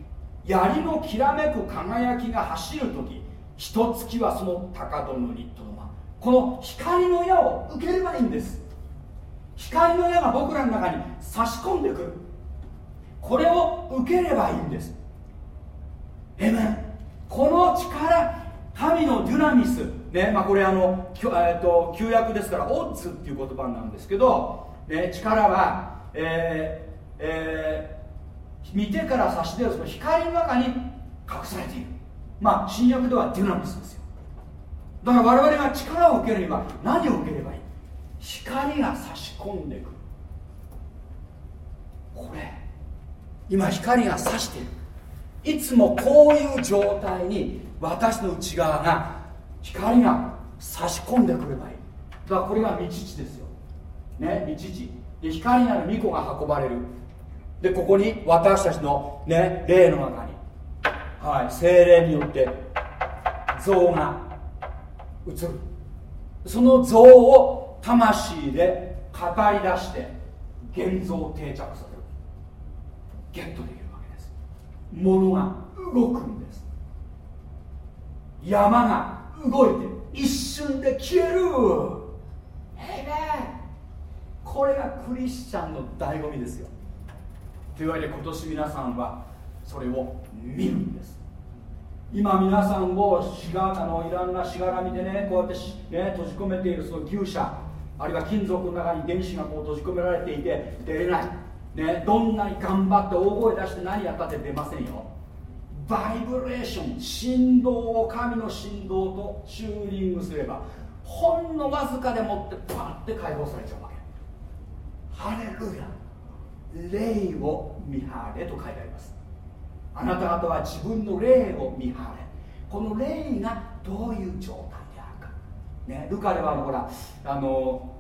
槍のきらめく輝きが走る時一月はその高殿にとどまこの光の矢を受ければいいんです。光の矢が僕らの中に差し込んでくる。これを受ければいいんです。えめこの力神のデュナミス。ねまあこれあの、えーと、旧約ですからオッズっていう言葉なんですけど、ね、力はえー、えー、見てから差し出るその光の中に隠されている。まあ新約ではデュナミスですよ。だから我々が力を受けるには何を受ければいい？光が差し込んでくる。これ。今光が差している。いつもこういう状態に私の内側が光が差し込んでくればいい。だからこれが道地ですよ。ね道地で光なる巫女が運ばれる。でここに私たちのね霊の中に。はい精霊によって像が映る。その像を魂で語り出して現像を定着させる。ゲットできるわけです。物が動くんです。山が動いて一瞬で消える。ええこれがクリスチャンの醍醐味ですよ。というわけで今年皆さんはそれを見るんです。今皆さんをしがあのいろんなしがらみでねこうやって、ね、閉じ込めているその牛舎あるいは金属の中に電子がこう閉じ込められていて出れない、ね、どんなに頑張って大声出して何やったって出ませんよ。バイブレーション振動を神の振動とチューニングすればほんのわずかでもってパッて解放されちゃうわけ。ハレルヤ霊を見張れと書いてあります。あなた方は自分の霊を見張れ。この霊がどういう状態ね、ルカではほらあの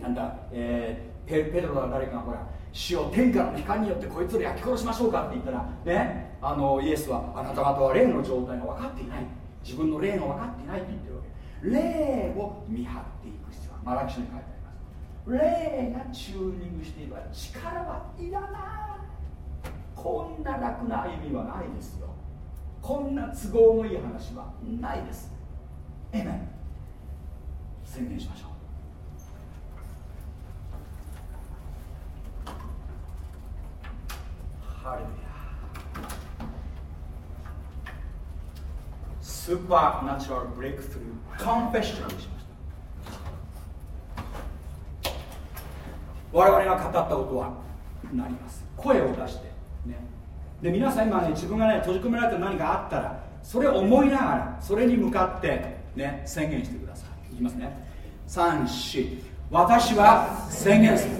なんだ、えー、ペペドロは誰かがほら死を天下の光によってこいつら焼き殺しましょうかって言ったらねあのイエスはあなた方は霊の状態が分かっていない。自分の霊が分かっていないって言ってるわけ。霊を見張っていく必要がマラキ書に書いてあります。霊がチューニングしている力はいらない。こんな楽な歩みはないですよ。こんな都合のいい話はないです。えめ宣言しましょう。ハレルヤスーパーナチュラルブレイクスルーコンフェッションにしました。我々が語ったことはなります。声を出してね。で皆さん今ね自分がね閉じ込められて何かあったらそれを思いながらそれに向かってね宣言してください。きますね。34私は宣言する。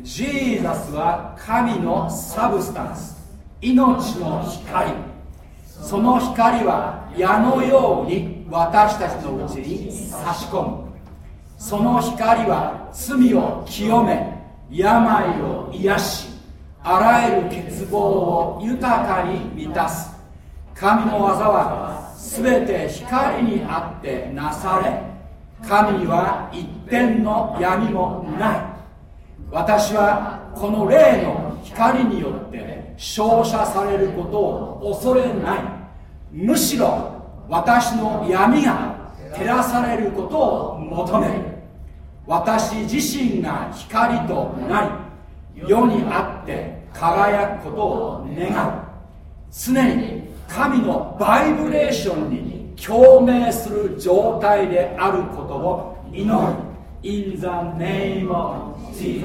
ジーザスは神のサブスタンス。命の光。その光は矢のように私たちのうちに差し込む。その光は罪を清め病を癒しあらゆる欠乏を豊かに満たす。神の技は全て光にあってなされ神は一点の闇もない。私はこの霊の光によって照射されることを恐れない。むしろ私の闇が照らされることを求める。私自身が光となり世にあって輝くことを願う。常に神のバイブレーションに共鳴する状態であることを祈る。In the name of Jesus.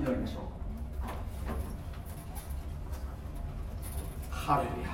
祈りましょう。ハレルヤ。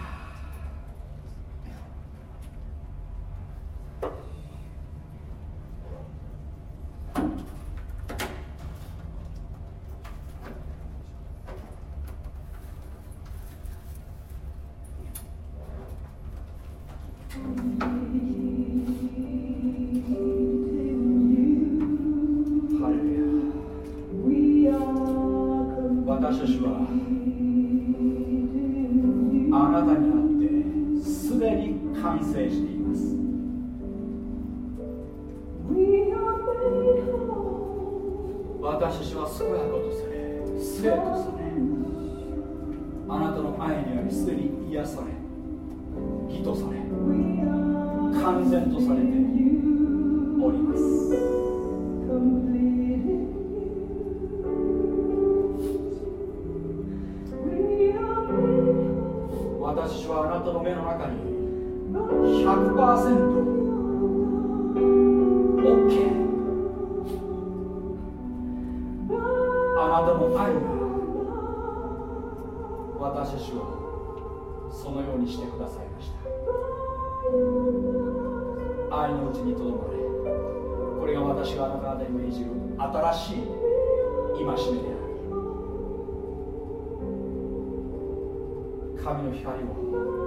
あなたの愛が私たちをそのようにしてくださいました。愛のうちにとどまれ。これが私があなた方に命じる新しい戒めである。神の光を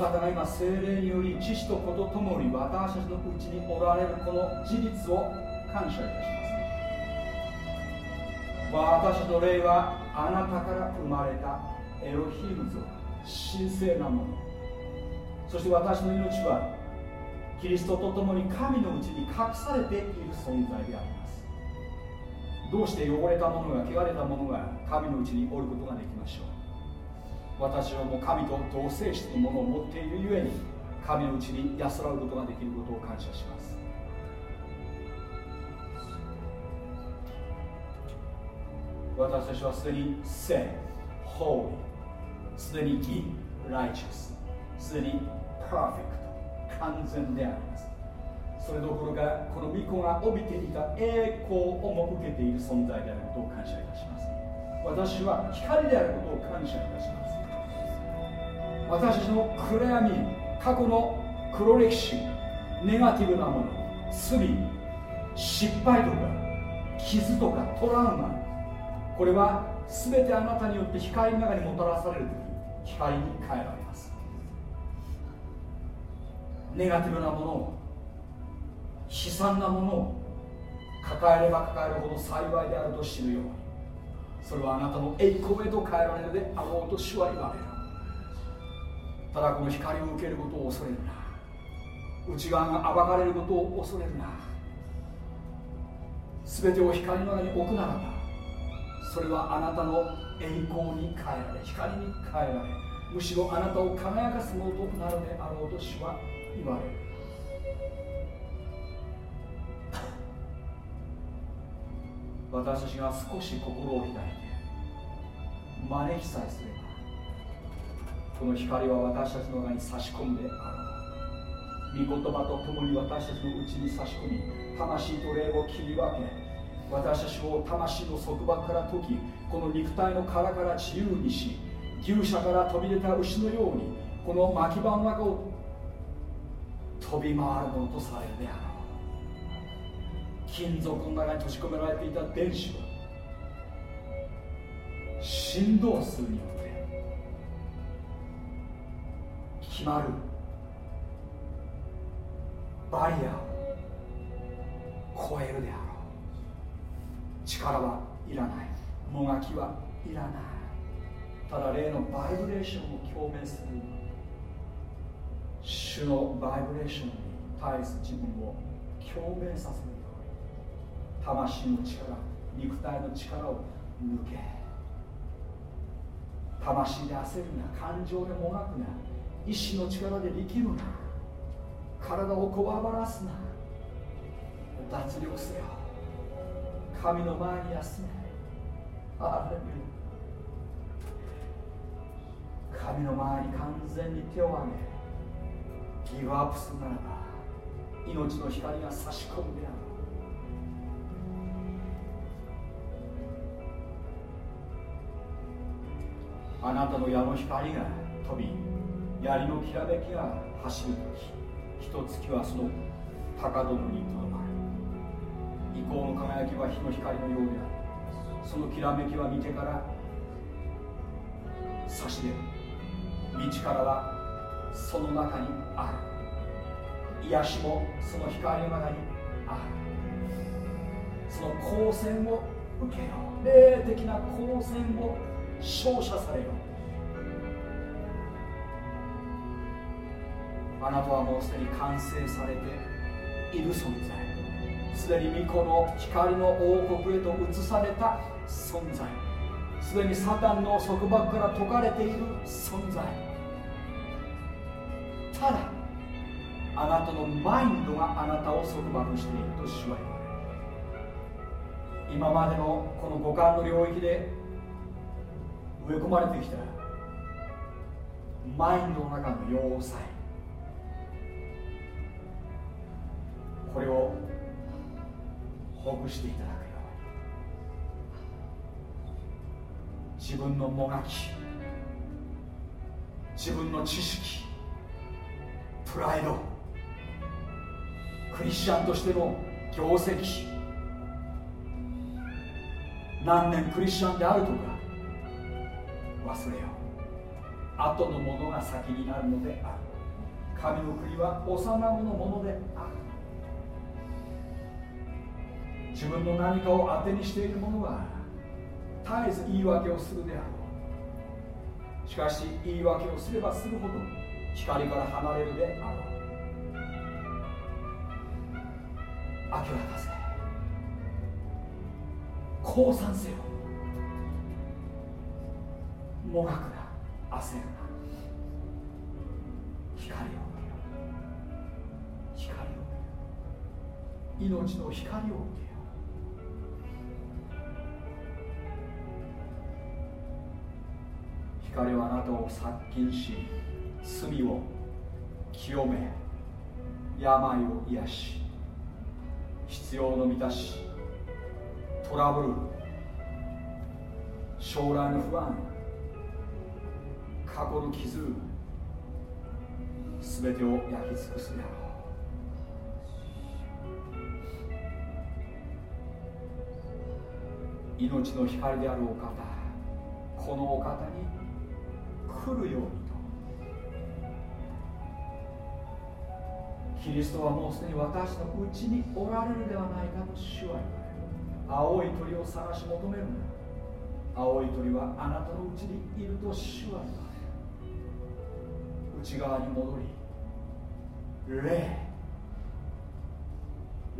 方が今精霊により知識と子とともに私たちのうちにおられるこの事実を感謝いたします。私の霊はあなたから生まれたエロヒームズ神聖なもの。そして私の命はキリストと共に神のうちに隠されている存在であります。どうして汚れたものが汚れたものが神のうちにおることができましょう？私はもう神と同性質のものを持っているゆえに神のうちに安らぐことができることを感謝します。私たちはすでに聖、ホーリー、すでに義、ライチャス、すでにパーフェクト、完全でありますそれどころかこの御子が帯びていた栄光をも受けている存在であることを感謝いたします。私は光であることを感謝いたします。私たちの暗闇過去の黒歴史ネガティブなもの罪失敗とか傷とかトラウマこれは全てあなたによって光の中にもたらされる時光に変えられます。ネガティブなものを悲惨なものを抱えれば抱えるほど幸いであると知るように。それはあなたの栄光へと変えられるであろうと主は言われる。ただこの光を受けることを恐れるな。内側が暴かれることを恐れるな。全てを光の中に置くならばそれはあなたの栄光に変えられ光に変えられむしろあなたを輝かすものとなるであろうと主は言われる。私たちが少し心を開いて招きさえすればこの光は私たちの中に差し込んであろう御言葉と共に私たちのうちに差し込み魂と霊を切り分け私たちを魂の束縛から解きこの肉体の殻から自由にし牛舎から飛び出た牛のようにこの牧場の中を飛び回るものとされるであろう。金属の中に閉じ込められていた電子は振動数によ決まる。バリアを超えるであろう。力はいらない。もがきはいらない。ただ霊のバイブレーションを共鳴する。主のバイブレーションに対する自分を共鳴させるように魂の力肉体の力を抜け。魂で焦るな。感情でもがくな。意志の力で生きるな。体をこわばらすな。脱力せよ。神の前に休め。ハレル神の前に完全に手を挙げ。ギブアップするならば命の光が差し込むであるあなたの矢の光が飛び槍のきらめきが走る時一月はその高殿にとどまる。意向の輝きは火の光のようであるそのきらめきは見てから差し出。る道からはその中にある癒しもその光の中にあるその光線を受けよう。霊的な光線を照射されよう。あなたはもうすでに完成されている存在。すでに巫女の光の王国へと移された存在。すでにサタンの束縛から解かれている存在。ただあなたのマインドがあなたを束縛していると主は言われる今までのこの五感の領域で植え込まれてきたマインドの中の要塞。これをほぐしていただくように自分のもがき自分の知識プライドクリスチャンとしての業績何年クリスチャンであるとか忘れよう。後のものが先になるのである。神の国は幼子のものである。自分の何かを当てにしているものは絶えず言い訳をするであろう。しかし言い訳をすればするほど光から離れるであろう。明らかせ。降参せよ。もがくな。焦るな。光を光を命の光を受けよ光はあなたを殺菌し罪を清め病を癒し必要の満たしトラブル将来の不安過去の傷全てを焼き尽くすであろう。命の光であるお方このお方に来るようにとキリストはもうすでに私のうちにおられるではないかと主は言われる青い鳥を探し求めるんだ青い鳥はあなたのうちにいると主は言われる内側に戻り霊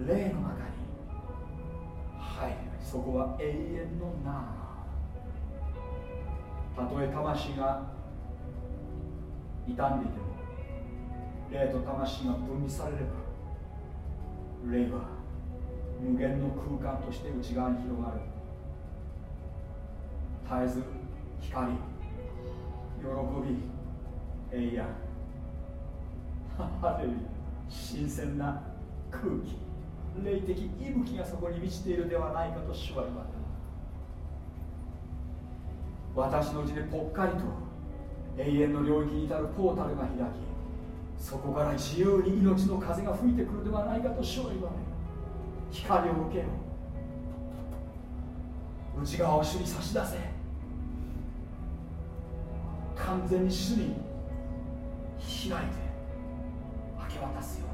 霊の中に。入るそこは永遠のなたとえ魂が傷んでいても霊と魂が分離されれば霊は無限の空間として内側に広がる。絶えず光喜びえいやハレル新鮮な空気。霊的息吹がそこに満ちているではないかと主は言われ私のうちでぽっかりと永遠の領域に至るポータルが開きそこから自由に命の風が吹いてくるではないかと主は言われ光を受けよ。内側を主に差し出せ。完全に主に開いて明け渡すよ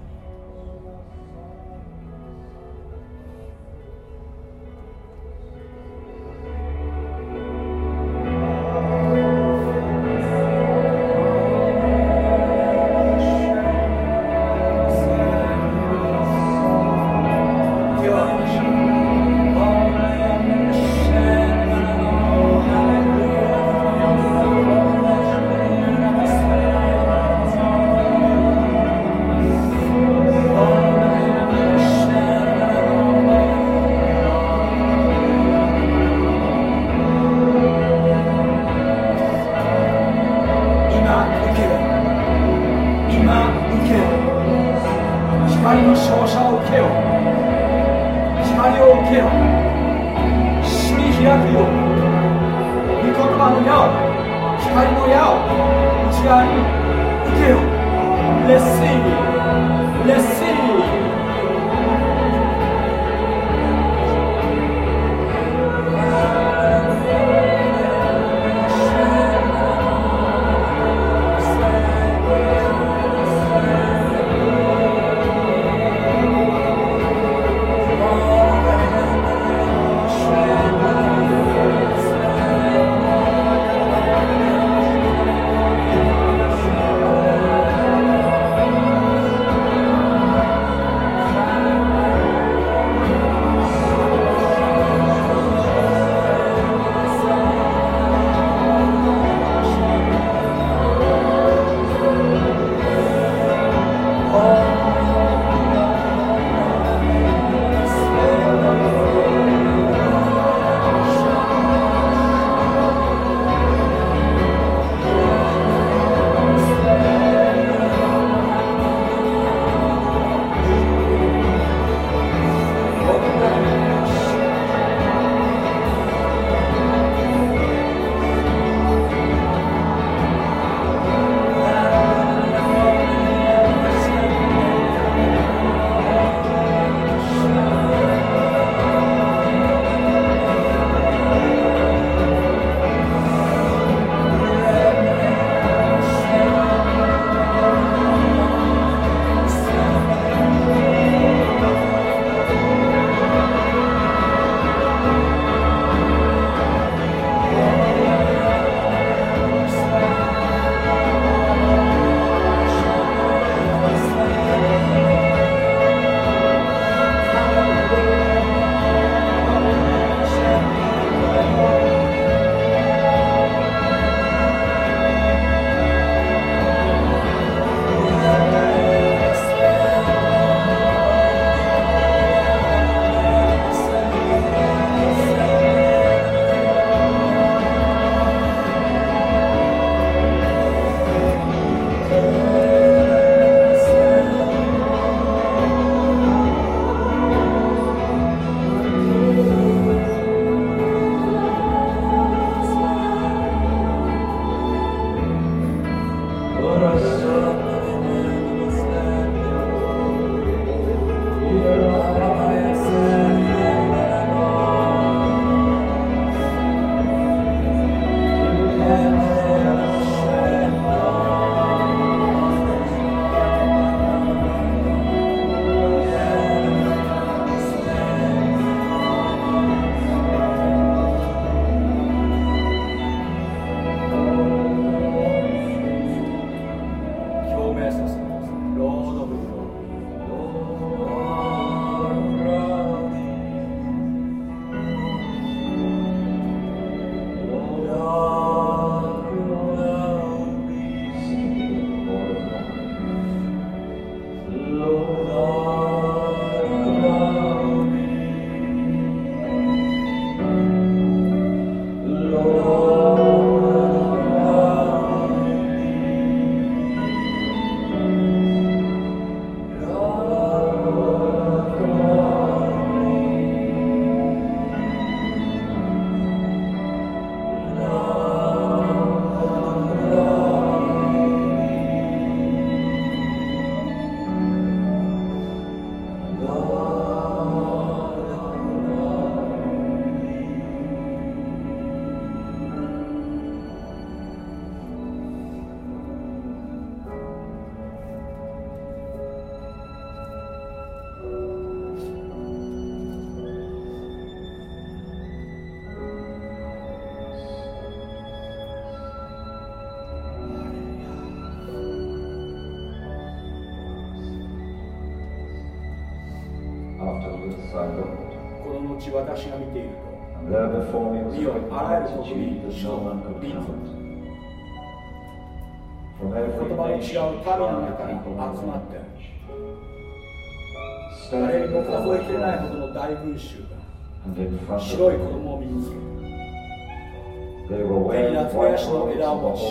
白い子供を身につけ、上に懐かしの枝を持ち、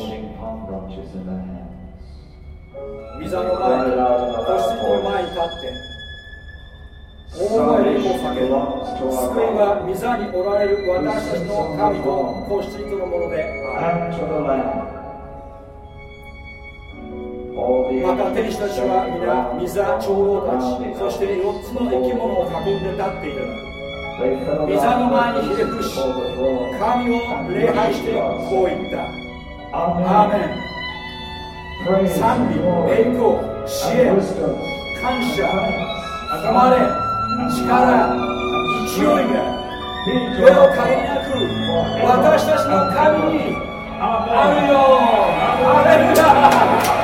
膝の前に、個室の前に立って、大声を叫げ、救いは膝におられる私たちの神と個室とのもので。また天使たちは皆、水、長老たち、そして4つの生き物を囲んで立っている。膝の前にひれ伏し神を礼拝してこう言ったアーメン賛美栄光支援感謝集まれ力勢いが上を借りなく私たちの神にあるよアレルヤ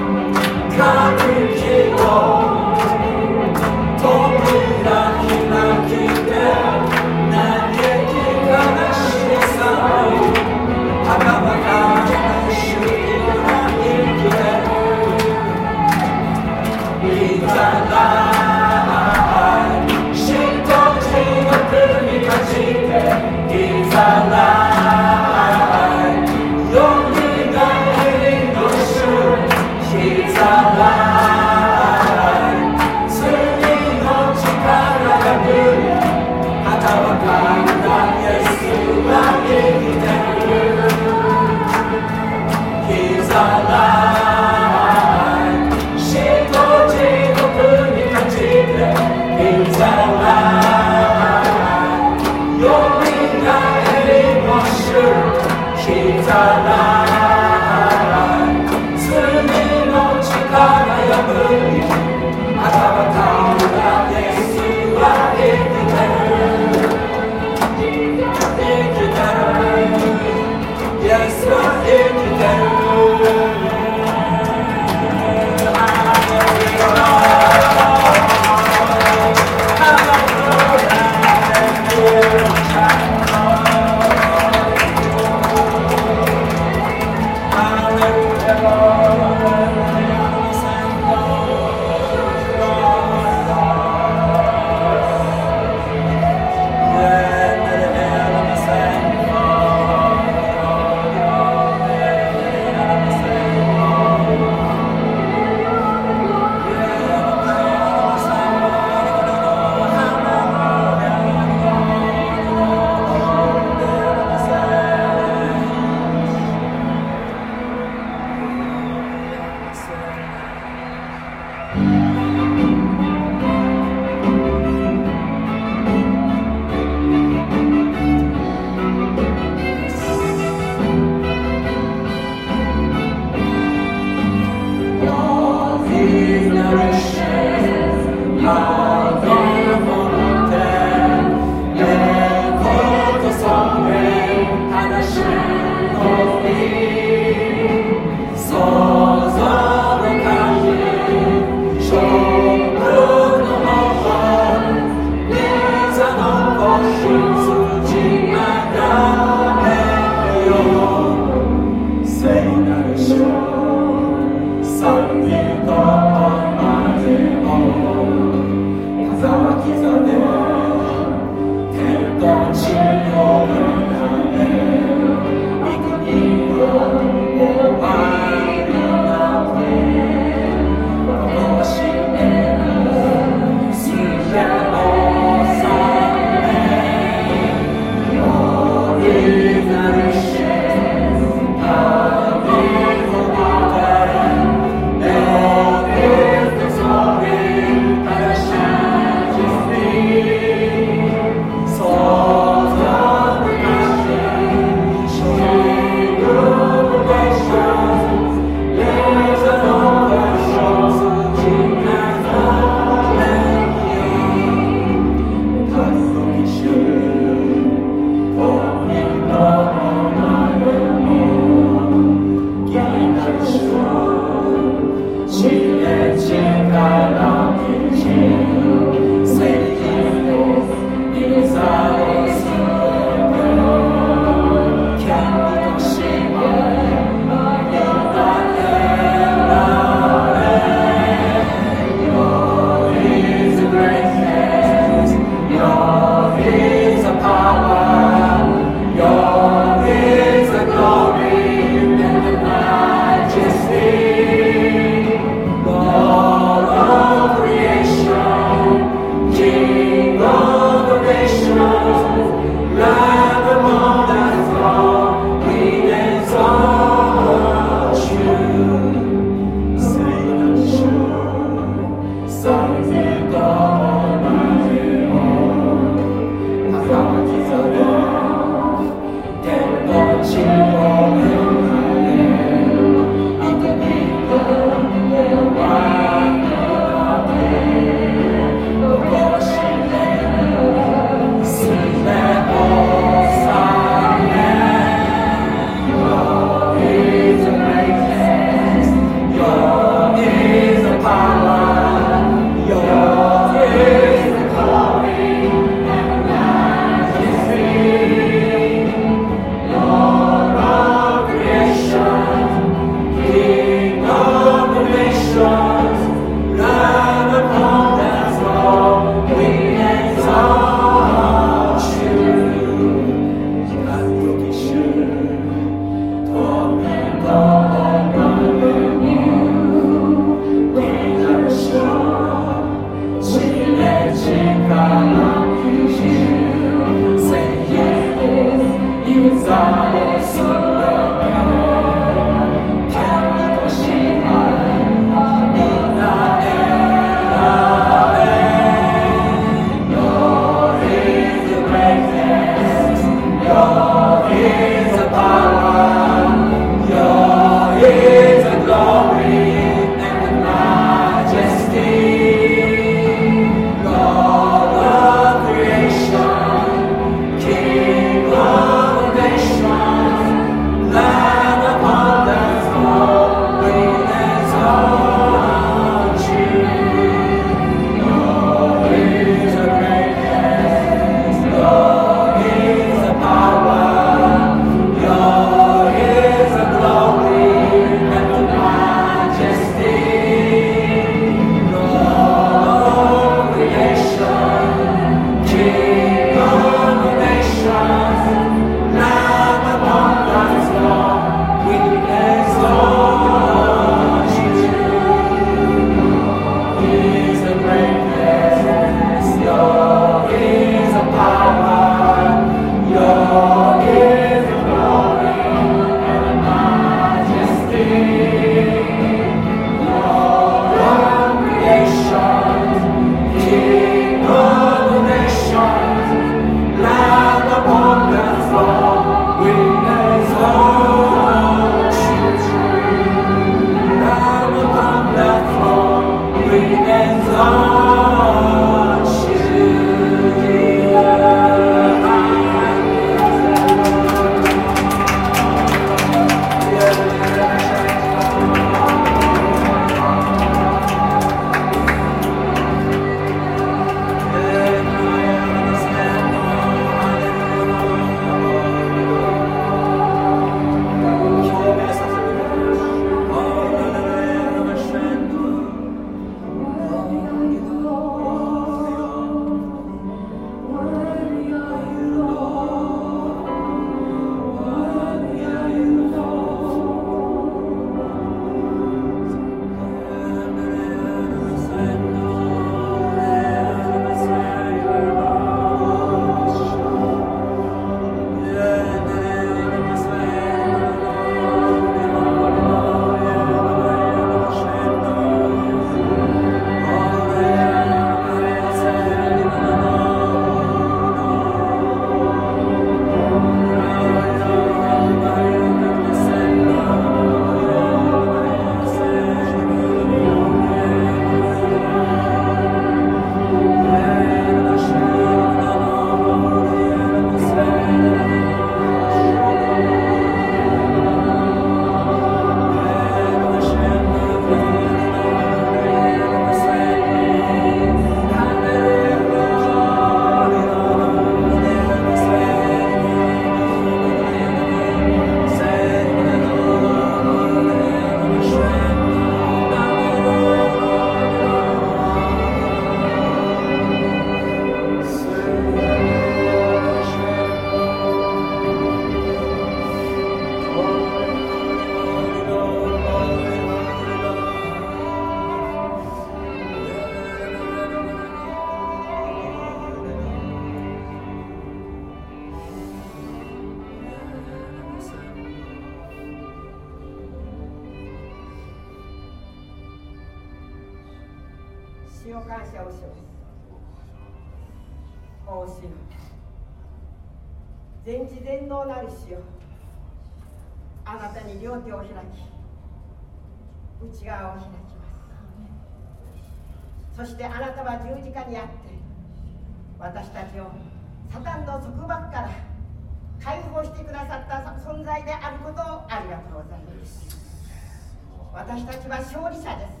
たちは勝利者です。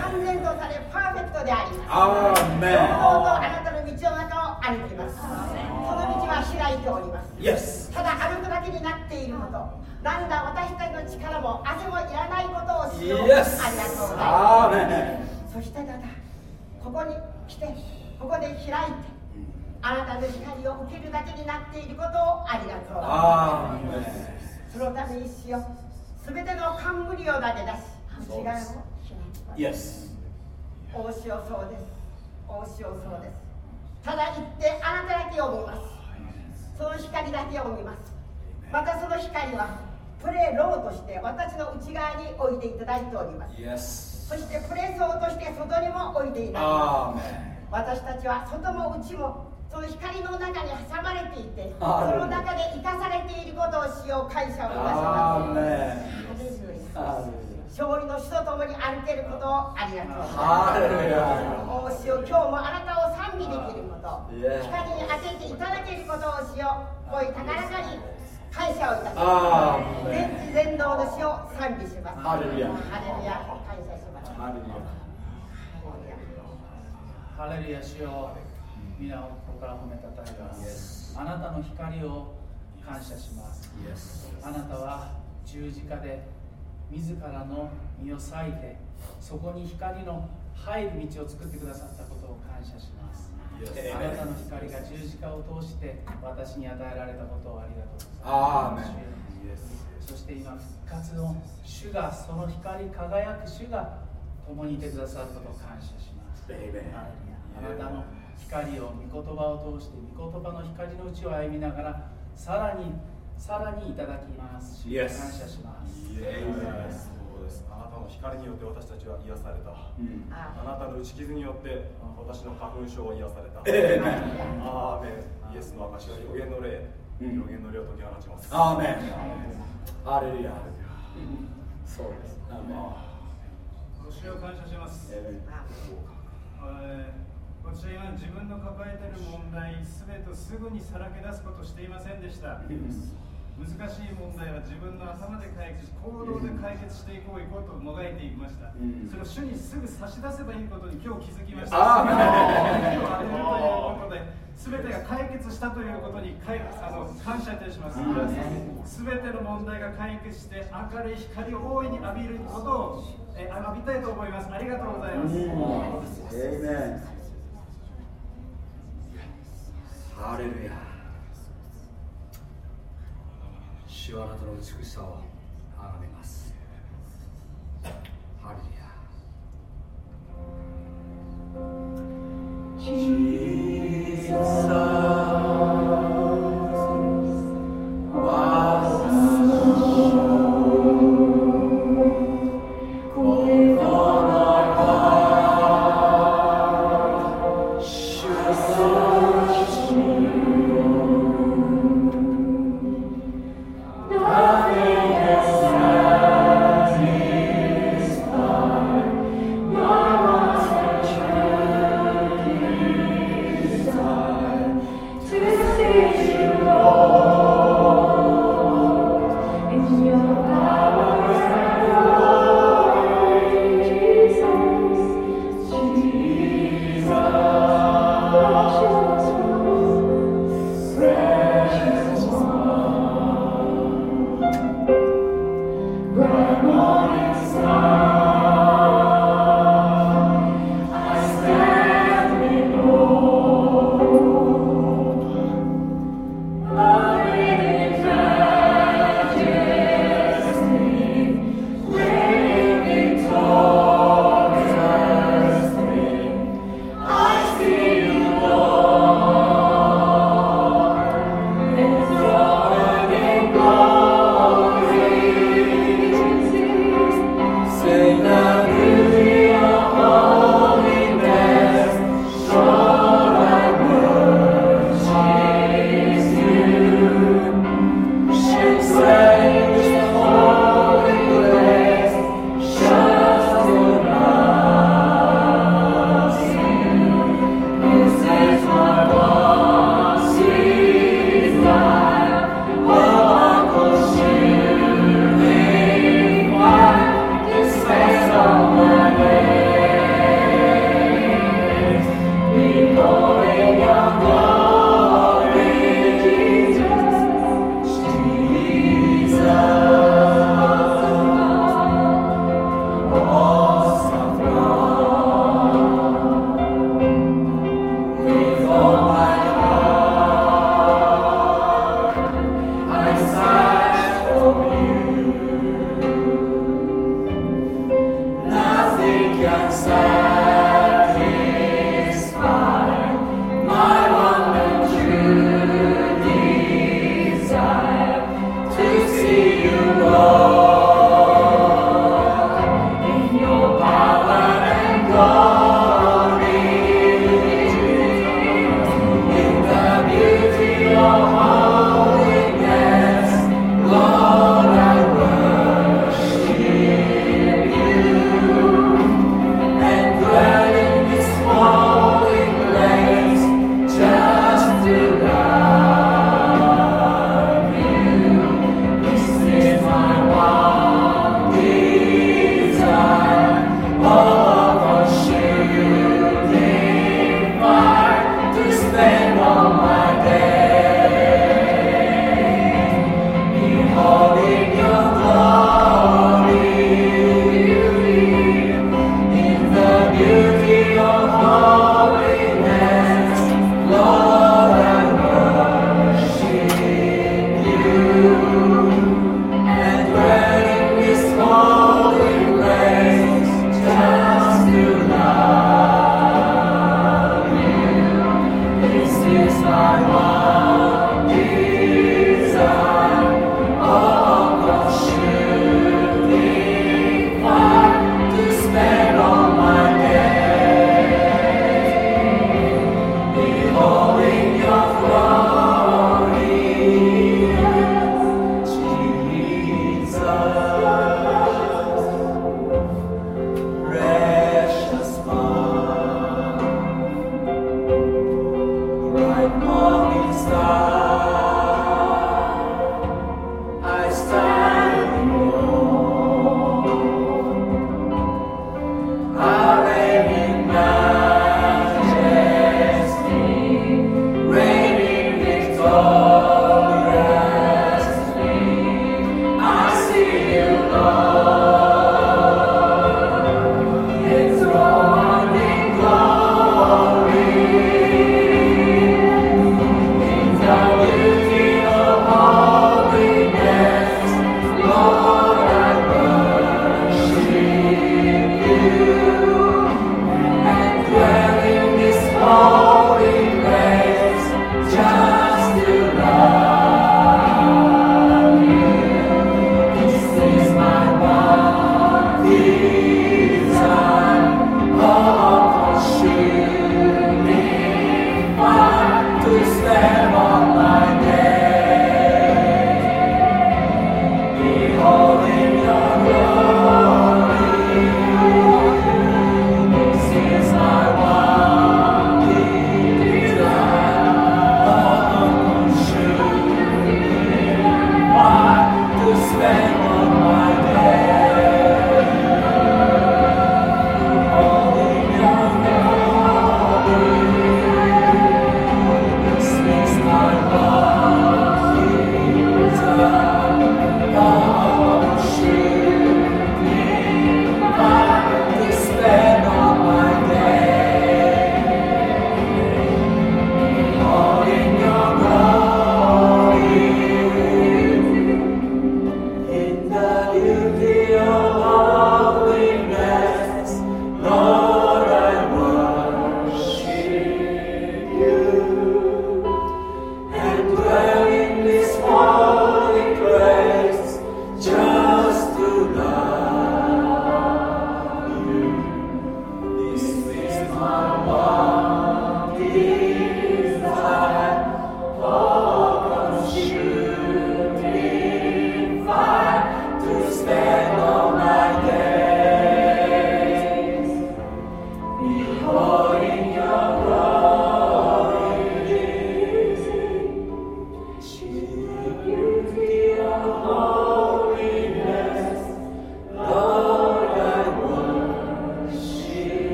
完全とされパーフェクトであります。アーメン堂々とあなたの道の中を歩きます。その道は開いております。ただ歩くだけになっていること。なんだ私たちの力も汗もいらないことをしよう。Yes. ありがとうございアます。そしてただここに来てここで開いてあなたの光を受けるだけになっていることをありがとう。ございますそのためにしよう。全ての冠を投げ出し内側を開きます Yes. 大塩そうです。大塩そうです。ただ言ってあなただけを見ます。その光だけを見ます。またその光はプレーローとして私の内側に置いていただいております。Yes. そしてプレソーとして外にも置いていただますメ私たちは外も内もその光の中に挟まれていてその中で生かされていることをしよう感謝をいたしますハレルヤ共に歩けることをありがとう。ございますお主よ今日もあなたを賛美できること、光に当てていただけることをしよう、こういう高らかに。感謝をいたしあます。全知全能の主を賛美します。ハレルヤハレルヤ感謝します。ハレルヤハレルヤ主よ皆をここから褒めたたえます。あなたの光を感謝します。あなたは十字架で自らの身を裂いてそこに光の入る道を作ってくださったことを感謝します。あなたの光が十字架を通して私に与えられたことをありがとうございます。そして今復活の主がその光り輝く主が共にいてくださることを感謝します。あなたの光を御言葉を通して御言葉の光のうちを歩みながらさらにさらにいただきます。感謝します。イエスそうです。あなたの光によって私たちは癒された。うん。ああなたの打ち傷によって私の花粉症は癒された。アーメン。イエスの証は予言の霊。うん。予言の霊を解き放ちます。アーメン。ハレルヤ。そうです。アーメン。ご主を感謝します、えー私は今自分の抱えている問題すべてをすぐにさらけ出すことをしていませんでした難しい問題は自分の頭で解決し行動で解決していこういこうともがいていきました、ん。それを主にすぐ差し出せばいいことに今日気づきました。アー。メン火を当てるということで全てが解決したということにかいあの感謝いたします。全ての問題が解決して明るい光を大いに浴びることをえ浴びたいと思います。ありがとうございます、ハレルヤ主はあなたの美しさを崇めます。ハレルヤ。Lord, I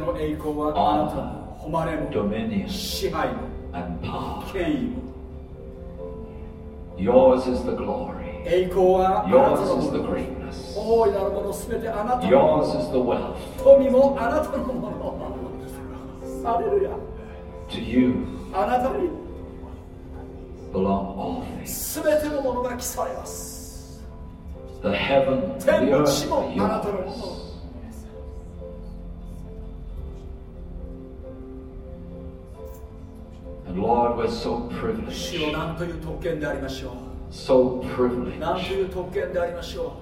ての栄光はあなたの誉れも支配も.権威も Yours is the glory. Yours is も the の greatness. Yours is の the wealth. To you belong all things. The heaven the も earth yours. の And Lord, we're so 主 privileged, よなんという特権でありましょ so うなんと privileged いう特権でありましょ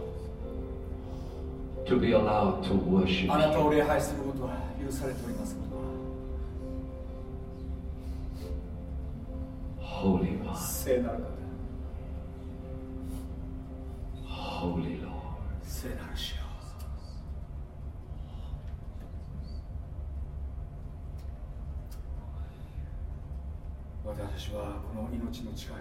to be allowed to worship うあなたを.礼拝することは許されておりますことは Holy One, 聖なる方 Holy Lord. 聖なる主よ私はこの命の力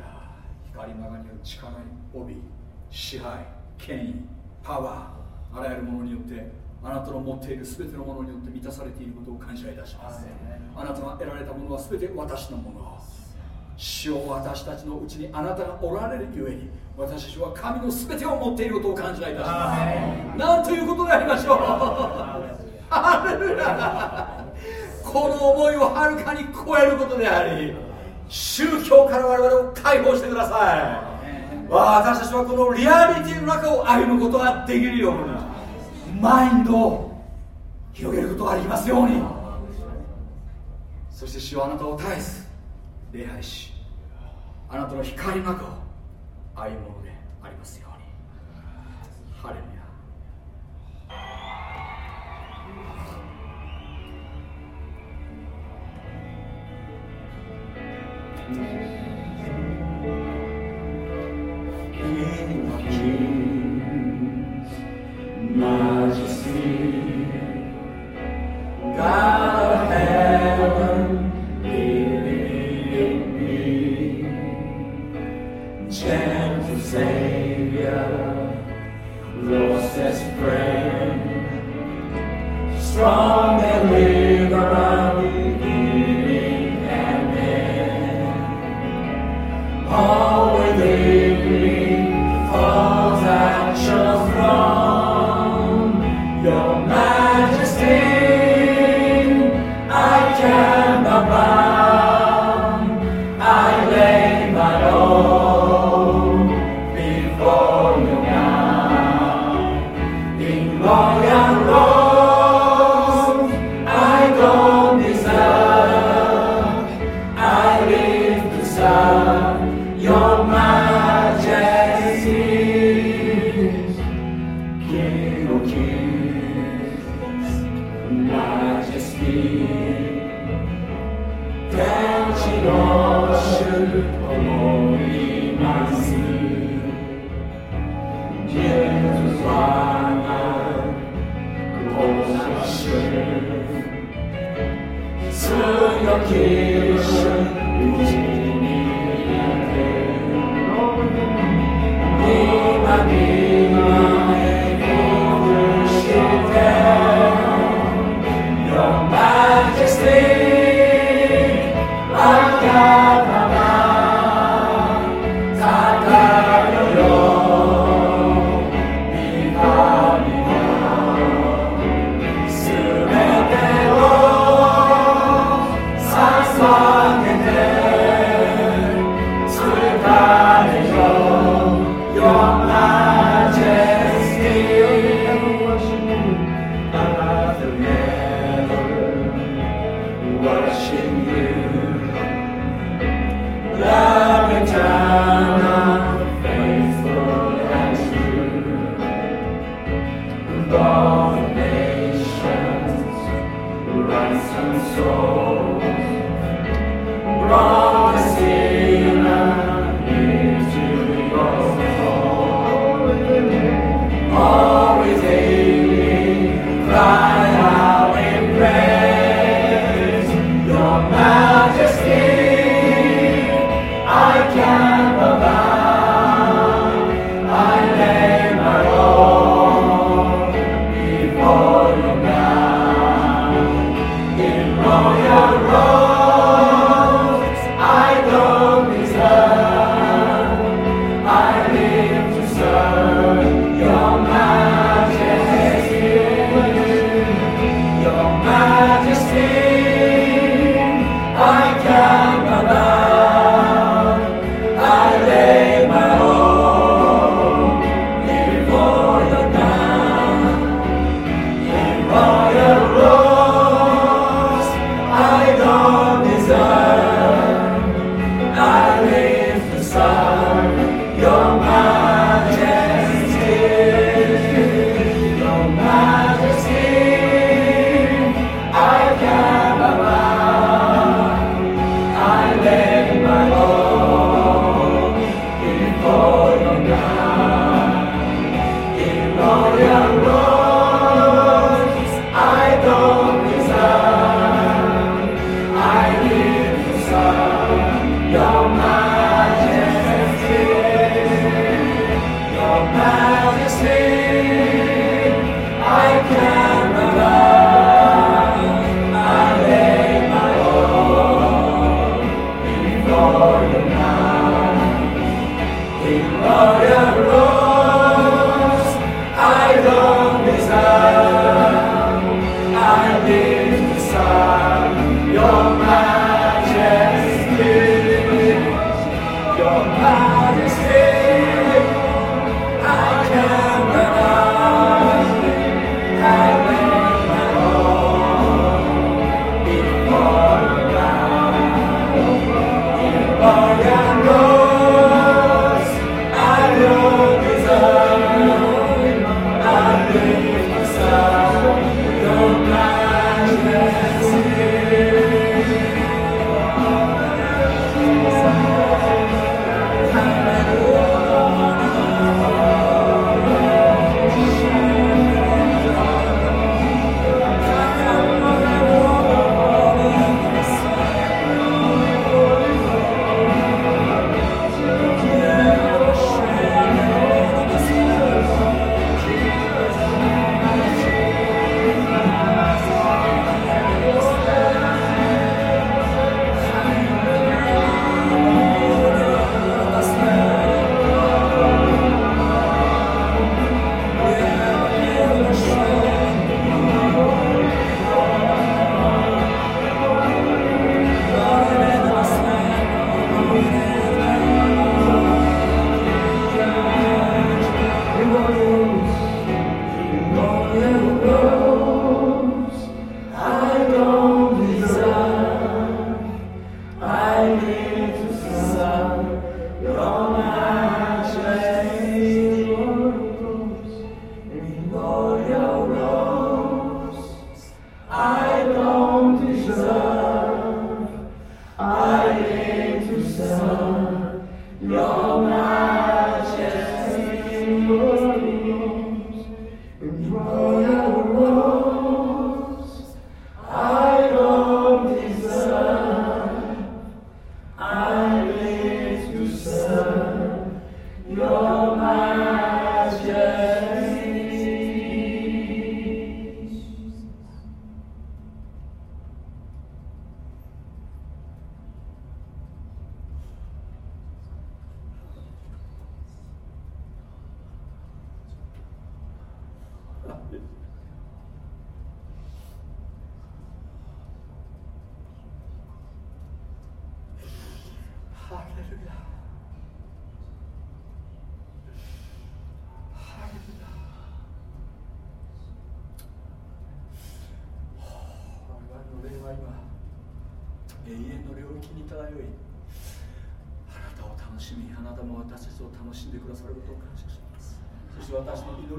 光り曲がりの力に帯び支配権威パワーあらゆるものによってあなたの持っている全てのものによって満たされていることを感謝いたします。あなたが得られたものは全て私のもの。主を私たちのうちにあなたがおられるゆえに私たちは神の全てを持っていることを感謝いたします。なんということでありましょう。ハレルヤ。この思いをはるかに超えることであり宗教から我々を解放してください。私たちはこのリアリティの中を歩むことができるようにマインドを広げることができますように。そして主はあなたを絶えず礼拝しあなたの光の中を歩む Amen.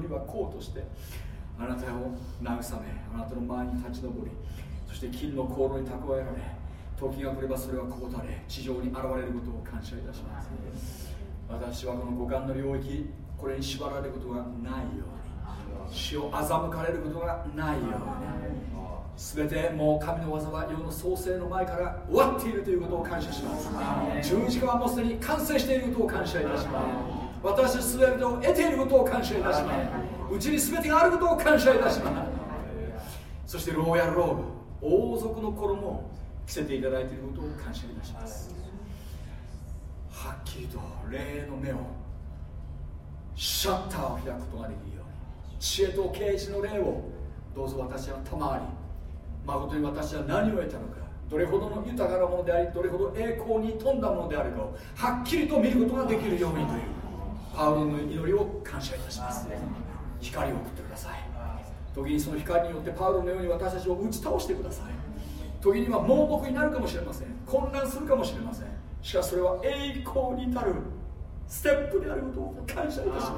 りはこうとしてあなたを慰めあなたの前に立ち上りそして金の航路に蓄えられ時が来ればそれはこぼたれ地上に現れることを感謝いたします。私はこの五感の領域これに縛られることがないように死を欺かれることがないように全てもう神の技は世の創生の前から終わっているということを感謝します。十字架はもうすでに完成していることを感謝いたします。私たち全てを得ていることを感謝いたします。うちに全てがあることを感謝いたします。そしてローヤルローブ王族の衣を着せていただいていることを感謝いたします。はっきりと霊の目をシャッターを開くことができるように知恵と啓示の霊をどうぞ私は賜り誠に私は何を得たのかどれほどの豊かなものでありどれほど栄光に富んだものであるかをはっきりと見ることができるようにというパウロの祈りを感謝いたします。光を送ってください。時にその光によってパウロのように私たちを打ち倒してください。時には盲目になるかもしれません。混乱するかもしれません。しかしそれは栄光に至るステップであることを感謝いたします。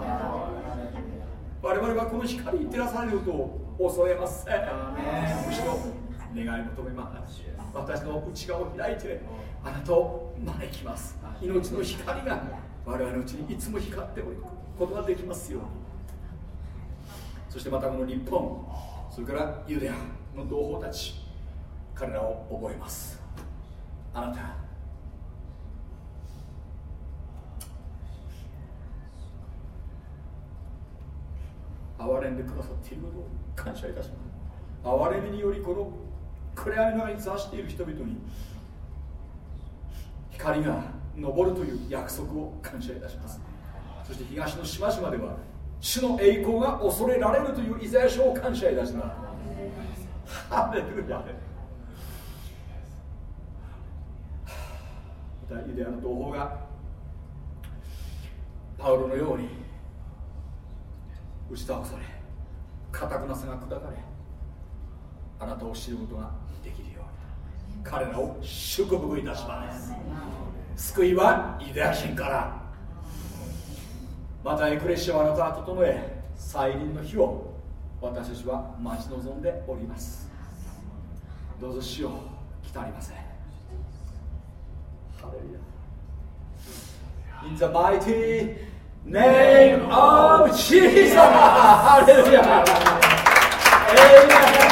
我々はこの光に照らされることを恐れません。むしろ願い求めます。私の内側を開いてあなたを招きます。命の光が我々のうちにいつも光っておることができますように。そしてまたこの日本それからユダヤの同胞たち彼らを覚えます。あなた憐れんでくださっていることを感謝いたします。憐れみによりこの暗闇の中に座している人々に光が昇るという約束を感謝いたします。そして東の島々では主の栄光が恐れられるというイザヤ書を感謝いたします。ハレルヤ。またユダヤの同胞がパウロのように打ち倒され固くなさが砕かれあなたを知ることができるように彼らを祝福いたします。救いはユダヤ人から。またエクレシアはあなたは整え再臨の日を私たちは待ち望んでおります。どうぞ死を来たりません。ハレルヤ In the mighty name of Jesus! ハレルヤ Amen!